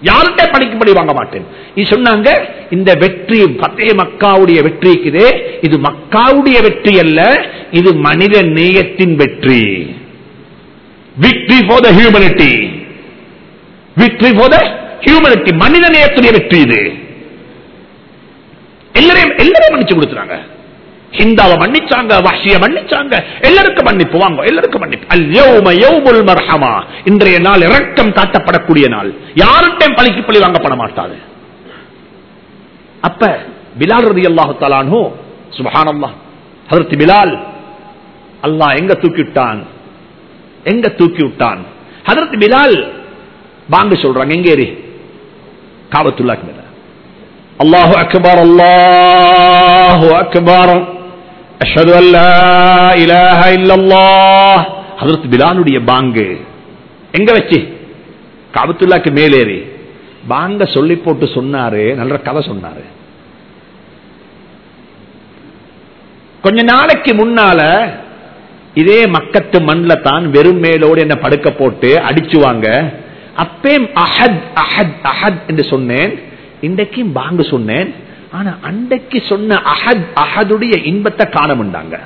யார்கிட்ட படிக்கும்படி வாங்க மாட்டேன். இது சொன்னாங்க இந்த வெற்றி பத்தே மக்காவுடைய வெற்றி இருக்குதே இது மக்காவுடைய வெற்றி அல்ல இது மனித நேயத்தின் வெற்றி. Victory for the humanity victory for the humanity மனித நேயத்துடைய வெற்றி இது. எல்லாரையும் எல்லாரையும் மன்னிச்சு கொடுத்துறாங்க. ஹிந்தாவை மன்னிச்சாங்க வஷிய மன்னிச்சாங்க. எல்லாருக்கும் மன்னிப்பு வாங்க எல்லாருக்கும் மன்னிப்பு. அல்யௌம யௌமுல் மர்ஹமா. இன்றைய நாள் இரக்கம் காட்டப்படக்கூடிய நாள். யார்கிட்டையும் பழிக்கு பழி வாங்கப்பட மாட்டாது. அப்ப பிலால் ரதி அல்லாஹு தலானோ சுபஹான் அல்லாஹ் பிலால் அல்லாஹ் எங்க தூக்கி விட்டான் எங்க தூக்கி விட்டான் ஹதரத் பிலால் பாங்க சொல்றாங்க எங்க ஏறி? மேல. الله أكبر الله أكبر أشهد أن لا إله إلا الله حضرت பிலாலுடைய பாங்கு எங்க வச்சு காபத்துல்லாக்கு மேலேறி பாங்க சொல்லி போட்டு சொன்னாரு நல்ல கதை சொன்னாரு கொஞ்ச நாளைக்கு முன்னால இதே மக்கத்து மண்ணில் தான் வெறும் மேலோடு என்ன படுக்க போட்டு அடிச்சுவாங்க அப்பேம் அஹத் அஹத் அஹத் என்று சொன்னேன் இன்றைக்கும் பாங்கு சொன்னேன். ஆனா அன்றைக்கு சொன்ன அஹத் அஹதுடைய இன்பத்தை காண முடிந்தாங்க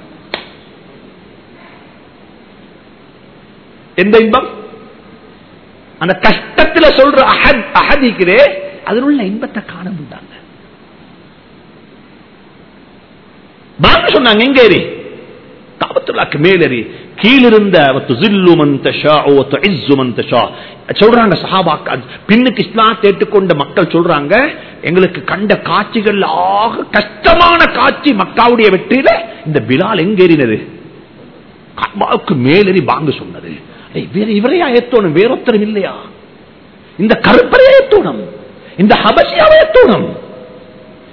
எந்த இன்பம்? அந்த கஷ்டத்துல சொல்ற அஹத் அஹதிக்கிறே அதில் உள்ள இன்பத்தை காண முடிந்தாங்க பாங்க சொன்னாங்க எங்க ஏறி. காபத்துள்ளாக்கு மேலேறி கீழிருந்த சொல்றாங்க சஹாபாக்க பின்னுக்கு இஸ்லாம் தேட்டுக்கொண்ட மக்கள் சொல்றாங்க எங்களுக்கு கண்ட காட்சிகள் ஆக கஷ்டமான காட்சி மக்காவுடைய வெற்றியில இந்த பிலால் எங்கேறினது ஆத்மாவுக்கு மேலேறி பாங்க சொன்னது. இவரையா ஏத்தோணும்? வேறொத்தரும் இல்லையா? இந்த கருப்பரையா ஏத்தோணும்? இந்த ஹபசியாவை ஏத்தோணும்?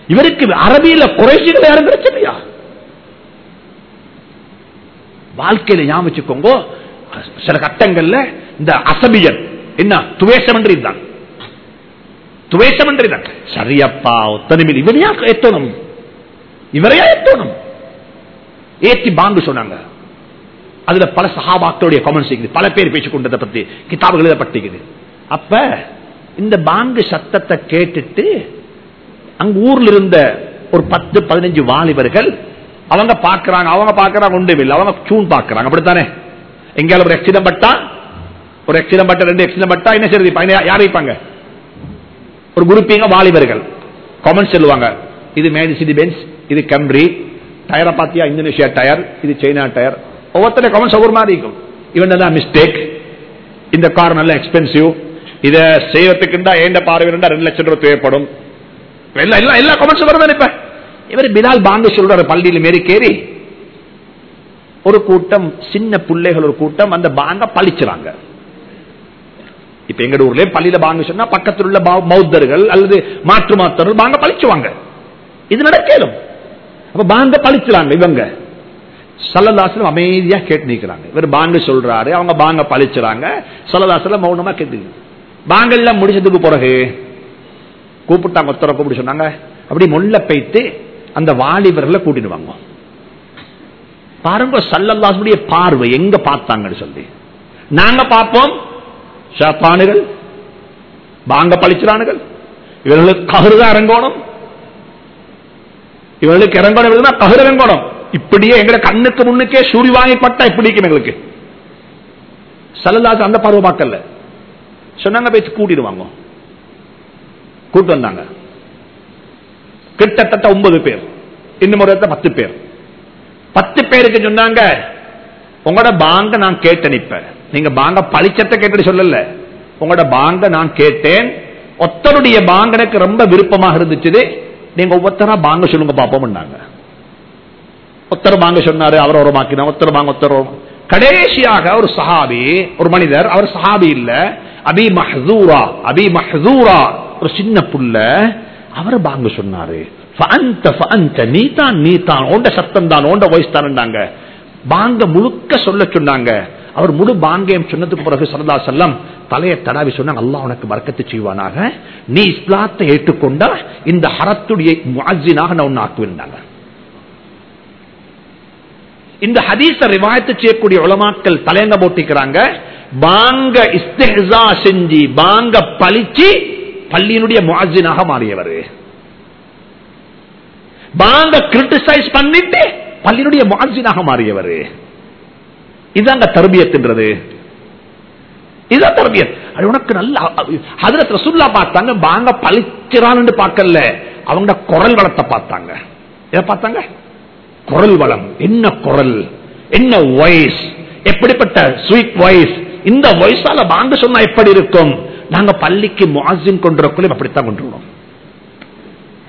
இவருக்கு அரபியில குறைசிகள் யாரும் பிரச்சனையா வாழ்க்கையில ஞாபகம் சில கட்டங்கள்ல இந்த அசபியன் என்ன துவேஷம் என்று இருந்தான் துவேஷம் என்று இருந்தான் சரியப்பா ஒத்தனிமில். இவனையா ஏத்தோணும் இவரையா ஏத்தோணும் ஏத்தி பாங்கு சொன்னாங்க. அதுல பல சகாபாக்களுடைய கமெண்ட்ஸ் இருக்குது. பல பேர் பேசிக்கொண்டதை பத்தி கிதாபுகள் எழுதப்பட்டிருக்குது. அப்ப இந்த பாங்கு சத்தத்தை கேட்டுட்டு அங்க ஊர்ல இருந்த ஒரு பத்து பதினஞ்சு வாலிபர்கள் அவங்க பாக்குறாங்க அவங்க பாக்குறாங்க ஒன்றும் இல்லை. அவங்க சூன் பாக்குறாங்க அப்படித்தானே? எங்கேயாலும் ஒரு எக்ஸிடம் பட்டா? ஒரு எக்ஸிடம் பட்டா ரெண்டு எக்ஸிடம் பட்டா என்ன செய்யறது யார் வைப்பாங்க? ஒரு குரூப்பிங்க வாலிபர்கள். கமெண்ட் சொல்லுவாங்க. இது மேடிசிடி பென்ஸ் இது கம்ரி டயரை பார்த்தியா? இந்தோனேஷியா டயர் இது சைனா டயர் ஒவ்வொருத்தர கமெண்ட்ஸ் ஒவ்வொரு மாதிரி இருக்கும். இவன் தான் மிஸ்டேக் இந்த கார் நல்ல எக்ஸ்பென்சிவ் இதை செய்யறதுக்குண்டா ஏண்ட பார்வை ரெண்டு லட்சம் ரூபாய் தேவைப்படும். எல்லா எல்லா எல்லா கமெண்ட்ஸும் வருதான் இப்ப? இவர் பிலால் பாங்க சொல்றாரு பள்ளியில் மேரி கேறி ஒரு கூட்டம் சின்ன பிள்ளைகள் ஒரு கூட்டம் அந்த பாங்க பழிச்சுறாங்க. இப்ப எங்க ஊர்ல பள்ளியில பாங்க சொன்னா பக்கத்தில் உள்ள பௌத்தர்கள் அல்லது மாற்று மாத்தர்கள் பாங்க பழிச்சுவாங்க. இது நடக்கலும். அப்ப பாங்க பழிச்சுறாங்க இவங்க. சல்லதாசலம் அமைதியா கேட்டு நிற்கிறாங்க இவர் பாங்க சொல்றாரு அவங்க பாங்க பழிச்சுறாங்க. சல்லதாசலம் மௌனமா கேட்டு பாங்கல்ல முடிச்சதுக்கு பிறகு கூப்பிட்டாங்க ஒத்தர கூப்பிட்டு சொன்னாங்க. அப்படி முள்ள பைத்து அந்த வாலிபர்களை கூட்டிடுவாங்க பாருங்க சல்லல்லாசுடைய பார்வை எங்க பார்த்தாங்கன்னு சொல்லி. நாங்க பார்ப்போம். ஷாப்பானுகள் பாங்க பழிச்சிறானுகள். இவர்களுக்கு கருதான் இறங்கணும். இவர்களுக்கு இறங்கணும் கரு இறங்கணும். இப்படியே எங்க கண்ணுக்கு முன்னுக்கே சூரி வாங்கிப்பட்டா இப்படி எங்களுக்கு. சல்லல்லாசு அந்த பார்வை பார்க்கல. சொன்னாங்க பேச்சு கூட்டிடுவாங்க கூட்டு வந்தாங்க. கிட்டத்தட்ட ஒன்பது பேர். இன்னும் ஒரு பத்து பேர். பத்து பேருக்கு சொன்னாங்க உங்களோட பாங்க நான் கேட்டேன் இப்ப நீங்க பாங்க பழிச்சத்தை கேட்டு சொல்லல. உங்களோட பாங்க நான் கேட்டேன். ஒத்தருடைய பாங்க எனக்கு ரொம்ப விருப்பமாக இருந்துச்சு நீங்க ஒவ்வொருத்தரா பாங்க சொல்லுங்க பாப்போம்னாங்க. ஒத்தர் பாங்க சொன்னாரு அவர் ஒரு மாக்கினா ஒத்தர் பாங்க ஒத்தர் கடைசியாக ஒரு சஹாபி ஒரு மனிதர் அவர் சஹாபி இல்ல. அபி மஹூரா அபி மஹூரா ஒரு சின்ன புள்ள அவர் பாங்க சொன்னாரு. நீ தான் ஓண்ட சத்தம் தான் ஓண்ட வயசு தான்டாங்க பாங்க முழுக்க சொல்ல சொன்னாங்க. அவர் முழு பாங்கியம் சொன்னதுக்கு பிறகு சரதா செல்லம் தலையை தடாவி சொன்னாங்க அல்லா உனக்கு வர்க்கத்து செய்வானாக. நீ இஸ்லாத்தை ஏற்றுக்கொண்டா இந்த ஹரத்துடைய முஜினாக நான் ஒன்னு ஆக்குவிருந்தாங்க இந்த ஹதீச ரிவாயத்து செய்யக்கூடிய உலமாக்கள் தலையங்க போட்டிக்கிறாங்க பாங்க இஸ்தா செஞ்சு பாங்க பழிச்சு பள்ளியினுடைய முஜினாக மாறியவர். பாங்க கிரிட்டிசைஸ் பண்ணிட்டு பள்ளியினுடைய முஜினாக மாறியவர். இதாங்க தர்பியத்துன்றது. இதுதான் தர்பியத். அது உனக்கு நல்ல அதுல ரசுல்லா பார்த்தாங்க பாங்க பழிச்சிரான்னு பார்க்கல. அவங்க குரல் வளத்தை பார்த்தாங்க. எதை பார்த்தாங்க? குரல் வளம். என்ன குரல்? என்ன வாய்ஸ் எப்படிப்பட்ட ஸ்வீட் வாய்ஸ் இந்த வயசால பாங்க சொன்னா எப்படி இருக்கும்? நாங்க பள்ளிக்கு முஹின் கொண்டிருக்கோம் அப்படித்தான் கொண்டுருவோம்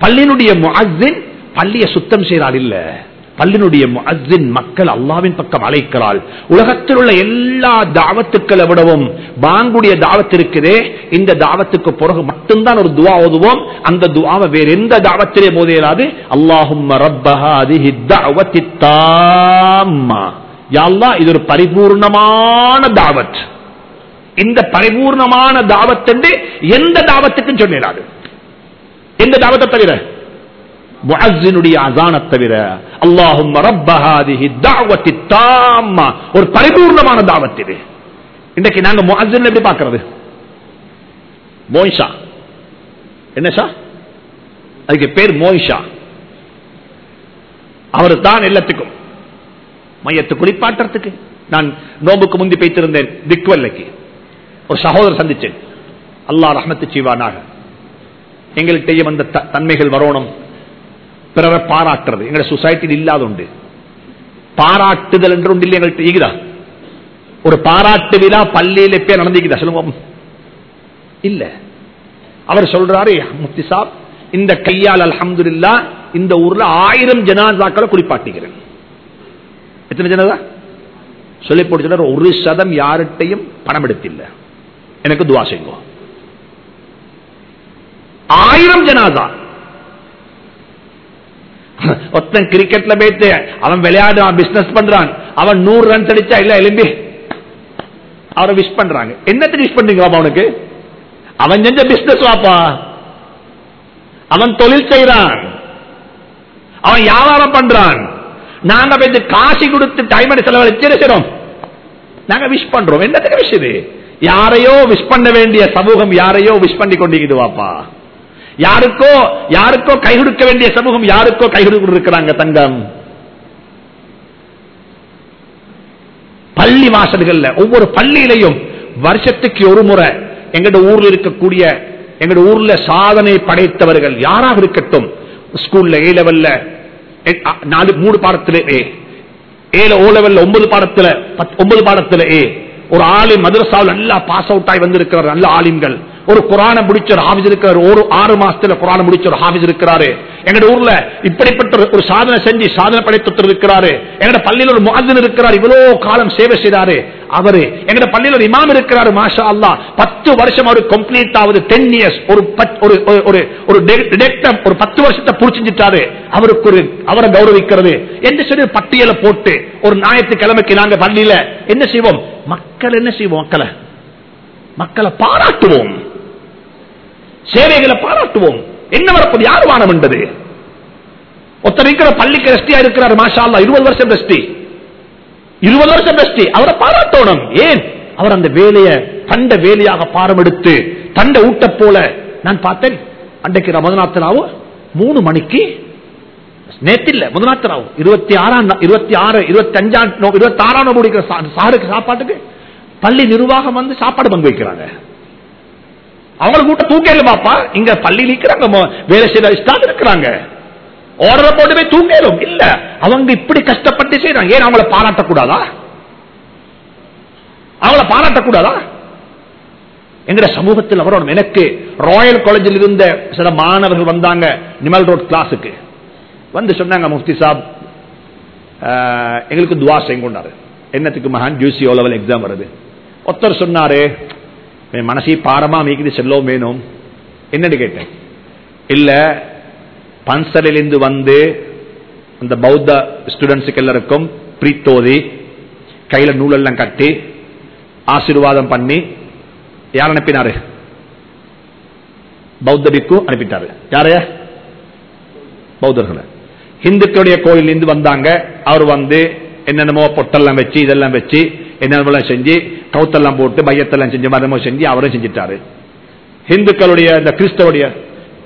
பள்ளியினுடைய முஹின் பள்ளியை சுத்தம் செய்யறாள் இல்ல. பள்ளினுடைய முஹின் மக்கள் அல்லாவின் பக்கம் அழைக்கிறாள். உலகத்தில் உள்ள எல்லா தாவத்துக்களை விடவும் பாங்குடைய தாவத்து இருக்குதே இந்த தாவத்துக்கு பிறகு மட்டும்தான் ஒரு துவா ஓதுவோம். அந்த துவாவை வேற எந்த தாவத்திலே போதையிலாது அல்லாஹும் இது ஒரு பரிபூர்ணமான தாவத். இந்த பரிபூர்ணமான தாவத் எந்த தாவத்துக்கும் சொன்னாது எந்த தாவத்தை தவிர? முஅஸ்ஸினுடைய அசானத் தவிர. அல்லாஹும் ரப்ப தாவத்தி தஅவத்தி தாம்மா. ஒரு பரிபூர்ணமான தாவத் இது. இன்றைக்கு நாங்க முஅஸ்ஸின் எப்படி பார்க்கிறது? மோயிஷா. என்ன ஷா? அதுக்கு பேர் மோயிஷா. அவர் தான் எல்லாத்துக்கும் மையத்து குளிப்பாட்டுறதுக்கு. நான் நோம்புக்கு முந்தி பேய்த்திருந்தேன் திக்வல்லைக்கு. ஒரு சகோதரர் சந்திச்சேன் அல்லாஹ் ரஹமத்து செய்வானாக. எங்கள்கிட்டயும் அந்த த- தன்மைகள் வரணும். பிறரை பாராட்டுறது. எங்க சொசைட்டியில் இல்லாத உண்டு. பாராட்டுதல் என்று ஒன்று இல்லை எங்கள்கிட்ட. ஈகுதா ஒரு பாராட்டு விழா பள்ளியில் பேர் நடந்துக்குதா சொல்லுவோம் இல்ல. அவர் சொல்றாரு முஃப்தி சாப் இந்த கையால் அல்ஹம்துலில்லா இந்த ஊர்ல ஆயிரம் ஜனாதாக்களை குறிப்பாட்டுகிறேன். எத்தனை ஜனதா சொல்லி போட்டு ஒரு சதம் யார்கிட்டையும் பணம் எடுத்தில்லை. எனக்கு துவா செய்யுங்க. ஆயிரம் ஜனாதா ஒருத்தன் கிரிக்கெட்ல போயிட்டு அவன் விளையாடுவான் பிசினஸ் பண்றான். அவன் நூறு ரன் அடிச்சா இல்ல எலும்பி. அவரை விஷ் பண்றாங்க. என்னத்துக்கு விஷ் பண்றீங்க பாப்பா அவனுக்கு அவன் செஞ்ச பிசினஸ் வாப்பா அவன் தொழில் செய்யறான் அவன் வியாபாரம் பண்றான். நாங்க போய் கொடுத்து டைம் செலவழிச்சு செய்யறோம் நாங்க விஷ் பண்றோம். என்னத்துக்கு விஷ் இது? யாரையோ விஷ் பண்ண வேண்டிய சமூகம் யாரையோ விஷ் பண்ணி கொண்டிருக்குது வாப்பா. யாருக்கோ யாருக்கோ கை கொடுக்க வேண்டிய சமூகம் யாருக்கோ கை கொடுக்கிறாங்க இருக்கிறாங்க தங்கம். பள்ளி வாசல்கள்ல ஒவ்வொரு பள்ளியிலையும் வருஷத்துக்கு ஒரு முறை எங்கட ஊர்ல இருக்கக்கூடிய எங்கட ஊர்ல சாதனை படைத்தவர்கள் யாராக இருக்கட்டும் ஸ்கூல்ல ஏ லெவல்ல நாலு மூணு பாடத்துல ஏ ஏல ஓ லெவல்ல ஒன்பது பாடத்துல பத்- ஒன்பது பாடத்துல ஏ ஒரு ஆலிம் மதுரசாவில் நல்லா பாஸ் அவுட் ஆகி வந்திருக்கிறார் நல்ல ஆலிம்கள். ஒரு குரான முடிச்ச ஒரு ஹாஃபிஸ் இருக்கிறார் ஒரு ஆறு மாசத்துல குரான முடிச்ச ஒரு ஹாஃபிஸ் இருக்கிறாரு. எங்கட ஊர்ல இப்படிப்பட்ட ஒரு- சாதனை செஞ்சு சாதனை படைத்து இருக்கிறாரு. எங்கட பள்ளியில் ஒரு முகந்தன் இருக்கிறார் இவ்வளவு காலம் சேவை செய்தாரு. அவரு எங்கட பள்ளியில் ஒரு இமாம் இருக்கிறாரு மாஷா அல்லா பத்து வருஷம் அவரு கம்ப்ளீட் ஆகுது. டென் இயர்ஸ் ஒரு ஒரு ஒரு- ஒரு ஒரு ஒரு பத்து வருஷத்தை புடிச்சிட்டாரு அவருக்கு ஒரு அவரை கௌரவிக்கிறது. என்று சொல்லி பட்டியலை போட்டு ஒரு ஞாயிற்றுக்கிழமைக்கு நாங்க பள்ளியில என்ன செய்வோம்? மக்கள் என்ன செய்வோம் மக்களை? மக்களை பாராட்டுவோம். சேவைகளை பாராட்டுவோம். என்ன வரப்போது யார் வானம் என்பது? ஒருத்தர் இருக்கிற பள்ளிக்கு ரெஸ்டியா இருக்கிறார் மாஷா இருபது வருஷம் ரெஸ்டி. இருபது வருஷம் ரெஸ்டி. அவரை பாராட்டணும். ஏன்? அவர் அந்த வேலையை தண்ட வேலையாக பாரம் எடுத்து தண்ட ஊட்ட போல. நான் பார்த்தேன் அன்றைக்கு ரமதநாத்தனாவும் மூணு மணிக்கு நேத்தில்ல முதநாத்தனாவும் இருபத்தி ஆறாம் இருபத்தி ஆறு இருபத்தி அஞ்சாம் இருபத்தி ஆறாம் நோம்பு முடிக்கிற சா- சாருக்கு சாப்பாட்டுக்கு பள்ளி நிர்வாகம் வந்து சாப்பாடு பங்கு வைக்கிறாங்க. அவங்களுக்கு கூட்ட தூக்க பாப்பா இங்க பள்ளி நிக்கிறாங்க வேலை செய்யற ஸ்டாஃப் இருக்கிறாங்க. ஆர்டர் போட்டு போய் தூங்கலும் இல்ல. அவங்க இப்படி கஷ்டப்பட்டு செய்யறாங்க ஏன் அவங்கள பாராட்டக்கூடாதா? அவங்கள பாராட்டக்கூடாதா? எங்கட சமூகத்தில் அவரோட எனக்கு ராயல் காலேஜில் இருந்த சில மாணவர்கள் வந்தாங்க நிமல் ரோட் கிளாஸுக்கு வந்து சொன்னாங்க முஃப்தி சாப். எங்களுக்கு துவா செய்யுங்கொண்டாரு என்னத்துக்கு மகான் ஜூசி ஓலவல் எக்ஸாம் வருது. ஒருத்தர் சொன்னாரு என் மனசை பாரமா மீக்குது செல்லவும் வேணும். என்னன்னு கேட்டேன். இல்ல பன்சலிலிருந்து வந்து அந்த பௌத்த ஸ்டூடெண்ட்ஸுக்கு எல்லாருக்கும் பிரீத்தோதி கையில நூலெல்லாம் கட்டி ஆசீர்வாதம் பண்ணி யார் அனுப்பினாரு? பௌத்த பிக்கு அனுப்பிட்டாரு. யாரைய பௌத்தர்களை. இந்துக்களுடைய கோயிலிருந்து வந்தாங்க. அவர் வந்து என்னென்னமோ பொட்டெல்லாம் வச்சு இதெல்லாம் வச்சு என்னென்ன செஞ்சு கவுத்தெல்லாம் போட்டு பையத்தெல்லாம் செஞ்சு மதமோ செஞ்சு அவரும் செஞ்சுட்டாரு. இந்துக்களுடைய இந்த கிறிஸ்தவுடைய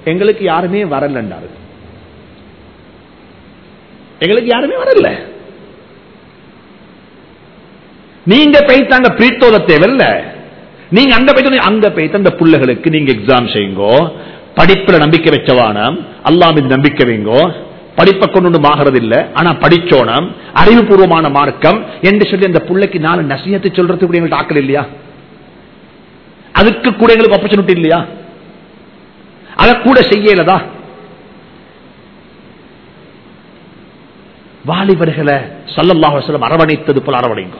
எங்களுக்கு யாருமே வரலன்றாரு எங்களுக்கு யாருமே வரல. நீங்க பெய்தாங்க பிரீத்தோத தேவையில்ல நீங்க அங்க போய்த்து அங்க பெய்த அந்த புள்ளைகளுக்கு நீங்க எக்ஸாம் செய்யுங்கோ. படிப்புல நம்பிக்கை வச்சவானம் அல்லாமின் நம்பிக்கை வைங்கோ. படிப்பை கொண்டு ஆகிறது இல்ல ஆனா படிச்சோனம் அறிவுபூர்வமான மார்க்கம் என்று சொல்லி அந்த புள்ளைக்கு நாலு நசியத்தை சொல்றதுக்கு கூட எங்களுக்கு ஆக்கல் இல்லையா? அதுக்கு கூட எங்களுக்கு ஆப்பர்ச்சுனிட்டி இல்லையா? அதை கூட செய்யலதா? வாலிபர்களை சல்லல்லாஹு அரவணைத்தது போல அரவணைங்க.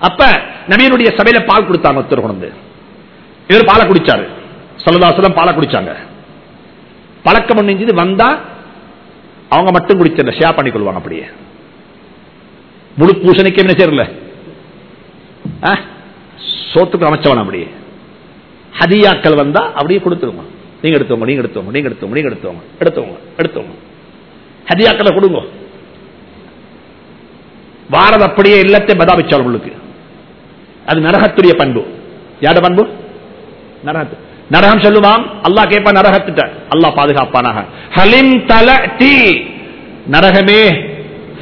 அப்ப நபியனுடைய சபையில பால் கொடுத்தாங்க ஒருத்தர் கொண்டு இவர் பாலை குடிச்சாரு. சல்லல்லாஹு பாலை குடிச்சாங்க. பழக்கம் பண்ணிஞ்சது வந்தா அவங்க மட்டும் குடிச்ச ஷேர் பண்ணி கொள்வாங்க அப்படியே. முழு பூசணிக்கு என்ன செய்யல சோத்துக்கு அமைச்சவன் அப்படியே. ஹதியாக்கள் வந்தா அப்படியே கொடுத்துருவோம் நீங்க எடுத்தவங்க நீங்க எடுத்தவங்க நீங்க எடுத்தவங்க நீங்க எடுத்தவங்க எடுத்தவங்க எடுத்தவங்க ஹதியாக்களை கொடுங்க. வாரது அப்படியே இல்லத்தை பதாபிச்சால் உங்களுக்கு அது நரகத்துடைய பண்பு. யார பண்பு? நரகத்து. நரகம் சொல்லுவான். அல்லாஹ் கேட்பா நரகத்திட்ட. அல்லாஹ் பாதுகாப்பானாக. ஹலிம் தல டி நரகமே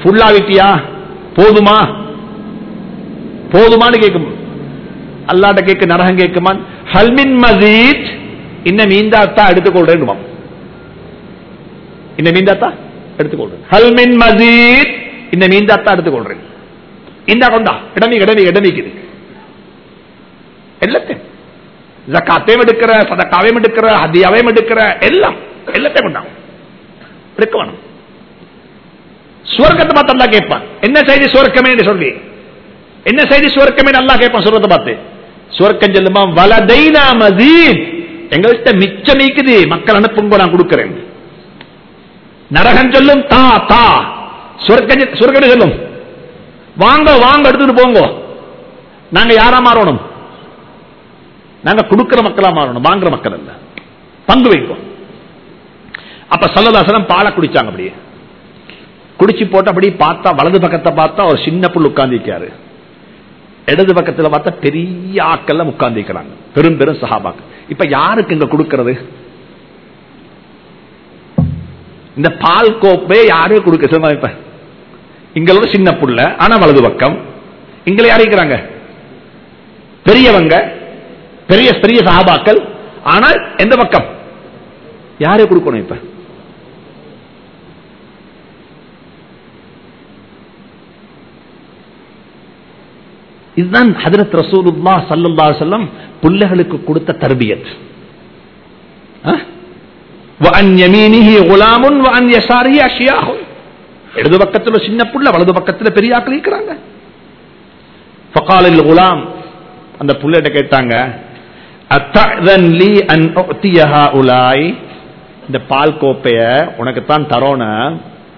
ஃபுல்லாவிட்டியா போதுமா? போதுமான்னு கேட்கும். அல்லாட்ட கேட்க நரகம் கேட்குமான். ஹல்மின் மசீத். இன்ன மீந்தாத்தா எடுத்துக்கொள்றேன் இன்ன மீந்தாத்தா எடுத்துக்கொள்றேன். ஹல்மின் மசீத். இன்ன மீந்தாத்தா எடுத்துக்கொள்றேன். இந்தா கொண்டா இடமி இடமி இடமிக்குது. எல்லாத்தையும். ஜக்காத்தையும் எடுக்கிற சதக்காவையும் எடுக்கிற ஹதியாவையும் எடுக்கிற எல்லாம் எல்லாத்தையும் எடுக்க வேணும். சுவர்க்கத்தை பார்த்து அல்லா கேட்பான். என்ன செய்தி சுவர்க்கமே என்று சொல்லி? என்ன செய்தி சுவர்க்கமே நல்லா கேட்பான் சுவர்க்கத்தை பார்த்து? சுவர்க்கம் சொல்லுமா வலதைனா மதீன் எங்கள்கிட்ட மிச்சம் நீக்குது மக்கள் அனுப்புங்க நான் கொடுக்கிறேன். நரகம் சொல்லும் தா தா. சுவர்க்கம் சொல்லும். வாங்க வாங்க எடுத்துட்டு போங்க. நாங்க யாரா மாறணும்? நாங்க கொடுக்கிற மக்களா மாறணும் வாங்குற மக்கள் அல்ல. பங்கு வைக்கும் அப்ப சல்லதாசனம் பாலை குடிச்சாங்க அப்படியே. குடிச்சு போட்டு அப்படி பார்த்தா வலது பக்கத்தை பார்த்தா ஒரு சின்ன புல் உட்கார்ந்திருக்காரு. இடது பக்கத்துல பார்த்தா பெரிய ஆக்கெல்லாம் உட்கார்ந்திருக்கிறாங்க. பெரும் பெரும் சஹாபாக்கு இப்ப யாருக்கு இங்க கொடுக்கிறது? இந்த பால் கோப்பை யாரும் கொடுக்க சொல்லுங்க இப்ப இங்களோட சின்ன புள்ள ஆனா வலது பக்கம். இங்களை யாரிக்கிறாங்க பெரியவங்க. பெரிய பெரிய சஹாபாக்கள். ஆனால் எந்த பக்கம்? யாரே கொடுக்கணும் இப்ப? இதுதான் ஹதரத் ரசூலுல்லா சல்லுல்லா செல்லம் பிள்ளைகளுக்கு கொடுத்த தர்பியத். இடது பக்கத்தில் சின்ன புள்ள வலது பக்கத்தில் பெரிய ஆக்கள் இருக்கிறாங்க. அந்த புள்ளைகிட்ட கேட்டாங்க அத்தஅதன் லீ அன் உலாய் இந்த பால் கோப்பைய உனக்குத்தான் தரோன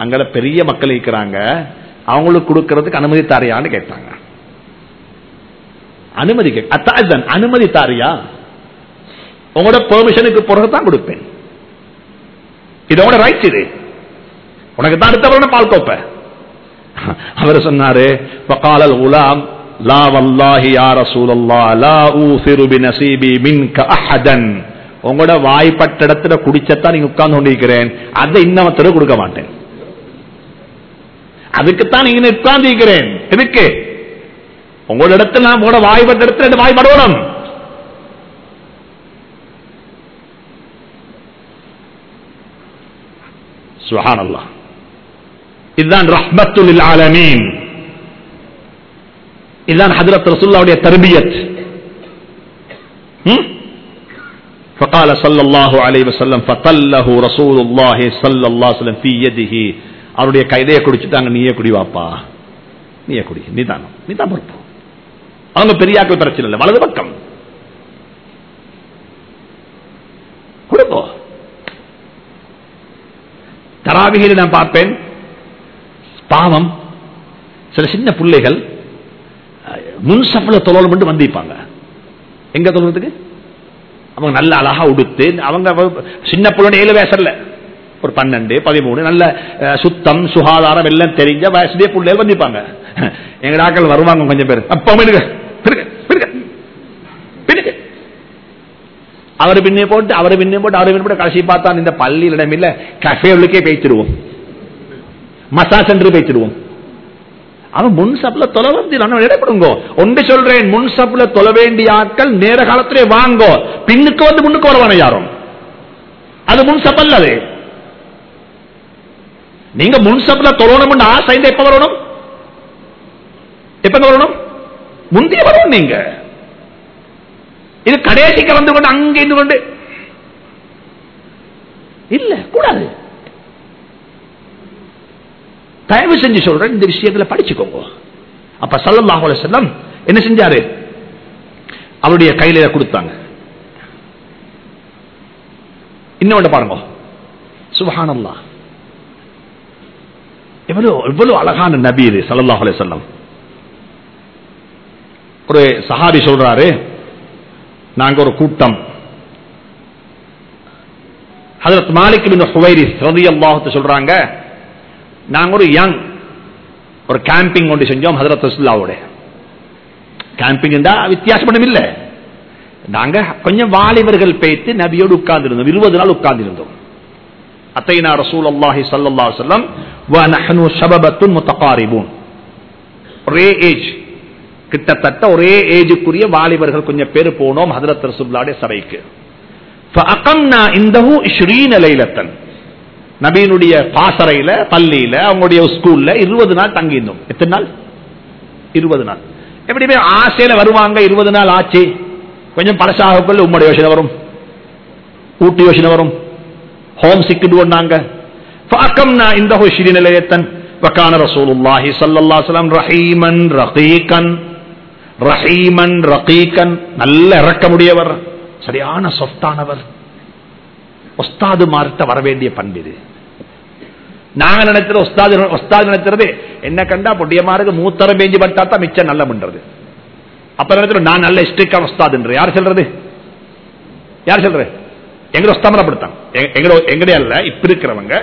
அங்கல பெரிய மக்கள் இருக்கிறாங்க. அவங்களுக்கு கொடுக்கறதுக்கு அனுமதி தாரியான்னு கேட்டாங்க. அனுமதி அத்தாதன் அனுமதி தாரியா உங்களோட பெர்மிஷனுக்கு பிறகுதான் கொடுப்பேன். இதோட ரைட் இது. உனக்கு தான் அடுத்த பால் கோப்பை. அவர் சொன்னாரு உலாம் லா வல்லாஹி லா அஹதன். உங்களோட வாய்ப்பட்ட இடத்துல குடிச்சத்தான் நீங்க உட்கார்ந்து கொண்டிருக்கிறேன். அதை இன்னமத்தில கொடுக்க மாட்டேன். அதுக்குத்தான் நீங்க உட்கார்ந்து இருக்கிறேன். எதுக்கு? உங்களோட இடத்துல நான் உங்களோட வாய்ப்பட்ட இடத்துல வாய்ப்படணும் சுஹானல்லா இதுதான் ரஹ்மத்துல் ஆலமீன். இதுதான் ஹதரத் ரசூல்லாவுடைய தர்பியத் فقال صلى الله عليه وسلم فطله رسول الله صلى الله عليه وسلم في يده அவருடைய கைதையை குடிச்சுட்டாங்க நீயே குடிவாப்பா நீயே குடி நீதான் நீதான் பொறுப்பு அவங்க பெரியாக்கள் பிரச்சனை இல்லை வலது பக்கம் கொடுப்போ தராவிகளை நான் பார்ப்பேன் பாவம் சில சின்ன பிள்ளைகள் முன் சப்பல மட்டும் வந்திருப்பாங்க எங்க தொழுறதுக்கு? அவங்க நல்ல அழகா உடுத்து அவங்க சின்ன பிள்ளை ஏழு வயசுல ஒரு பன்னெண்டு பதிமூணு நல்ல சுத்தம் சுகாதாரம் எல்லாம் தெரிஞ்ச வயசுலேயே பிள்ளைகள் வந்திருப்பாங்க எங்க டாக்கள் வருவாங்க கொஞ்சம் பேர். அப்ப அவர் பின்னே போட்டு அவர் பின்னே போட்டு அவர் பின்னே போட்டு கடைசி பார்த்தா இந்த பள்ளியில் இடமில்ல கஃபேவுக்கே பேய்ச்சிடுவோம் மசா சென்று பேய்ச்சிடுவோம் அவன் முன்சப்ல தொலை வந்து இடப்படுங்கோ ஒன்று சொல்றேன் முன்சப்ல தொலை வேண்டிய ஆட்கள் நேர காலத்திலே வாங்கோ. பின்னுக்கு வந்து முன்னுக்கு வருவான யாரும்? அது முன்சப் அல்லது அது. நீங்க முன்சப்ல தொழணும் ஆசை எப்ப வரணும்? எப்ப வரணும்? முந்தைய வரணும் நீங்க. இது கடைசிக்கு வந்து கொண்டு அங்க இருந்து கொண்டு. இல்ல கூடாது. தயவு செஞ்சு சொல்றேன் இந்த விஷயத்துல படிச்சுக்கோங்க. அப்ப சல்லாஹ் செல்லம் என்ன செஞ்சாரு? அவருடைய கையில கொடுத்தாங்க. இன்னொன்று பாருங்க. சுபஹானல்லா எவ்வளவு எவ்வளவு அழகான நபி இது சல்லாஹ் செல்லம் ஒரு சஹாபி சொல்றாரு நாங்க ஒரு கூட்டம். ஹதரத் மாலிக் பின் ஹுவைரிஸ் ரலியல்லாஹு சொல்றாங்க நாங்க ஒரு யங் ஒரு கேம்பிங் ஒன்று செஞ்சோம் ஹதரத் ரசூலுல்லாவோட. கேம்பிங் வித்தியாசப்படும் இல்ல நாங்க கொஞ்சம் வாலிபர்கள் பேத்து நபியோடு உட்கார்ந்திருந்தோம் இருபது நாள் உட்கார்ந்திருந்தோம். அத்தைனா ரசூல் அல்லாஹி சல்லா சொல்லம் வனஹனு முத்தகாரிபூன். ஒரே ஏஜ் கிட்டத்தட்ட ஒரே ஏஜுக்குரிய வாலிபர்கள் கொஞ்சம் பேர் போனோம் ஹதரத் ரசூல்லாடைய சபைக்கு. நபீனுடைய பாசறையில பள்ளியில அவங்களுடைய ஸ்கூல்ல இருபது நாள் தங்கியிருந்தோம். எத்தனை நாள்? இருபது நாள். எப்படி போய் ஆசையில வருவாங்க இருபது நாள் ஆச்சு. கொஞ்சம் பழசாகக்குள்ள உம்மோட யோசனை வரும். ஊட்டி யோசனை வரும். ஹோம் சிக்கிட்டு ஒன்னாங்க பாக்கம்னா இந்த ஹுஷிரி நிலையத்தன் வக்கான ரசூலுல்லாஹி சல்லல்லா சலாம் ரஹீமன் ரஹீகன் ரஹீமன் ரஹீகன் நல்ல இறக்க சரியான சொத்தானவர் ஒஸ்தாது மார்ட்ட வர வேண்டிய பண்பு இது. நாங்க நினைக்கிற ஒஸ்தாது ஒஸ்தாது நினைக்கிறது என்ன கண்டா பொடியமாருக்கு மூத்தரம் பேஞ்சு பட்டா தான் மிச்சம் நல்ல பண்றது அப்ப நினைக்கிறோம் நான் நல்ல ஸ்ட்ரிக்டான ஒஸ்தாதுன்ற யார் சொல்றது? யார் சொல்றது? எங்க ஒஸ்தாமரப்படுத்தான் எங்களோட எங்கடைய அல்ல இப்ப இருக்கிறவங்க.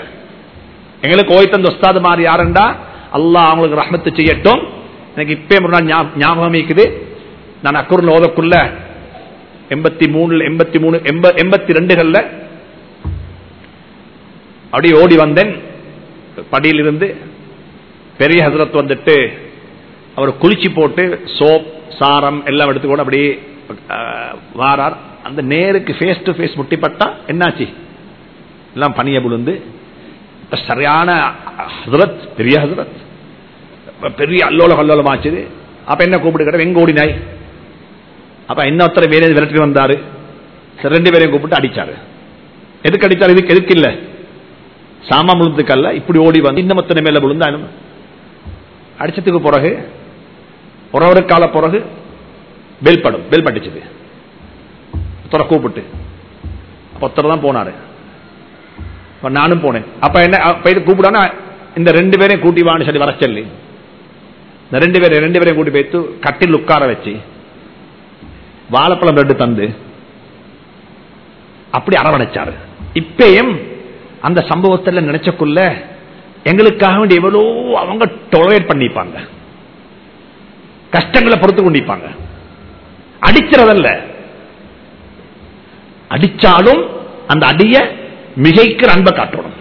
எங்களுக்கு ஓய்த்தந்த ஒஸ்தாது மாதிரி யாருண்டா? அல்லா அவங்களுக்கு ரஹமத்து செய்யட்டும். எனக்கு இப்பே முன்னாள் ஞா- ஞாபகம் இருக்குது. நான் அக்குருள் ஓதக்குள்ள எண்பத்தி மூணுல எண்பத்தி மூணு எண்பத்தி ரெண்டுகள்ல அப்படியே ஓடி வந்தேன். படியிலிருந்து பெரிய ஹசரத் வந்துட்டு அவர் குளிச்சு போட்டு சோப் சாரம் எல்லாம் எடுத்துக்கொண்டு அப்படியே வாரார். அந்த நேருக்கு ஃபேஸ் டு ஃபேஸ் முட்டிப்பட்டா என்னாச்சு? எல்லாம் பனிய விழுந்து சரியான ஹசரத் பெரிய ஹசரத். பெரிய அல்லோல கல்லோலம் ஆச்சுது. அப்ப என்ன கூப்பிட்டு எங்க ஓடினாய்? அப்ப இன்னொருத்தர் வேற விரட்டி வந்தாரு. சரி, ரெண்டு பேரையும் கூப்பிட்டு அடிச்சாரு. எதுக்கு அடிச்சாரு? இதுக்கு எதுக்கு இல்லை? சாமா முழுந்துக்கல்ல இப்படி ஓடி வந்து இந்த மத்தனை மேல விழுந்தா அடிச்சதுக்கு பிறகு ஒரு ஒரு கால பிறகு பெல் படும் பெல் பட்டுச்சுது ஒருத்தரை கூப்பிட்டு. அப்ப தான் போனாரு. நானும் போனேன். அப்ப என்ன அப்ப கூப்பிடானா? இந்த ரெண்டு பேரையும் கூட்டி வான்னு சொல்லி வர சொல்லி. இந்த ரெண்டு பேரும் ரெண்டு பேரையும் கூட்டி போய்த்து கட்டில் உட்கார வச்சு வாழைப்பழம் ரெண்டு தந்து அப்படி அரவணைச்சாரு. இப்பயும் அந்த சம்பவத்தில் நினைச்சக்குள்ள எங்களுக்காக வேண்டி எவ்வளோ அவங்க டொலரேட் பண்ணிப்பாங்க. கஷ்டங்களை பொறுத்து கொண்டிருப்பாங்க அடிக்கிறதல்ல அடிச்சாலும் அந்த அடிய மிகைக்கிற அன்பை காட்டணும்.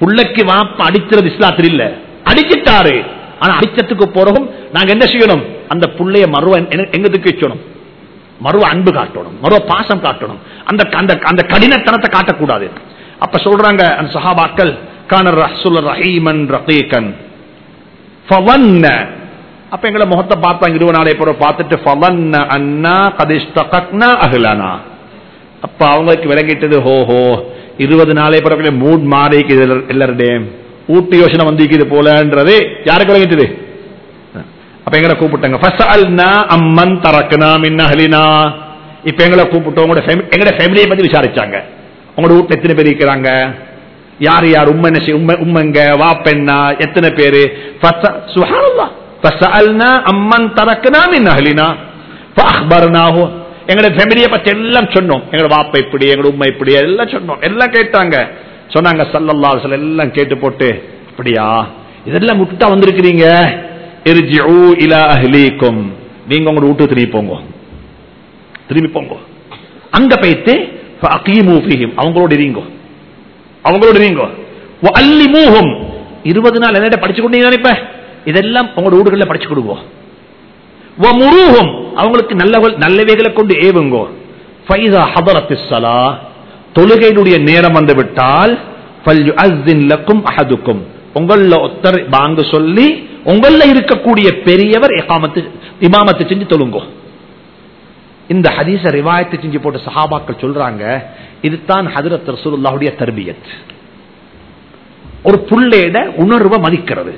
புள்ளைக்கு வாப்ப அடிக்கிறது இஸ்லாத்தில் இல்ல. அடிச்சிட்டாரு. ஆனா அடிச்சதுக்கு போறவும் நாங்க என்ன செய்யணும்? அந்த புள்ளைய மறுவ எங்கத்துக்கு வச்சணும்? மறுவ அன்பு காட்டணும். மறுவ பாசம் காட்டணும். அந்த அந்த கடினத்தனத்தை காட்டக்கூடாது. அப்ப சொல்றாங்க அந்த சஹாபாக்கள் கான ரசுல் ரஹீமன் ரகீகன். அப்ப எங்களை முகத்தை பார்த்தாங்க இருபது நாளை பிறகு பார்த்துட்டு ஃபவன்ன அண்ணா கதிஷ்டகக்னா அகிலானா அப்ப அவங்களுக்கு விளங்கிட்டது ஹோஹோ இருபது நாளை பிறகு மூட் மாறிக்கு எல்லாருடைய ஊட்டு யோசனை வந்திருக்குது போலன்றது யாருக்கு விளங்கிட்டது? அப்ப எங்களை கூப்பிட்டாங்க அம்மன் தரக்குனா மின் இப்ப எங்களை கூப்பிட்டோம் உங்களோட எங்களோட ஃபேமிலியை பத்தி விசாரிச்சாங்க. உங்களோட வீட்டுல எத்தனை பேர் இருக்கிறாங்க? யார் யார்? உண்மை என்ன செய்ய- உண்மை உண்மைங்க வாப்பெண்ணா எத்தனை பேரு? ஃபஸ- சுப்ஹானல்லாஹ் ஃபஸஅல்னா அம்மன் தரக்னா மின் அஹ்லினா. ஃபஅக்பர்னாஹு எங்களோட ஃபேமிலியை பத்தி எல்லாம் சொன்னோம். எங்களோட வாப்பா இப்படி எங்களோட உண்மை இப்படி எல்லாம் சொன்னோம். எல்லாம் கேட்டாங்க. சொன்னாங்க சல்லல்லாஹு அலைஹி வஸல்லம் எல்லாம் கேட்டு போட்டு அப்படியா? இதெல்லாம் விட்டுட்டா வந்திருக்கிறீங்க. இர்ஜிஉ இலா அஹ்லீக்கும். நீங்க உங்களோட வீட்டு திரும்பி போங்க. திரும்பி போங்க. அங்க போயிட்டு அவங்களோட இருங்க அவங்களோட அல்லி வஅல்லிமூஹும் 20 நாள் என்ன படிச்சு கொண்டீங்க இப்ப? இதெல்லாம் உங்களோட வீடுகளில் படிச்சு கொடுங்க வமுருஹும் அவங்களுக்கு நல்ல நல்லவைகளை கொண்டு ஏவுங்கோ. ஃபைதா ஹதரத்திஸ் ஸலா தொழுகையினுடைய நேரம் வந்து விட்டால் ஃபல்யுஅஸ்ஸின் அஹதுக்கும் உங்கள ஒத்தர் பாங்கு சொல்லி உங்கள இருக்கக்கூடிய பெரியவர் இகாமத்து இமாமத்து செஞ்சு தொழுங்கோ. இந்த ஹதீச ரிவாயத்தை செஞ்சு போட்ட சஹாபாக்கள் சொல்றாங்க இதுதான் ஹதரத் ரசூலுல்லாஹுடைய தர்பியத். ஒரு புள்ளேட உணர்வை மதிக்கிறது.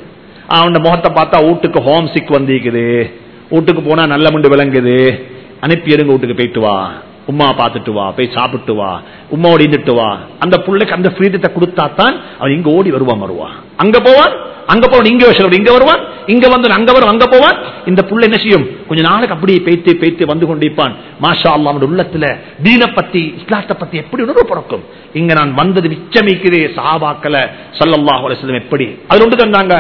அவன் முகத்தை பார்த்தா வீட்டுக்கு ஹோம் சிக் வந்திருக்குது. வீட்டுக்கு போனா நல்ல முண்டு விளங்குது. அனுப்பி எடுங்க வீட்டுக்கு போயிட்டு வா. உமா பார்த்துட்டு வா போய் சாப்பிட்டு வா உமாவோட இருந்துட்டு வா. அந்த புள்ளைக்கு அந்த ஃப்ரீடத்தை கொடுத்தா தான் அவன் இங்க ஓடி வருவான் வருவான். அங்க போவான் அங்க போவான் இங்க வச்சு இங்க வருவான் இங்க வந்து அங்க வரும் அங்க போவான். இந்த புள்ள என்ன செய்யும்? கொஞ்ச நாளைக்கு அப்படியே பேத்து பேத்து வந்து கொண்டிருப்பான். மாஷா அல்லா உள்ளத்துல தீன பத்தி இஸ்லாத்தை பத்தி எப்படி உணர்வு பிறக்கும்? இங்க நான் வந்தது மிச்சமிக்கிறே சாபாக்கல சல்லல்லாஹு அலைஹி எப்படி? அது ஒன்று தந்தாங்க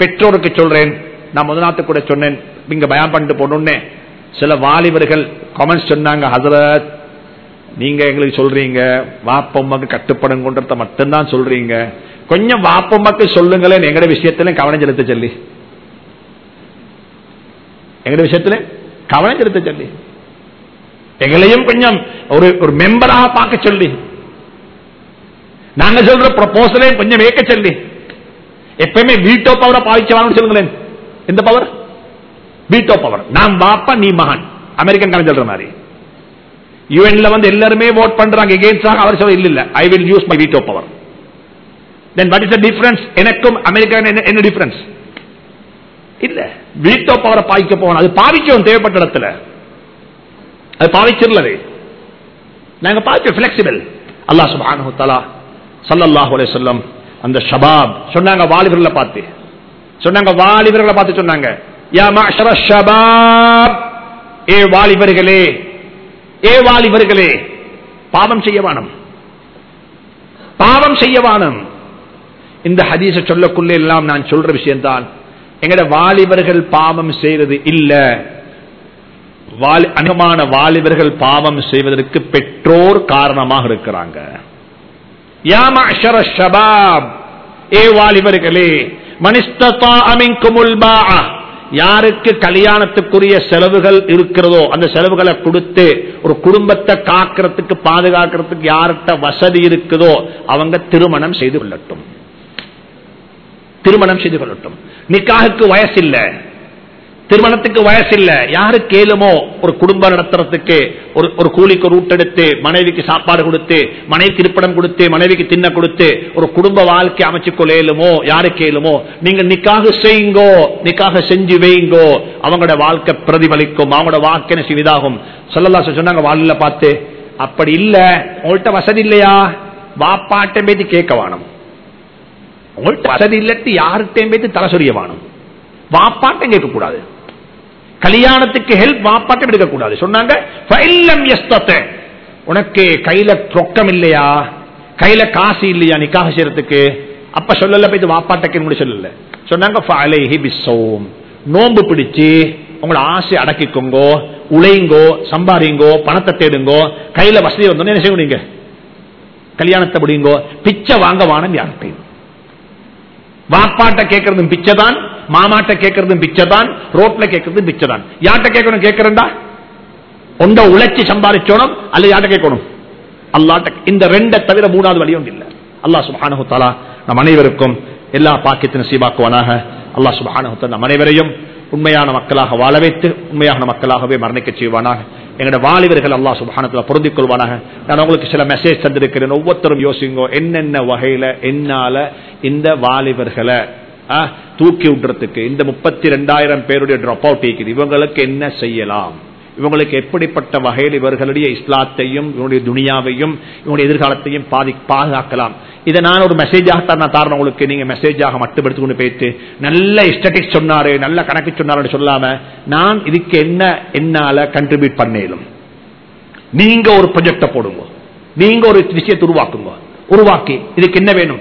பெற்றோருக்கு சொல்றேன் நான் முதல் நாட்டு கூட சொன்னேன் இங்க பயான் பண்ணிட்டு போனோன்னே சில வாலிபர்கள் கமெண்ட்ஸ் சொன்னாங்க ஹசரத் நீங்க எங்களுக்கு சொல்றீங்க வாப்பம்மாக்கு கட்டுப்படுங்கன்றத மட்டும்தான் சொல்றீங்க. கொஞ்சம் வாப்பம்மாக்கு சொல்லுங்களேன் எங்கட விஷயத்துல கவனம் செலுத்த சொல்லி. எங்கட விஷயத்துல கவனம் செலுத்த சொல்லி. எங்களையும் கொஞ்சம் ஒரு ஒரு மெம்பராக பார்க்க சொல்லி. நாங்க சொல்ற ப்ரொபோசலையும் கொஞ்சம் ஏற்க சொல்லி. எப்பயுமே வீட்டோ பவரை பாவிச்சவான்னு சொல்லுங்களேன். எந்த பவர் வீட்டோ பவர் நான் பாப்பா நீ மகன். அமெரிக்கன் கணக்கு சொல்ற மாதிரி. யுஎன்ல வந்து எல்லாருமே ஓட் பண்றாங்க எகேன்ஸ்டாக அவர் சொல்ல இல்ல I will use my veto power then what is the difference எனக்கும் அமெரிக்கா என்ன டிஃபரன்ஸ் இல்ல. வீட்டோ பவரை பாய்க்க போகணும். அது பாவிக்கும் தேவைப்பட்ட இடத்துல. அது பாவிச்சிடலது நாங்க பாவிச்சோம் பிளெக்சிபிள் அல்லாஹ் சுப்ஹானஹு தலா சல்லாஹ் அலே சொல்லம் அந்த ஷபாப் சொன்னாங்க வாலிபர்களை பார்த்து. சொன்னாங்க வாலிபர்களை பார்த்து சொன்னாங்க. யா மஅஷர ஷபாப். ஏ வாலிபர்களே ஏ வாலிபர்களே பாவம் செய்ய பாவம் செய்ய இந்த ஹதீச சொல்லக்குள்ள எல்லாம் நான் சொல்ற விஷயம்தான். எங்கட வாலிபர்கள் பாவம் செய்யறது இல்ல. அநேகமான வாலிபர்கள் பாவம் செய்வதற்கு பெற்றோர் காரணமாக இருக்கிறாங்க. ஷபாப். ஏ வாலிபர்களே மனிஸ்தா அமின்குமுல் பாஅ. யாருக்கு கல்யாணத்துக்குரிய செலவுகள் இருக்கிறதோ அந்த செலவுகளை கொடுத்து ஒரு குடும்பத்தை காக்கிறதுக்கு பாதுகாக்கிறதுக்கு யார்கிட்ட வசதி இருக்குதோ அவங்க திருமணம் செய்து கொள்ளட்டும். திருமணம் செய்து கொள்ளட்டும். நிக்காகுக்கு வயசு இல்லை திருமணத்துக்கு வயசு இல்ல யாரு கேளுமோ? ஒரு குடும்பம் நடத்துறதுக்கு ஒரு ஒரு கூலிக்கு ரூட் எடுத்து மனைவிக்கு சாப்பாடு கொடுத்து மனைவிக்கு இருப்பிடம் கொடுத்து மனைவிக்கு தின்ன கொடுத்து ஒரு குடும்ப வாழ்க்கை அமைச்சு கொள்ளையிலுமோ யாரு கேளுமோ? நீங்க நிக்காக செய்யுங்கோ நிக்காக செஞ்சு வைங்கோ அவங்களோட வாழ்க்கை பிரதிபலிக்கும் அவங்களோட வாழ்க்கை சிவிதாகும் செய்வதாகும் சொல்லலா சொன்னாங்க வாழ்ல பார்த்து அப்படி இல்ல. உங்கள்கிட்ட வசதி இல்லையா? வாப்பாட்டம் பேத்தி கேட்க வேணும். உங்கள்கிட்ட வசதி இல்லட்டு யார்கிட்டையும் பேத்து தலை சொரிய வேணும். வாப்பாட்டம் கேட்க கூடாது கல்யாணத்துக்கு ஹெல்ப் வாப்பாட்டம் எடுக்க கூடாது சொன்னாங்க உனக்கு கையில ரொக்கம் இல்லையா கையில காசு இல்லையா நிக்காக செய்யறதுக்கு? அப்ப சொல்லல போய் வாப்பாட்டக்கு சொல்லல. சொன்னாங்க நோம்பு பிடிச்சு உங்களோட ஆசை அடக்கிக்கோங்கோ உழைங்கோ சம்பாதிங்கோ பணத்தை தேடுங்கோ கையில வசதி வந்தோன்னு என்ன செய்வீங்க? கல்யாணத்தை முடியுங்கோ பிச்சை வாங்க வானம் யார்கிட்டையும். வாப்பாட்ட கேட்கறதும் பிச்சைதான் மாமாட்ட கேட்கறதும் பிச்சைதான் ரோட்ல கேட்கறதும் பிச்சைதான். யார்கிட்ட கேட்கணும்? கேட்கறா ஒண்ட உழைச்சி சம்பாதிச்சோனும் அல்ல யார்கிட்ட கேட்கணும்? அல்லாட்ட இந்த ரெண்டை தவிர மூணாவது வழியும் இல்லை. அல்லாஹ் சுபானு தாலா நம் அனைவருக்கும் எல்லா பாக்கியத்தின் சீபாக்குவானாக அல்லாஹ் சுபானு நம் அனைவரையும் உண்மையான மக்களாக வாழ வைத்து உண்மையான மக்களாகவே மரணிக்க செய்வானாக. எங்களுடைய வாலிபர்கள் அல்லா சுபானத்தில் பொருந்திக் கொள்வானாக. நான் உங்களுக்கு சில மெசேஜ் தந்திருக்கிறேன். ஒவ்வொருத்தரும் யோசிங்கோ என்னென்ன வகையில என்னால இந்த வாலிபர்களை தூக்கி விடுறதுக்கு இந்த முப்பத்தி ரெண்டாயிரம் பேருடைய ட்ராப் அவுட் இருக்குது. இவங்களுக்கு என்ன செய்யலாம்? இவங்களுக்கு எப்படிப்பட்ட வகையில் இவர்களுடைய இஸ்லாத்தையும் இவனுடைய துனியாவையும் இவனுடைய எதிர்காலத்தையும் பாதி பாதுகாக்கலாம். இதை நான் ஒரு மெசேஜாகத்தான் நான் தாரணம் உங்களுக்கு. நீங்க மெசேஜாக மட்டும் கொண்டு போயிட்டு நல்ல ஸ்டட்டிக்ஸ் சொன்னாரு நல்ல கணக்கு சொன்னாரு சொல்லாம நான் இதுக்கு என்ன என்னால கண்ட்ரிபியூட் பண்ணேலும். நீங்க ஒரு ப்ரொஜெக்டை போடுங்க. நீங்க ஒரு விஷயத்தை உருவாக்குங்க. உருவாக்கி இதுக்கு என்ன வேணும்?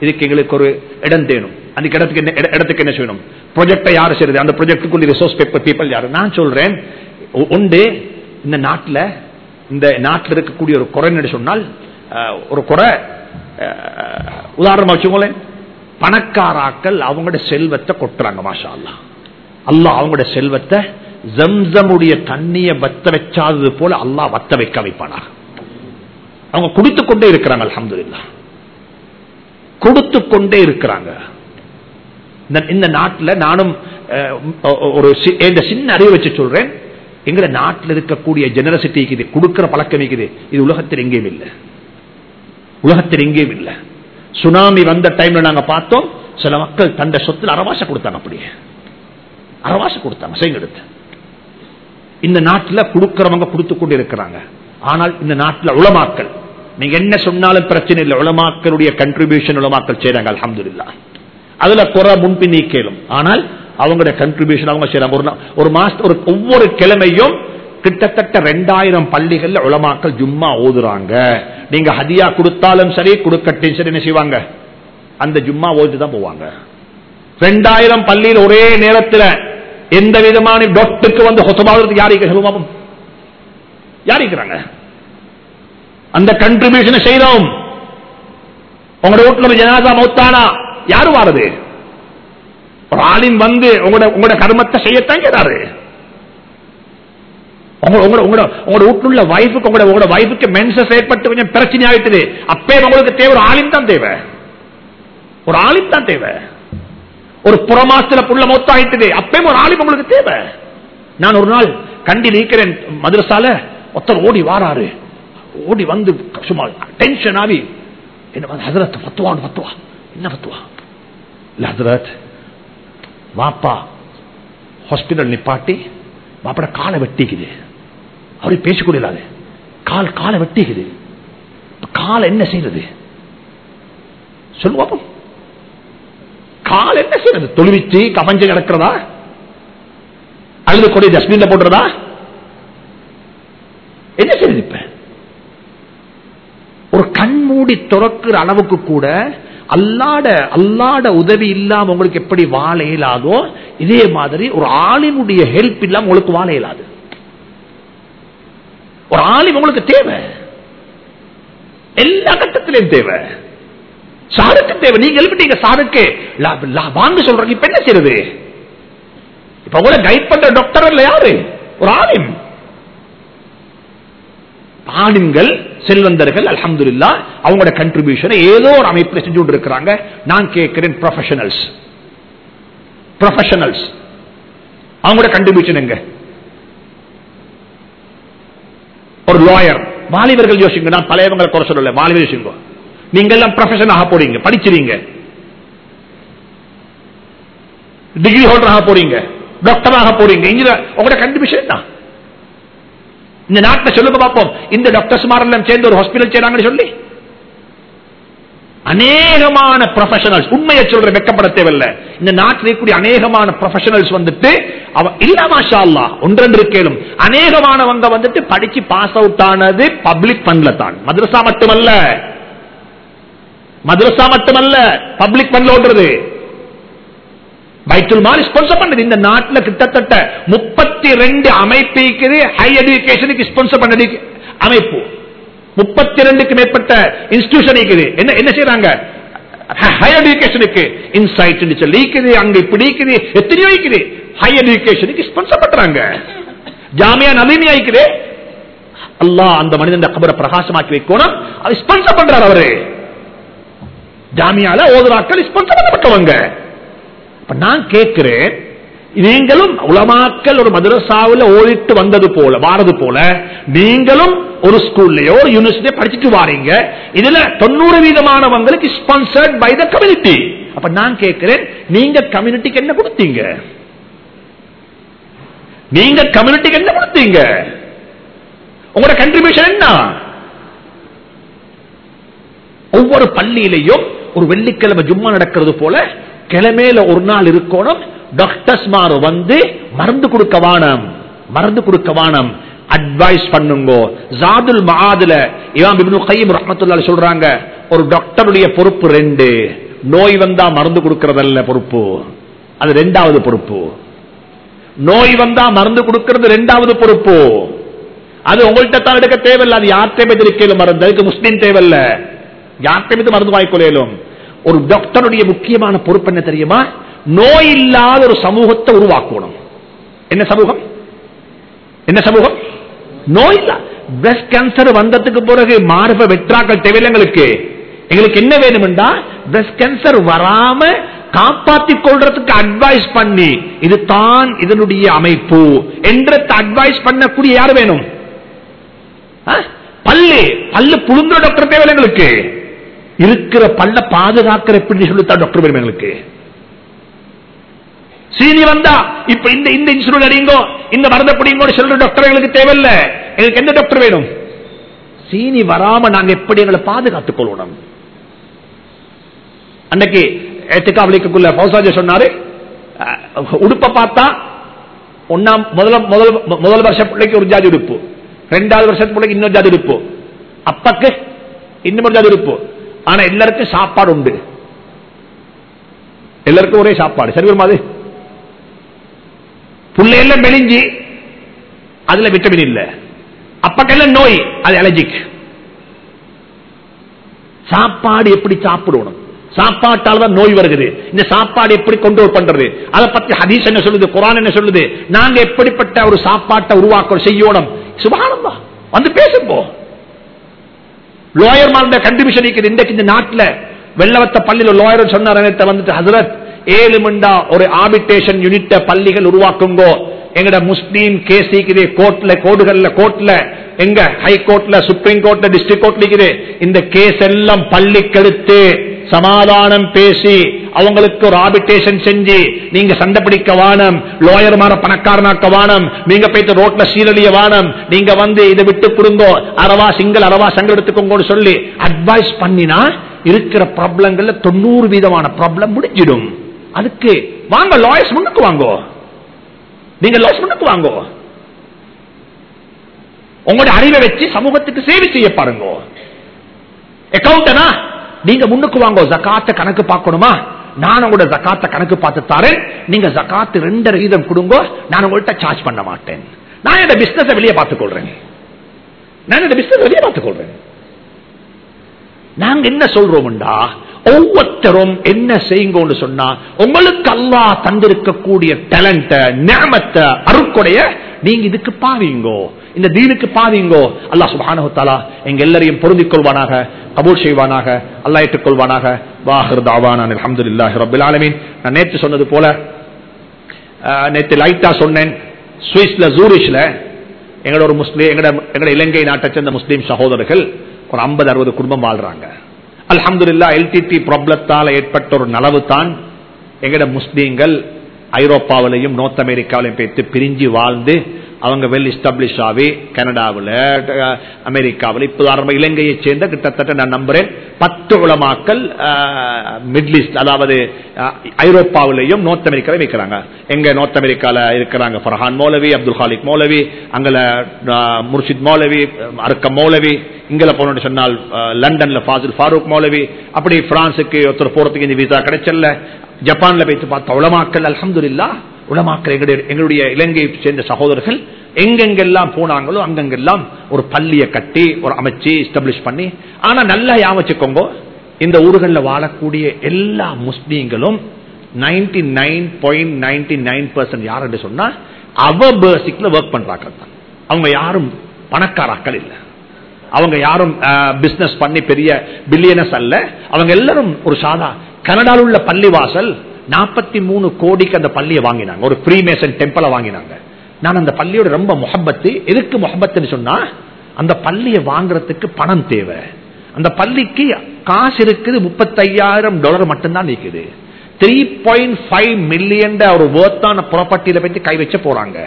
இதுக்கு எங்களுக்கு ஒரு இடம் தேணும். அந்த இடத்துக்கு என்ன இடத்துக்கு என்ன செய்யணும்? ப்ரொஜெக்டை யாரு செய்யறது அந்த ப்ரொஜெக்டுக்குள்ள ரிசோர்ஸ் பேப்பர் பீப்பிள் யாரு? நான் சொல்றேன் உண்டு இந்த நாட்டில் இந்த நாட்டில் இருக்கக்கூடிய ஒரு குறை சொன்னால் ஒரு குறை உதாரணமா வச்சுக்கோங்களேன். பணக்காராக்கள் அவங்களோட செல்வத்தை கொட்டுறாங்க மாஷா அல்லா அல்லா அவங்களோட செல்வத்தை ஜம்சமுடைய தண்ணிய வத்த வச்சாதது போல அல்லா வத்த வைக்க வைப்பானாக. அவங்க குடித்துக் கொண்டே இருக்கிறாங்க அலமதுல்லா கொடுத்து கொண்டே இருக்கிறாங்க. இந்த நாட்டில் நானும் ஒரு சின்ன அறிவு வச்சு சொல்றேன். எங்க நாட்டில் இருக்கக்கூடிய ஜெனரசிட்டி இருக்குது கொடுக்கிற பழக்கம் இருக்குது இது உலகத்தில் எங்கேயும் இல்லை. உலகத்தில் எங்கேயும் இல்லை. சுனாமி வந்த டைம்ல நாங்க பார்த்தோம் சில மக்கள் தந்த சொத்துல அரவாச கொடுத்தாங்க அப்படியே. அரவாச கொடுத்தாங்க செய்யெடுத்து இந்த நாட்டில் கொடுக்கிறவங்க கொடுத்து கொண்டு இருக்கிறாங்க. ஆனால் இந்த நாட்டில் உளமாக்கல் நீங்க என்ன சொன்னாலும் பிரச்சனை இல்லை. உளமாக்களுடைய கண்ட்ரிபியூஷன் உளமாக்கல் செய்றாங்க அலமதுல்லா அதுல குறை முன்பின் கேளும். ஆனால் அவங்களுடைய கன்ட்ரிபியூஷன் அவங்க செய்யறாங்க ஒரு ஒரு மாசம் ஒரு ஒவ்வொரு கிழமையும் கிட்டத்தட்ட ரெண்டாயிரம் பள்ளிகள்ல உலமாக்கள் ஜும்மா ஓதுறாங்க. நீங்க ஹதியா கொடுத்தாலும் சரி கொடுக்கட்டும் சரி என்ன செய்வாங்க? அந்த ஜும்மா ஓதிட்டு தான் போவாங்க. ரெண்டாயிரம் பள்ளியில் ஒரே நேரத்தில் எந்த விதமான டொட்டுக்கு வந்து ஹொசபாவது யார் இருக்கிற சொல்லுவோம் யாரிக்கிறாங்க அந்த கண்ட்ரிபியூஷனை செய்யறோம் உங்களோட வீட்டுல ஜனாதா மௌத்தானா? யாரு வாரது? ஒரு ஆளின் வந்து உங்களோட உங்களோட கர்மத்தை செய்யத்தான் கேட்டாரு. உங்க- உங்களோட உங்களோட உங்களோட வீட்டுல வைஃபுக்கு உங்களோட உங்களோட வைஃபுக்கு மென்சஸ் ஏற்பட்டு கொஞ்சம் பிரச்சனை ஆயிட்டுது. அப்பே உங்களுக்கு தேவை ஒரு ஆளின் தான் தேவை. ஒரு ஆளின் தான் தேவை. ஒரு புறமாசத்துல புள்ள மொத்தாயிட்டுது. அப்பயும் ஒரு ஆளின் உங்களுக்கு தேவை. நான் ஒரு நாள் கண்டி நீக்கிறேன் மதுரசால ஒருத்தர் ஓடி வாராரு. ஓடி வந்து சும்மா டென்ஷன் ஆகி என்ன ஹசரத் பத்துவான் பத்துவா என்ன பத்துவா ஹசரத் வாப்பா ஹாஸ்பிட்டல் நிப்பாட்டி வாப்பட காலை வெட்டிக்குது. அவரு பேசிக்கொள்ளாது கால் காலை வெட்டிக்குது. இப்ப காலை என்ன செய்யறது? சொல்லுவாப்போம் கால் என்ன செய்யறது? தொழுவிச்சு கமஞ்சு கிடக்கிறதா? அழுது கொடி டஸ்ட்பின்ல போடுறதா? என்ன செய்யறது இப்ப? ஒரு கண் மூடி துறக்கிற அளவுக்கு கூட அல்லாட அல்லாட உதவி இல்லாம உங்களுக்கு எப்படி வாழ இயலாதோ இதே மாதிரி ஒரு ஆளினுடைய ஹெல்ப் இல்லாம உங்களுக்கு வாழ இயலாது. ஒரு ஆளின் உங்களுக்கு தேவை. எல்லா கட்டத்திலையும் தேவை. சாருக்கு தேவை. நீங்க எழுப்பிட்டீங்க சாருக்கு. வாங்க சொல்றீங்க இப்ப என்ன செய்யறது? இப்ப உங்களை கைட் பண்ற டாக்டர் இல்ல யாரு? ஒரு ஆலிம். ஆலிம்கள் செல்வந்தர்கள் அல்ஹம்துலில்லாஹ் அவங்களோட கண்ட்ரிபியூஷனை ஏதோ ஒரு அமைப்பில் செஞ்சு கொண்டு இருக்கிறாங்க நான் கேட்கிறேன் ப்ரொஃபஷனல்ஸ் ப்ரொஃபஷனல்ஸ் அவங்களோட கண்ட்ரிபியூஷன் எங்க? ஒரு லாயர் வாலிபர்கள் யோசிங்க நான் பழையவங்களை குறை சொல்லல. வாலிபர் யோசிங்க. நீங்க எல்லாம் ப்ரொஃபஷன் ஆக போறீங்க படிச்சிருங்க டிகிரி ஹோல்டர் ஆக போறீங்க டாக்டர் ஆக போறீங்க. இன்ஜினியர் உங்களோட கண்ட்ரிபியூஷன் என்ன? இந்த நாட்டில் சொல்லுங்க பார்ப்போம். இந்த டாக்டர்ஸ் மாரெல்லாம் சேர்ந்து ஒரு ஹாஸ்பிட்டல் செய்யறாங்கன்னு சொல்லி. அநேகமான ப்ரொஃபஷனல்ஸ் உண்மையை சொல்ற வெக்கப்பட தேவையில்ல. இந்த நாட்டில் இருக்கக்கூடிய அநேகமான ப்ரொஃபஷனல்ஸ் வந்துட்டு அவ இல்ல மாஷா ஒன்றென்று கேளும். அநேகமானவங்க வந்துட்டு படிச்சு பாஸ் அவுட் ஆனது பப்ளிக் பண்ல தான். மதுரசா மட்டுமல்ல. மதுரசா மட்டுமல்ல பப்ளிக் பண்ல ஒன்றது பைத்துல் மால் ஸ்பான்சர் பண்ணது. இந்த நாட்டில் கிட்டத்தட்ட முப்பத்தி ரெண்டு அமைப்பு இருக்குது ஹை எஜுகேஷனுக்கு ஸ்பான்சர் பண்ணது அமைப்பு. முப்பத்தி ரெண்டுக்கு மேற்பட்ட இன்ஸ்டிடியூஷன் இருக்குது என்ன என்ன செய்யறாங்க ஹை எஜுகேஷனுக்கு இன்சைட் சொல்லி இருக்குது. அங்க இப்படி இருக்குது. எத்தனையோ இருக்குது. ஹை எஜுகேஷனுக்கு ஸ்பான்சர் பண்றாங்க. ஜாமியா நலிமையா இருக்குது. அல்லாஹ் அந்த மனிதன் கபரை பிரகாசமாக்கி வைக்கணும். அது ஸ்பான்சர் பண்றாரு அவரு. ஜாமியால ஓதுராக்கள் ஸ்பான்சர் பண்ணப்பட்டவங்க. நான் கேட்கிறேன் நீங்களும் உலமாக்கல் ஒரு மதுரசாவில் ஓடிட்டு வந்தது போல வாரது போல நீங்களும் ஒரு ஸ்கூல்லையோ ஒரு யூனிவர்சிட்டியோ படிச்சுட்டு வாரீங்க. இதுல தொண்ணூறு வீதமானவங்களுக்கு ஸ்பான்சர்ட் பை த கம்யூனிட்டி அப்ப நான் கேட்கிறேன் நீங்க கம்யூனிட்டிக்கு என்ன கொடுத்தீங்க? நீங்க கம்யூனிட்டிக்கு என்ன கொடுத்தீங்க? உங்களோட கண்ட்ரிபியூஷன் என்ன? ஒவ்வொரு பள்ளியிலையும் ஒரு வெள்ளிக்கிழமை ஜும்மா நடக்கிறது போல கிழமையில ஒரு நாள் இருக்கணும். டாக்டர்ஸ் மாறு வந்து மருந்து கொடுக்க வானம். மருந்து கொடுக்க வானம். அட்வைஸ் பண்ணுங்க. ஜாதுல் மஆதுல இமாம் இப்னு கையம் ரஹ்மத்துல்லாஹி சொல்றாங்க ஒரு டாக்டருடைய பொறுப்பு ரெண்டு. நோய் வந்தா மருந்து கொடுக்கறதல்ல பொறுப்பு. அது ரெண்டாவது பொறுப்பு. நோய் வந்தா மருந்து கொடுக்கிறது ரெண்டாவது பொறுப்பு. அது உங்கள்கிட்ட தான் எடுக்க தேவையில்ல. அது யார்கிட்ட இருக்கையிலும் மருந்து? அதுக்கு முஸ்லீம் தேவையில்ல. யார்கிட்ட மருந்து வாய்க்கொள்ளையிலும் ஒரு டாக்டருடைய முக்கியமான பொறுப்பு என்ன தெரியுமா? நோய் இல்லாத ஒரு சமூகத்தை உருவாக்கணும். என்ன சமூகம்? என்ன சமூகம்? நோய் இல்ல பிரஸ்ட் கேன்சர் வந்ததுக்கு பிறகு மார்ப வெற்றாக்கள் தேவையில்லை எங்களுக்கு. எங்களுக்கு என்ன வேணும்டா பிரஸ்ட் கேன்சர் வராம காப்பாத்திக் கொள்றதுக்கு அட்வைஸ் பண்ணி இது தான் இதனுடைய அமைப்பு என்ற அட்வைஸ் பண்ணக்கூடிய யார் வேணும்? பல்லு. பல்லு புழுங்குற டாக்டர் தேவையில்லை எங்களுக்கு. இருக்கிற பல்ல பாதுகாக்கிற எப்படி சொல்லித்தான் டாக்டர் வேணும் எங்களுக்கு சீனி வந்தா இப்ப இந்த இந்த இன்சூரன்ஸ் அடிங்கோ இந்த மருந்த பிடிங்கோ சொல்ற டாக்டர் எங்களுக்கு தேவையில்லை. எங்களுக்கு எந்த டாக்டர் வேணும்? சீனி வராம நாங்க எப்படி எங்களை பாதுகாத்துக் கொள்ளணும்? அன்னைக்கு எத்துக்காவலிக்குள்ள பௌசாஜ சொன்னாரு அஹ், பார்த்தா ஒன்னாம் முதல் முதல் முதல் வருஷ பிள்ளைக்கு ஒரு ஜாதி உடுப்பு. ரெண்டாவது வருஷத்து பிள்ளைக்கு இன்னொரு ஜாதி உடுப்பு. அப்பக்கு இன்னொரு ஜாதி உடுப்பு. ஆனா எல்லாருக்கும் சாப்பாடு உண்டு எல்லாருக்கும் ஒரே சாப்பாடு. சரி வருமா அது? புள்ளையெல்லாம் மெலிஞ்சி அதுல விட்டமின் இல்ல. அப்பக்கெல்லாம் நோய் அது அலர்ஜிக் சாப்பாடு எப்படி சாப்பிடணும்? சாப்பாட்டால் தான் நோய் வருகிறது. இந்த சாப்பாடு எப்படி கண்ட்ரோல் பண்றது? அதை பத்தி ஹதீஸ் என்ன சொல்லுது? குரான் என்ன சொல்லுது? நாங்க எப்படிப்பட்ட ஒரு சாப்பாட்டை உருவாக்க செய்யணும்? சுபானந்தா வந்து பேசுப்போ லோயர் மார்ந்த கண்டிபியூஷன் இருக்குது. இன்றைக்கு இந்த நாட்டில் வெள்ளவத்த பள்ளியில் லோயர் சொன்னார். வந்துட்டு ஹசரத் ஏழு மண்டா ஒரு ஆபிட்டேஷன் யூனிட்ட பள்ளிகள் உருவாக்குங்கோ. எங்கட முஸ்லீம் கேஸ் இருக்குது. கோர்ட்ல கோடுகள்ல கோர்ட்ல எங்க ஹை கோர்ட்ல சுப்ரீம் கோர்ட்ல டிஸ்ட்ரிக்ட் கோர்ட்ல இருக்குது. இந்த கேஸ் எல்லாம் பள்ளிக்கெடுத்து சமாதானம் பேசி அவங்களுக்கு ஒரு ஆபிட்டேஷன் செஞ்சு நீங்க சண்டை பிடிக்க வானம் லோயர் மாற பணக்காரனாக்க வானம் நீங்க போயிட்டு ரோட்ல சீரழிய வானம் நீங்க வந்து இதை விட்டு கொடுங்கோ அரவா சிங்கிள் அரவா சங்கல் எடுத்துக்கோங்கன்னு சொல்லி அட்வைஸ் பண்ணினா இருக்கிற ப்ராப்ளங்கள்ல தொண்ணூறு வீதமான ப்ராப்ளம் முடிஞ்சிடும். அதுக்கு வாங்க லாயர்ஸ் முன்னுக்கு வாங்கோ. நீங்க லாஸ் முன்னுக்கு வாங்கோ. உங்களுடைய அறிவை வச்சு சமூகத்துக்கு சேவை செய்ய பாருங்க. அக்கௌண்டனா நீங்க முன்னுக்கு வாங்க ஜக்காத்த கணக்கு பார்க்கணுமா? நான் உங்களோட ஜக்காத்த கணக்கு பார்த்து தரேன். நீங்க ஜக்காத்து ரெண்டு ரீதம் கொடுங்க நான் உங்கள்கிட்ட சார்ஜ் பண்ண மாட்டேன். நான் இந்த பிசினஸ் வெளியே பார்த்துக்கொள்றேன். நான் இந்த பிசினஸ் வெளியே பார்த்துக்கொள்றேன். நாங்க என்ன சொல்றோம்டா? ஒவ்வொருத்தரும் என்ன செய்யுங்கன்னு சொன்னா உங்களுக்கு அல்லா தந்திருக்கக்கூடிய டேலண்ட நேமத்தை அருட்கொடைய நீங்க இதுக்கு பாவீங்கோ. இந்த தீனுக்கு பாதிங்கோ அல்லாஹ் சுப்ஹானஹு எங்க எல்லாரையும் பொருந்திக் கொள்வானாக கபூல் செய்வானாக அல்லாஹ் ஏற்றுக்கொள்வானாக. வாஹிர் அஹமது அல்ஹம்துலில்லாஹி ரப்பில் ஆலமீன். நான் நேற்று சொன்னது போல நேற்று லைட்டா சொன்னேன். சுவிஸ்ல ஜூரிஷ்ல எங்களோட ஒரு முஸ்லீம் எங்களோட எங்களோட இலங்கை நாட்டை சேர்ந்த முஸ்லீம் சகோதரர்கள் ஒரு 50 அறுபது குடும்பம் வாழ்றாங்க. அல்ஹம்துலில்லாஹ் எல்டிடி பிரபலத்தால் ஏற்பட்ட ஒரு நலவு தான் எங்களோட முஸ்லீம்கள் ஐரோப்பாவிலையும் நோர்த் அமெரிக்காவிலையும் பேத்து பிரிஞ்சு வாழ்ந்து அவங்க வெல் எஸ்டாப்ளிஷ் ஆகி கனடாவில் அமெரிக்காவில் இப்போ ஆரம்ப இலங்கையை சேர்ந்த கிட்டத்தட்ட நான் நம்புறேன் பத்து உலமாக்கள் மிடில் ஈஸ்ட் அதாவது ஐரோப்பாவிலையும் நார்த் அமெரிக்காவிலும் இருக்கிறாங்க எங்க நார்த் அமெரிக்காவில் இருக்கிறாங்க ஃபர்ஹான் மௌலவி அப்துல் ஹாலிக் மௌலவி அங்கல முர்ஷித் மௌலவி அருக்க மௌலவி இங்கே போனோம்னு சொன்னால் லண்டனில் லண்டன்ல ஃபாசில் ஃபாரூக் மௌலவி அப்படி பிரான்ஸுக்கு ஒருத்தர் போறதுக்கு இந்த விசா கிடைச்சல ஜப்பான்ல போயிட்டு பார்த்தா உளமாக்கல் அலமதுல்லா உலமாக்கள் எங்களுடைய இலங்கையை சேர்ந்த சகோதரர்கள் எங்கெங்கெல்லாம் போனாங்களோ அங்கெங்கெல்லாம் ஒரு பள்ளியை கட்டி ஒரு அமைச்சு எஸ்டாப்ளிஷ் பண்ணி ஆனா நல்லா யாமச்சுக்கோங்க இந்த ஊர்களில் வாழக்கூடிய எல்லா முஸ்லீம்களும் ninety nine point ninety nine percent யார் என்று சொன்னா அவ பேசிக்ல ஒர்க் பண்றாங்க தான். அவங்க யாரும் பணக்காராக்கள் இல்லை. அவங்க யாரும் பிசினஸ் பண்ணி பெரிய பில்லியனஸ் அல்ல. அவங்க எல்லாரும் ஒரு சாதா கனடாவில் உள்ள பள்ளிவாசல் நாற்பத்தி மூணு கோடிக்கு அந்த பள்ளியை வாங்கினாங்க. ஒரு ஃப்ரீமேசன் டெம்பிளை வாங்கினாங்க. நான் அந்த பள்ளியோட ரொம்ப முகப்பத்து. எதுக்கு முகப்பத்துன்னு சொன்னா அந்த பள்ளியை வாங்குறதுக்கு பணம் தேவை. அந்த பள்ளிக்கு காசு இருக்குது முப்பத்தையாயிரம் டாலர் மட்டும்தான் நிற்குது த்ரீ பாயிண்ட் ஃபைவ் மில்லியன் ஒரு வேர்த்தான ப்ராப்பர்ட்டியில பற்றி கை வச்ச போறாங்க.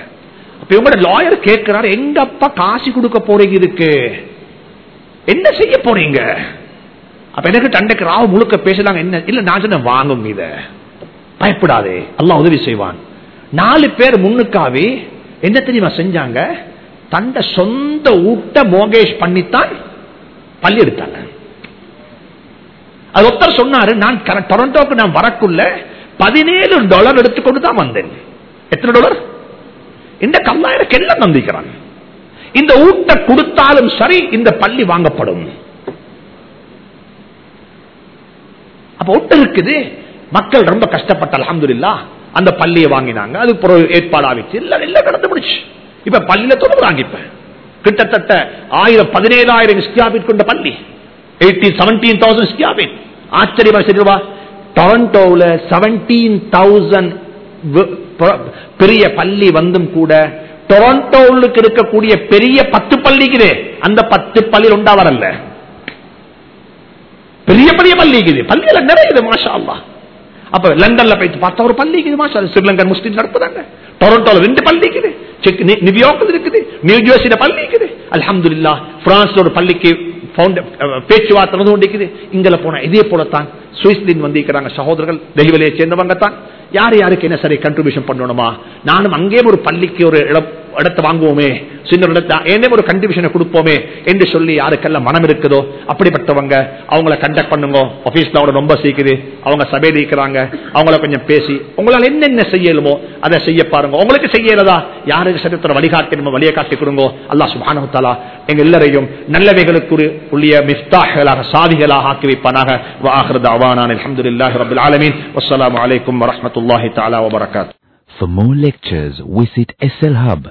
அப்ப இவங்களோட லாயர் கேட்கிறாரு எங்கப்பா காசு கொடுக்க போறீங்க இதுக்கு? என்ன செய்ய போறீங்க? அப்ப எனக்கு தண்டைக்கு ராவ முழுக்க பேசுறாங்க என்ன இல்ல நான் சொன்ன வாங்கும் இதை. பயப்படாதே. எல்லாம் உதவி செய்வான். நாலு பேர் முன்னுக்காவே என்ன தெரியுமா செஞ்சாங்க? தண்ட சொந்த ஊட்ட மோகேஷ் பண்ணித்தான் பள்ளி எடுத்தாங்க. அது ஒருத்தர் சொன்னாரு நான் டொரண்டோக்கு நான் வரக்குள்ள பதினேழு டாலர் எடுத்துக்கொண்டு தான் வந்தேன். எத்தனை டாலர்? இந்த கல்லாயிரம் எல்லாம் நம்பிக்கிறான். இந்த ஊட்ட கொடுத்தாலும் சரி இந்த பள்ளி வாங்கப்படும். அப்ப ஒட்டு இருக்குது மக்கள் ரொம்ப கஷ்டப்பட்ட அலமதுல்லா அந்த பள்ளியை வாங்கினாங்க. அது ஒரு ஏற்பாடா வச்சு எல்லாம் எல்லாம் நடந்து முடிச்சு இப்ப பள்ளியில தொடங்குறாங்க இப்ப. கிட்டத்தட்ட ஆயிரம் பதினேழாயிரம் ஸ்கியாபிட் கொண்ட பள்ளி. எயிட்டீன் செவன்டீன் தௌசண்ட் ஸ்கியாபிட் ஆச்சரியமா சரிவா டொரண்டோவில் செவன்டீன் தௌசண்ட் பெரிய பள்ளி வந்தும் கூட டொரண்டோவுக்கு இருக்கக்கூடிய பெரிய பத்து பள்ளிக்குது அந்த பத்து பள்ளியில் உண்டா வரல பெரிய பெரிய பள்ளி இருக்குது பள்ளியில நிறைய மாஷா அல்லா அப்ப லண்டன்ல போய் பார்த்தா ஒரு பள்ளி இருக்குது மாஷா ஸ்ரீலங்கன் முஸ்லீம் நடத்துறாங்க டொரண்டோல ரெண்டு பள்ளி இருக்குது. செக்- நியூயார்க்ல இருக்குது. நியூஜெர்சியில பள்ளி இருக்குது. அல்ஹம்துலில்லாஹ் பிரான்ஸ்ல ஒரு பள்ளிக்கு பேச்சுவார்த்தை நடந்து கொண்டிருக்குது. இங்கல போனா இதே போலத்தான் சுவிஸ்லின் வந்திருக்கிறாங்க சகோதரர்கள். டெலிவரியை சேர்ந்தவங்க தான். யார் யாருக்கு என்ன சரி கண்ட்ரிபியூஷன் பண்ணணுமா? நானும் அங்கேயும் ஒரு பள்ளிக்கு ஒரு இடம் இடத்தை வாங்குவோமே சின்ன ஒரு இடத்தை ஒரு கொடுப்போமே என்று சொல்லி யாருக்கெல்லாம் மனம் இருக்குதோ அப்படிப்பட்டவங்க அவங்கள கண்டக்ட் பண்ணுங்க. ஆபீஸ்ல அவங்க ரொம்ப சீக்குது. அவங்க சபையில் இருக்கிறாங்க. அவங்கள கொஞ்சம் பேசி உங்களால் என்னென்ன செய்யலுமோ அதை செய்ய பாருங்க. உங்களுக்கு செய்யறதா? யாருக்கு சரித்திர வழிகாட்டணுமோ வழியை காட்டி கொடுங்க. அல்லா சுப்ஹானஹு எங்க எல்லாரையும் நல்லவைகளுக்கு உரிய மிஃப்தாஹ்களாக சாதிகளாக ஆக்கி வைப்பானாக. வாஹிரு தஅவானா அல்ஹம்துலில்லாஹி ஆலமீன். வஸ்ஸலாமு அலைக்கும் வரமத்துல்லாஹி தாலா வபரகாத்துஹு For more lectures, visit SLHub.